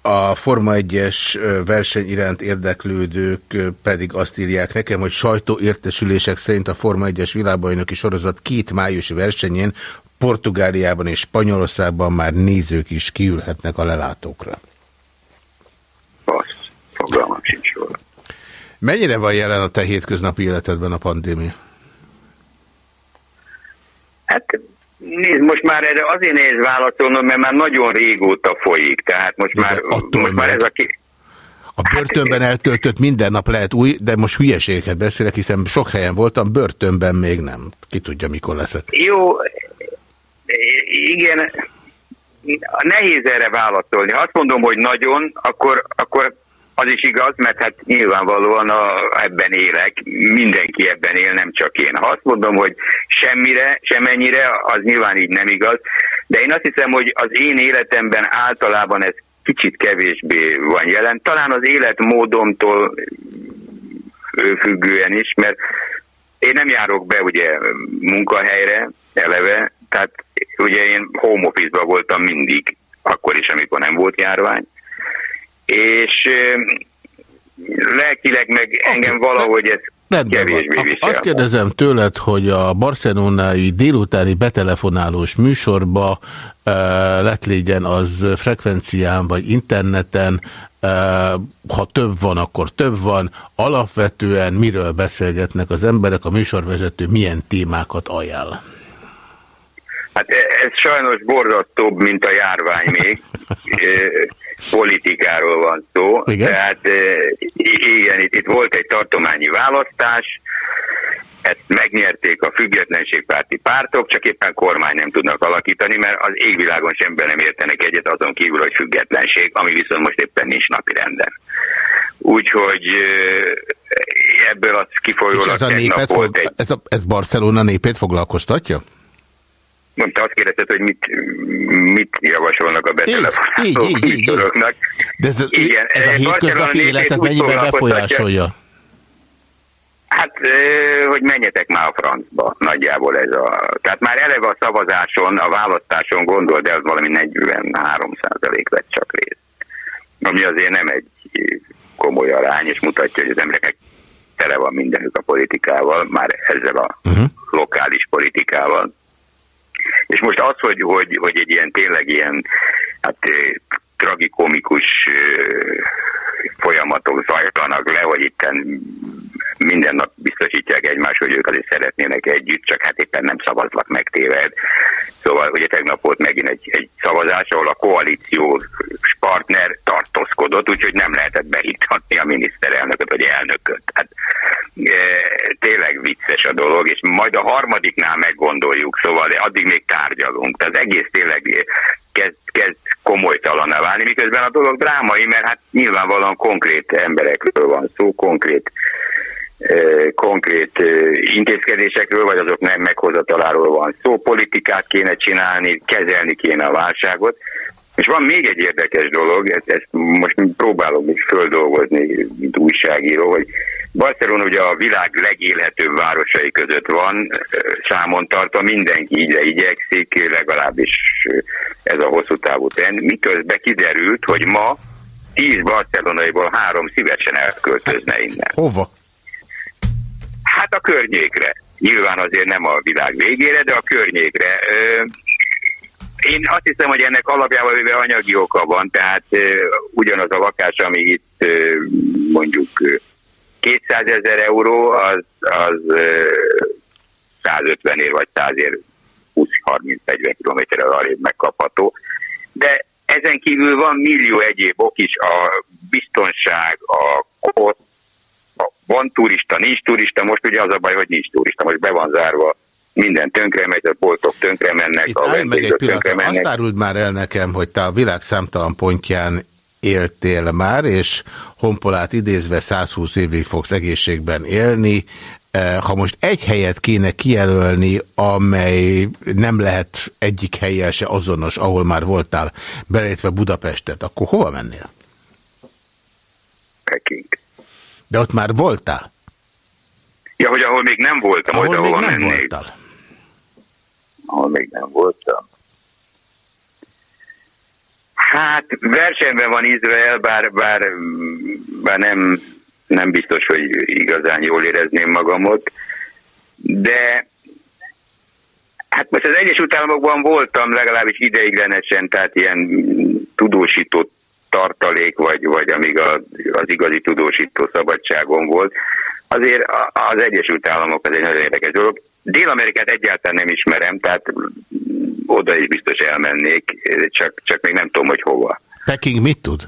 S3: A Forma 1-es verseny iránt érdeklődők pedig azt írják nekem, hogy sajtóértesülések szerint a Forma 1-es világbajnoki sorozat két májusi versenyén Portugáliában és Spanyolországban már nézők is kiülhetnek a lelátókra.
S9: Azt fogalmam sincs róla.
S3: Mennyire van jelen a te hétköznapi életedben a pandémia?
S9: Hát nézd, most már erre azért nehéz válaszolnom, mert már nagyon régóta folyik. Tehát most
S3: De
S9: már,
S3: attól
S9: most már ez a ki...
S3: A börtönben eltöltött minden nap lehet új, de most hülyeségeket beszélek, hiszen sok helyen voltam, börtönben még nem. Ki tudja, mikor leszek.
S9: Jó, igen, nehéz erre válaszolni. Ha azt mondom, hogy nagyon, akkor, akkor az is igaz, mert hát nyilvánvalóan a, ebben élek, mindenki ebben él, nem csak én. Ha azt mondom, hogy semmire, semennyire, az nyilván így nem igaz, de én azt hiszem, hogy az én életemben általában ez kicsit kevésbé van jelen. Talán az életmódomtól függően is, mert én nem járok be ugye munkahelyre eleve, tehát ugye én home office voltam mindig, akkor is, amikor nem volt járvány, és lelkileg meg engem valahogy ez
S3: Rendben van.
S9: kevésbé
S3: Ak-
S9: visel.
S3: Azt kérdezem tőled, hogy a barcelonai délutáni betelefonálós műsorba uh, lett légyen az frekvencián vagy interneten, Ha több van, akkor több van. Alapvetően miről beszélgetnek az emberek, a műsorvezető milyen témákat ajánl?
S9: Hát e- ez sajnos borzasztóbb, mint a járvány még. Politikáról van szó.
S3: Igen?
S9: Tehát e, i- igen, itt, itt volt egy tartományi választás, ezt megnyerték a függetlenségpárti pártok, csak éppen kormány nem tudnak alakítani, mert az égvilágon semben nem értenek egyet azon kívül, hogy függetlenség, ami viszont most éppen nincs napirenden. Úgyhogy e, ebből az
S3: És
S9: kifolyólag
S3: ez a népet fog,
S9: egy
S3: ez, a, ez Barcelona népét foglalkoztatja?
S9: Mondta, azt kérdezted, hogy mit, mit javasolnak a betelefonáló műsoroknak.
S3: De ez,
S9: Igen,
S3: ez a hétköznapi életet mennyiben befolyásolja?
S9: Hát, hogy menjetek már a francba, nagyjából ez a... Tehát már eleve a szavazáson, a választáson gondold el, valami 43 százalék vett csak részt. Ami azért nem egy komoly arány, és mutatja, hogy az embereknek tele van mindenük a politikával, már ezzel a
S3: Uh-huh.
S9: lokális politikával. És most az, hogy, hogy, hogy egy ilyen tényleg ilyen hát, eh, tragikomikus eh, folyamatok zajlanak le, hogy itt minden nap biztosítják egymást, hogy ők azért szeretnének együtt, csak hát éppen nem szavazlak meg téved. Szóval ugye tegnap volt megint egy, egy szavazás, ahol a koalíciós partner tartózkodott, úgyhogy nem lehetett beiktatni a miniszterelnököt vagy elnököt. Hát, e, tényleg vicces a dolog, és majd a harmadiknál meggondoljuk, szóval addig még tárgyalunk. Tehát az egész tényleg kezd, kezd komolytalaná válni, miközben a dolog drámai, mert hát nyilvánvalóan konkrét emberekről van szó, konkrét konkrét intézkedésekről, vagy azok nem meghozataláról van szó, politikát kéne csinálni, kezelni kéne a válságot. És van még egy érdekes dolog, ezt, ezt most próbálom is földolgozni, mint újságíró, hogy Barcelona ugye a világ legélhetőbb városai között van, számon tartva mindenki így igyekszik, legalábbis ez a hosszú távú trend. Miközben kiderült, hogy ma 10 barcelonaiból három szívesen elköltözne innen.
S3: Hova?
S9: Hát a környékre. Nyilván azért nem a világ végére, de a környékre. Én azt hiszem, hogy ennek alapjában véve anyagi oka van, tehát ugyanaz a lakás, ami itt mondjuk ö, 200 ezer euró, az, az ö, 150 ér vagy 100 ér 20-30-40 kilométerrel arrébb megkapható. De ezen kívül van millió egyéb ok is, a biztonság, a kosz, van turista, nincs turista, most ugye az a baj, hogy nincs turista, most be van zárva, minden tönkre megy, a boltok tönkre mennek,
S3: Itt
S9: a vendégek tönkre
S3: pillanatra. Azt
S9: mennek.
S3: áruld már el nekem, hogy te a világ számtalan pontján éltél már, és honpolát idézve 120 évig fogsz egészségben élni. Eh, Ha most egy helyet kéne kijelölni, amely nem lehet egyik helyjel se azonos, ahol már voltál, beleértve Budapestet, akkor hova mennél?
S9: Peking.
S3: De ott már voltál?
S9: Ja, hogy ahol még nem voltam,
S3: Ahol
S9: hogy
S3: még
S9: ahol
S3: nem
S9: mennék.
S3: voltál.
S9: Ahol még nem voltam. Hát versenyben van Izrael, bár, bár, bár nem, nem biztos, hogy igazán jól érezném magamot, de hát most az Egyesült Államokban voltam legalábbis ideiglenesen, tehát ilyen tudósító tartalék, vagy, vagy amíg a, az igazi tudósító szabadságon volt. Azért az Egyesült Államok az egy nagyon érdekes dolog. Dél-Amerikát egyáltalán nem ismerem, tehát oda is biztos elmennék, csak, csak még nem tudom, hogy hova.
S3: Peking mit tud?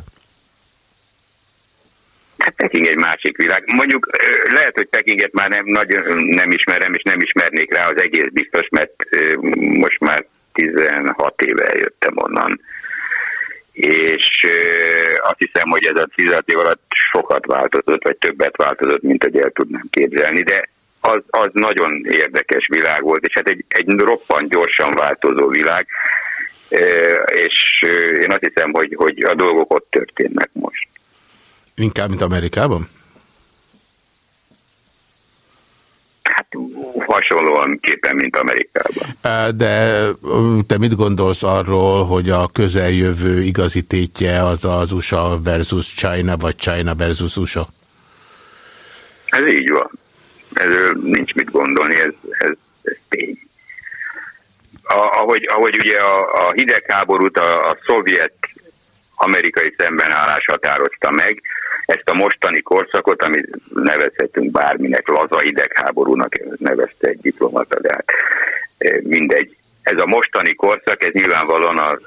S9: Hát Peking egy másik világ. Mondjuk lehet, hogy Pekinget már nem, nagyon nem ismerem, és nem ismernék rá az egész biztos, mert most már 16 éve jöttem onnan. És azt hiszem, hogy ez a 16 év alatt sokat változott, vagy többet változott, mint hogy el tudnám képzelni, de az, az nagyon érdekes világ volt, és hát egy, egy roppant gyorsan változó világ, és én azt hiszem, hogy, hogy a dolgok ott történnek most.
S3: Inkább, mint Amerikában?
S9: Hát hasonlóan képen, mint Amerikában.
S3: De te mit gondolsz arról, hogy a közeljövő igazi tétje az az USA versus China, vagy China versus USA?
S9: Ez így van. Ezről nincs mit gondolni, ez, ez, ez tény. A, ahogy, ahogy ugye a, a hidegháborút a, a szovjet amerikai szembenállás határozta meg. Ezt a mostani korszakot, amit nevezhetünk bárminek, laza idegháborúnak nevezte egy diplomata, de hát eh, mindegy. Ez a mostani korszak, ez nyilvánvalóan a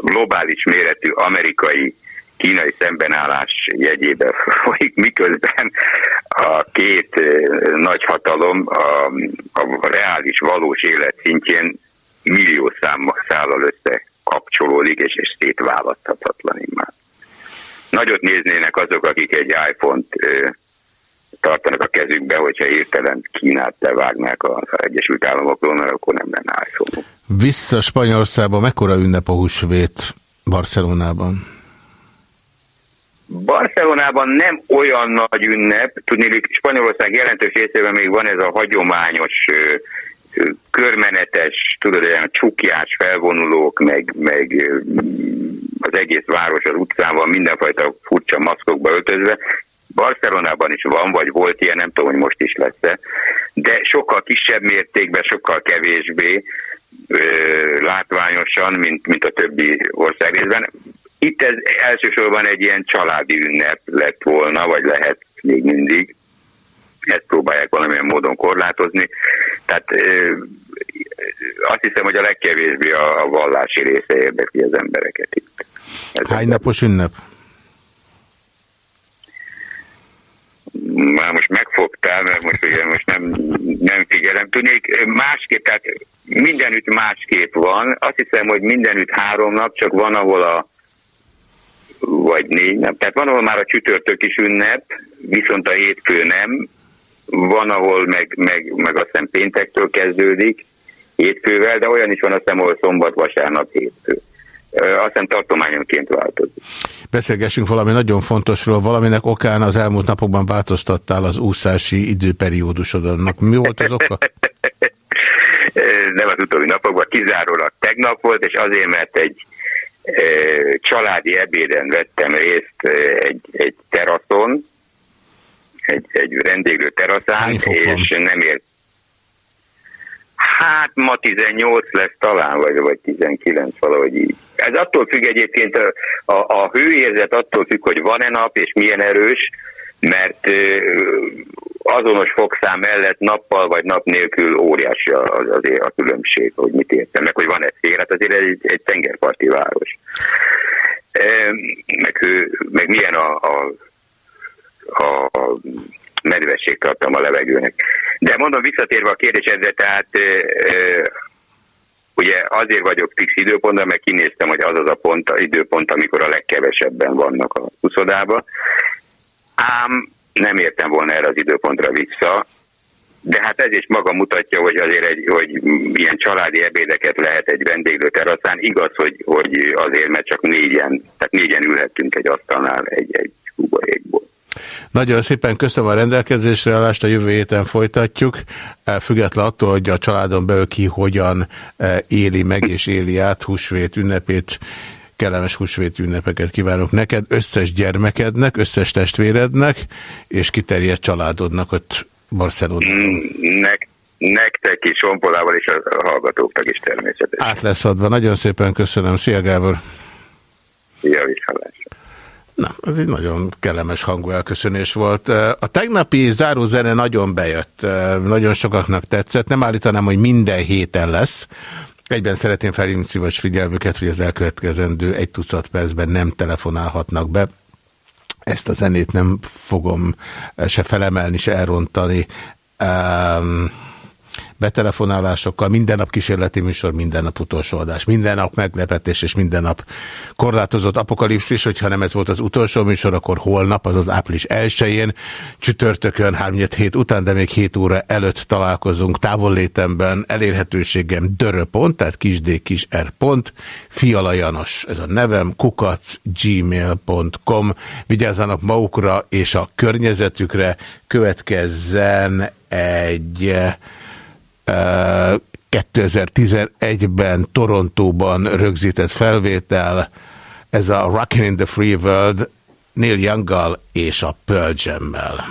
S9: globális méretű amerikai kínai szembenállás jegyében folyik, miközben a két nagy hatalom a, a reális, valós élet szintjén millió szám, szállal össze kapcsolódik, és, és szétválaszthatatlan immár. Nagyot néznének azok, akik egy iPhone-t tartanak a kezükbe, hogyha hirtelen Kínát levágnák az Egyesült Államokról, akkor nem lenne iPhone.
S3: Vissza Spanyolországba, mekkora ünnep a húsvét Barcelonában?
S9: Barcelonában nem olyan nagy ünnep, tudni, Spanyolország jelentős részében még van ez a hagyományos körmenetes, tudod, olyan csukjás felvonulók, meg, meg az egész város az utcán van mindenfajta furcsa maszkokba öltözve. Barcelonában is van, vagy volt ilyen, nem tudom, hogy most is lesz-e, de sokkal kisebb mértékben, sokkal kevésbé ö, látványosan, mint, mint a többi ország részben. Itt ez elsősorban egy ilyen családi ünnep lett volna, vagy lehet még mindig. Ezt próbálják valamilyen módon korlátozni. Tehát azt hiszem, hogy a legkevésbé a, a vallási része érdekli az embereket itt. Ez
S3: Hány napos ünnep?
S9: már most megfogtál, mert most ugye most nem, nem figyelem. Tudnék, másképp, tehát mindenütt másképp van. Azt hiszem, hogy mindenütt három nap, csak van, ahol a vagy négy nap. Tehát van, ahol már a csütörtök is ünnep, viszont a hétfő nem. Van, ahol meg, meg, meg azt hiszem péntektől kezdődik, hétfővel, de olyan is van, azt hiszem, ahol szombat, vasárnap, hétfő. Azt hiszem tartományonként változik.
S3: Beszélgessünk valami nagyon fontosról, valaminek okán az elmúlt napokban változtattál az úszási időperiódusodonnak. Mi volt az oka?
S9: nem az utóbbi napokban, kizárólag tegnap volt, és azért, mert egy családi ebéden vettem részt egy, egy teraszon, egy, egy vendéglő teraszán, és nem ért. Hát ma 18 lesz talán, vagy, vagy 19 valahogy így. Ez attól függ egyébként, a, a, a hőérzet attól függ, hogy van-e nap, és milyen erős, mert azonos fogszám mellett nappal vagy nap nélkül óriási az, azért a különbség, hogy mit értem, meg hogy van-e szél, hát azért egy, egy tengerparti város. Meg, meg milyen a, a, a nedvesség tartam a levegőnek. De mondom, visszatérve a kérdésedre, tehát ugye azért vagyok fix időpontban, mert kinéztem, hogy az az a pont, az időpont, amikor a legkevesebben vannak a uszodába. Ám nem értem volna erre az időpontra vissza, de hát ez is maga mutatja, hogy azért egy, hogy ilyen családi ebédeket lehet egy vendéglő teraszán. Igaz, hogy, hogy azért, mert csak négyen, tehát négyen ülhettünk egy asztalnál egy, egy kuborékból.
S3: Nagyon szépen köszönöm a rendelkezésre állást, a jövő héten folytatjuk. Eh, Független attól, hogy a családon belül ki hogyan eh, éli meg és éli át húsvét ünnepét, kellemes húsvét ünnepeket kívánok neked, összes gyermekednek, összes testvérednek, és kiterjedt családodnak ott Barcelonában.
S9: Mm, Nek, nektek is, Honpolával és a hallgatóknak is természetesen.
S3: Át lesz adva. Nagyon szépen köszönöm. Szia Gábor!
S9: Szia, viszalásra.
S3: Na, ez egy nagyon kellemes hangú elköszönés volt. A tegnapi zárózene nagyon bejött, nagyon sokaknak tetszett. Nem állítanám, hogy minden héten lesz. Egyben szeretném felhívni szíves figyelmüket, hogy az elkövetkezendő egy tucat percben nem telefonálhatnak be. Ezt a zenét nem fogom se felemelni, se elrontani. Um, betelefonálásokkal, minden nap kísérleti műsor, minden nap utolsó adás, minden nap meglepetés és minden nap korlátozott apokalipszis, hogyha nem ez volt az utolsó műsor, akkor holnap, azaz április 1-én, csütörtökön 3 hét után, de még 7 óra előtt találkozunk távollétemben, elérhetőségem dörö.pont, tehát kisd kis r. pont, Fiala Janos, ez a nevem, kukac gmail.com, vigyázzanak magukra és a környezetükre, következzen egy 2011-ben Torontóban rögzített felvétel, ez a Rockin' in the Free World Neil Younggal és a Pearl Jam-mel.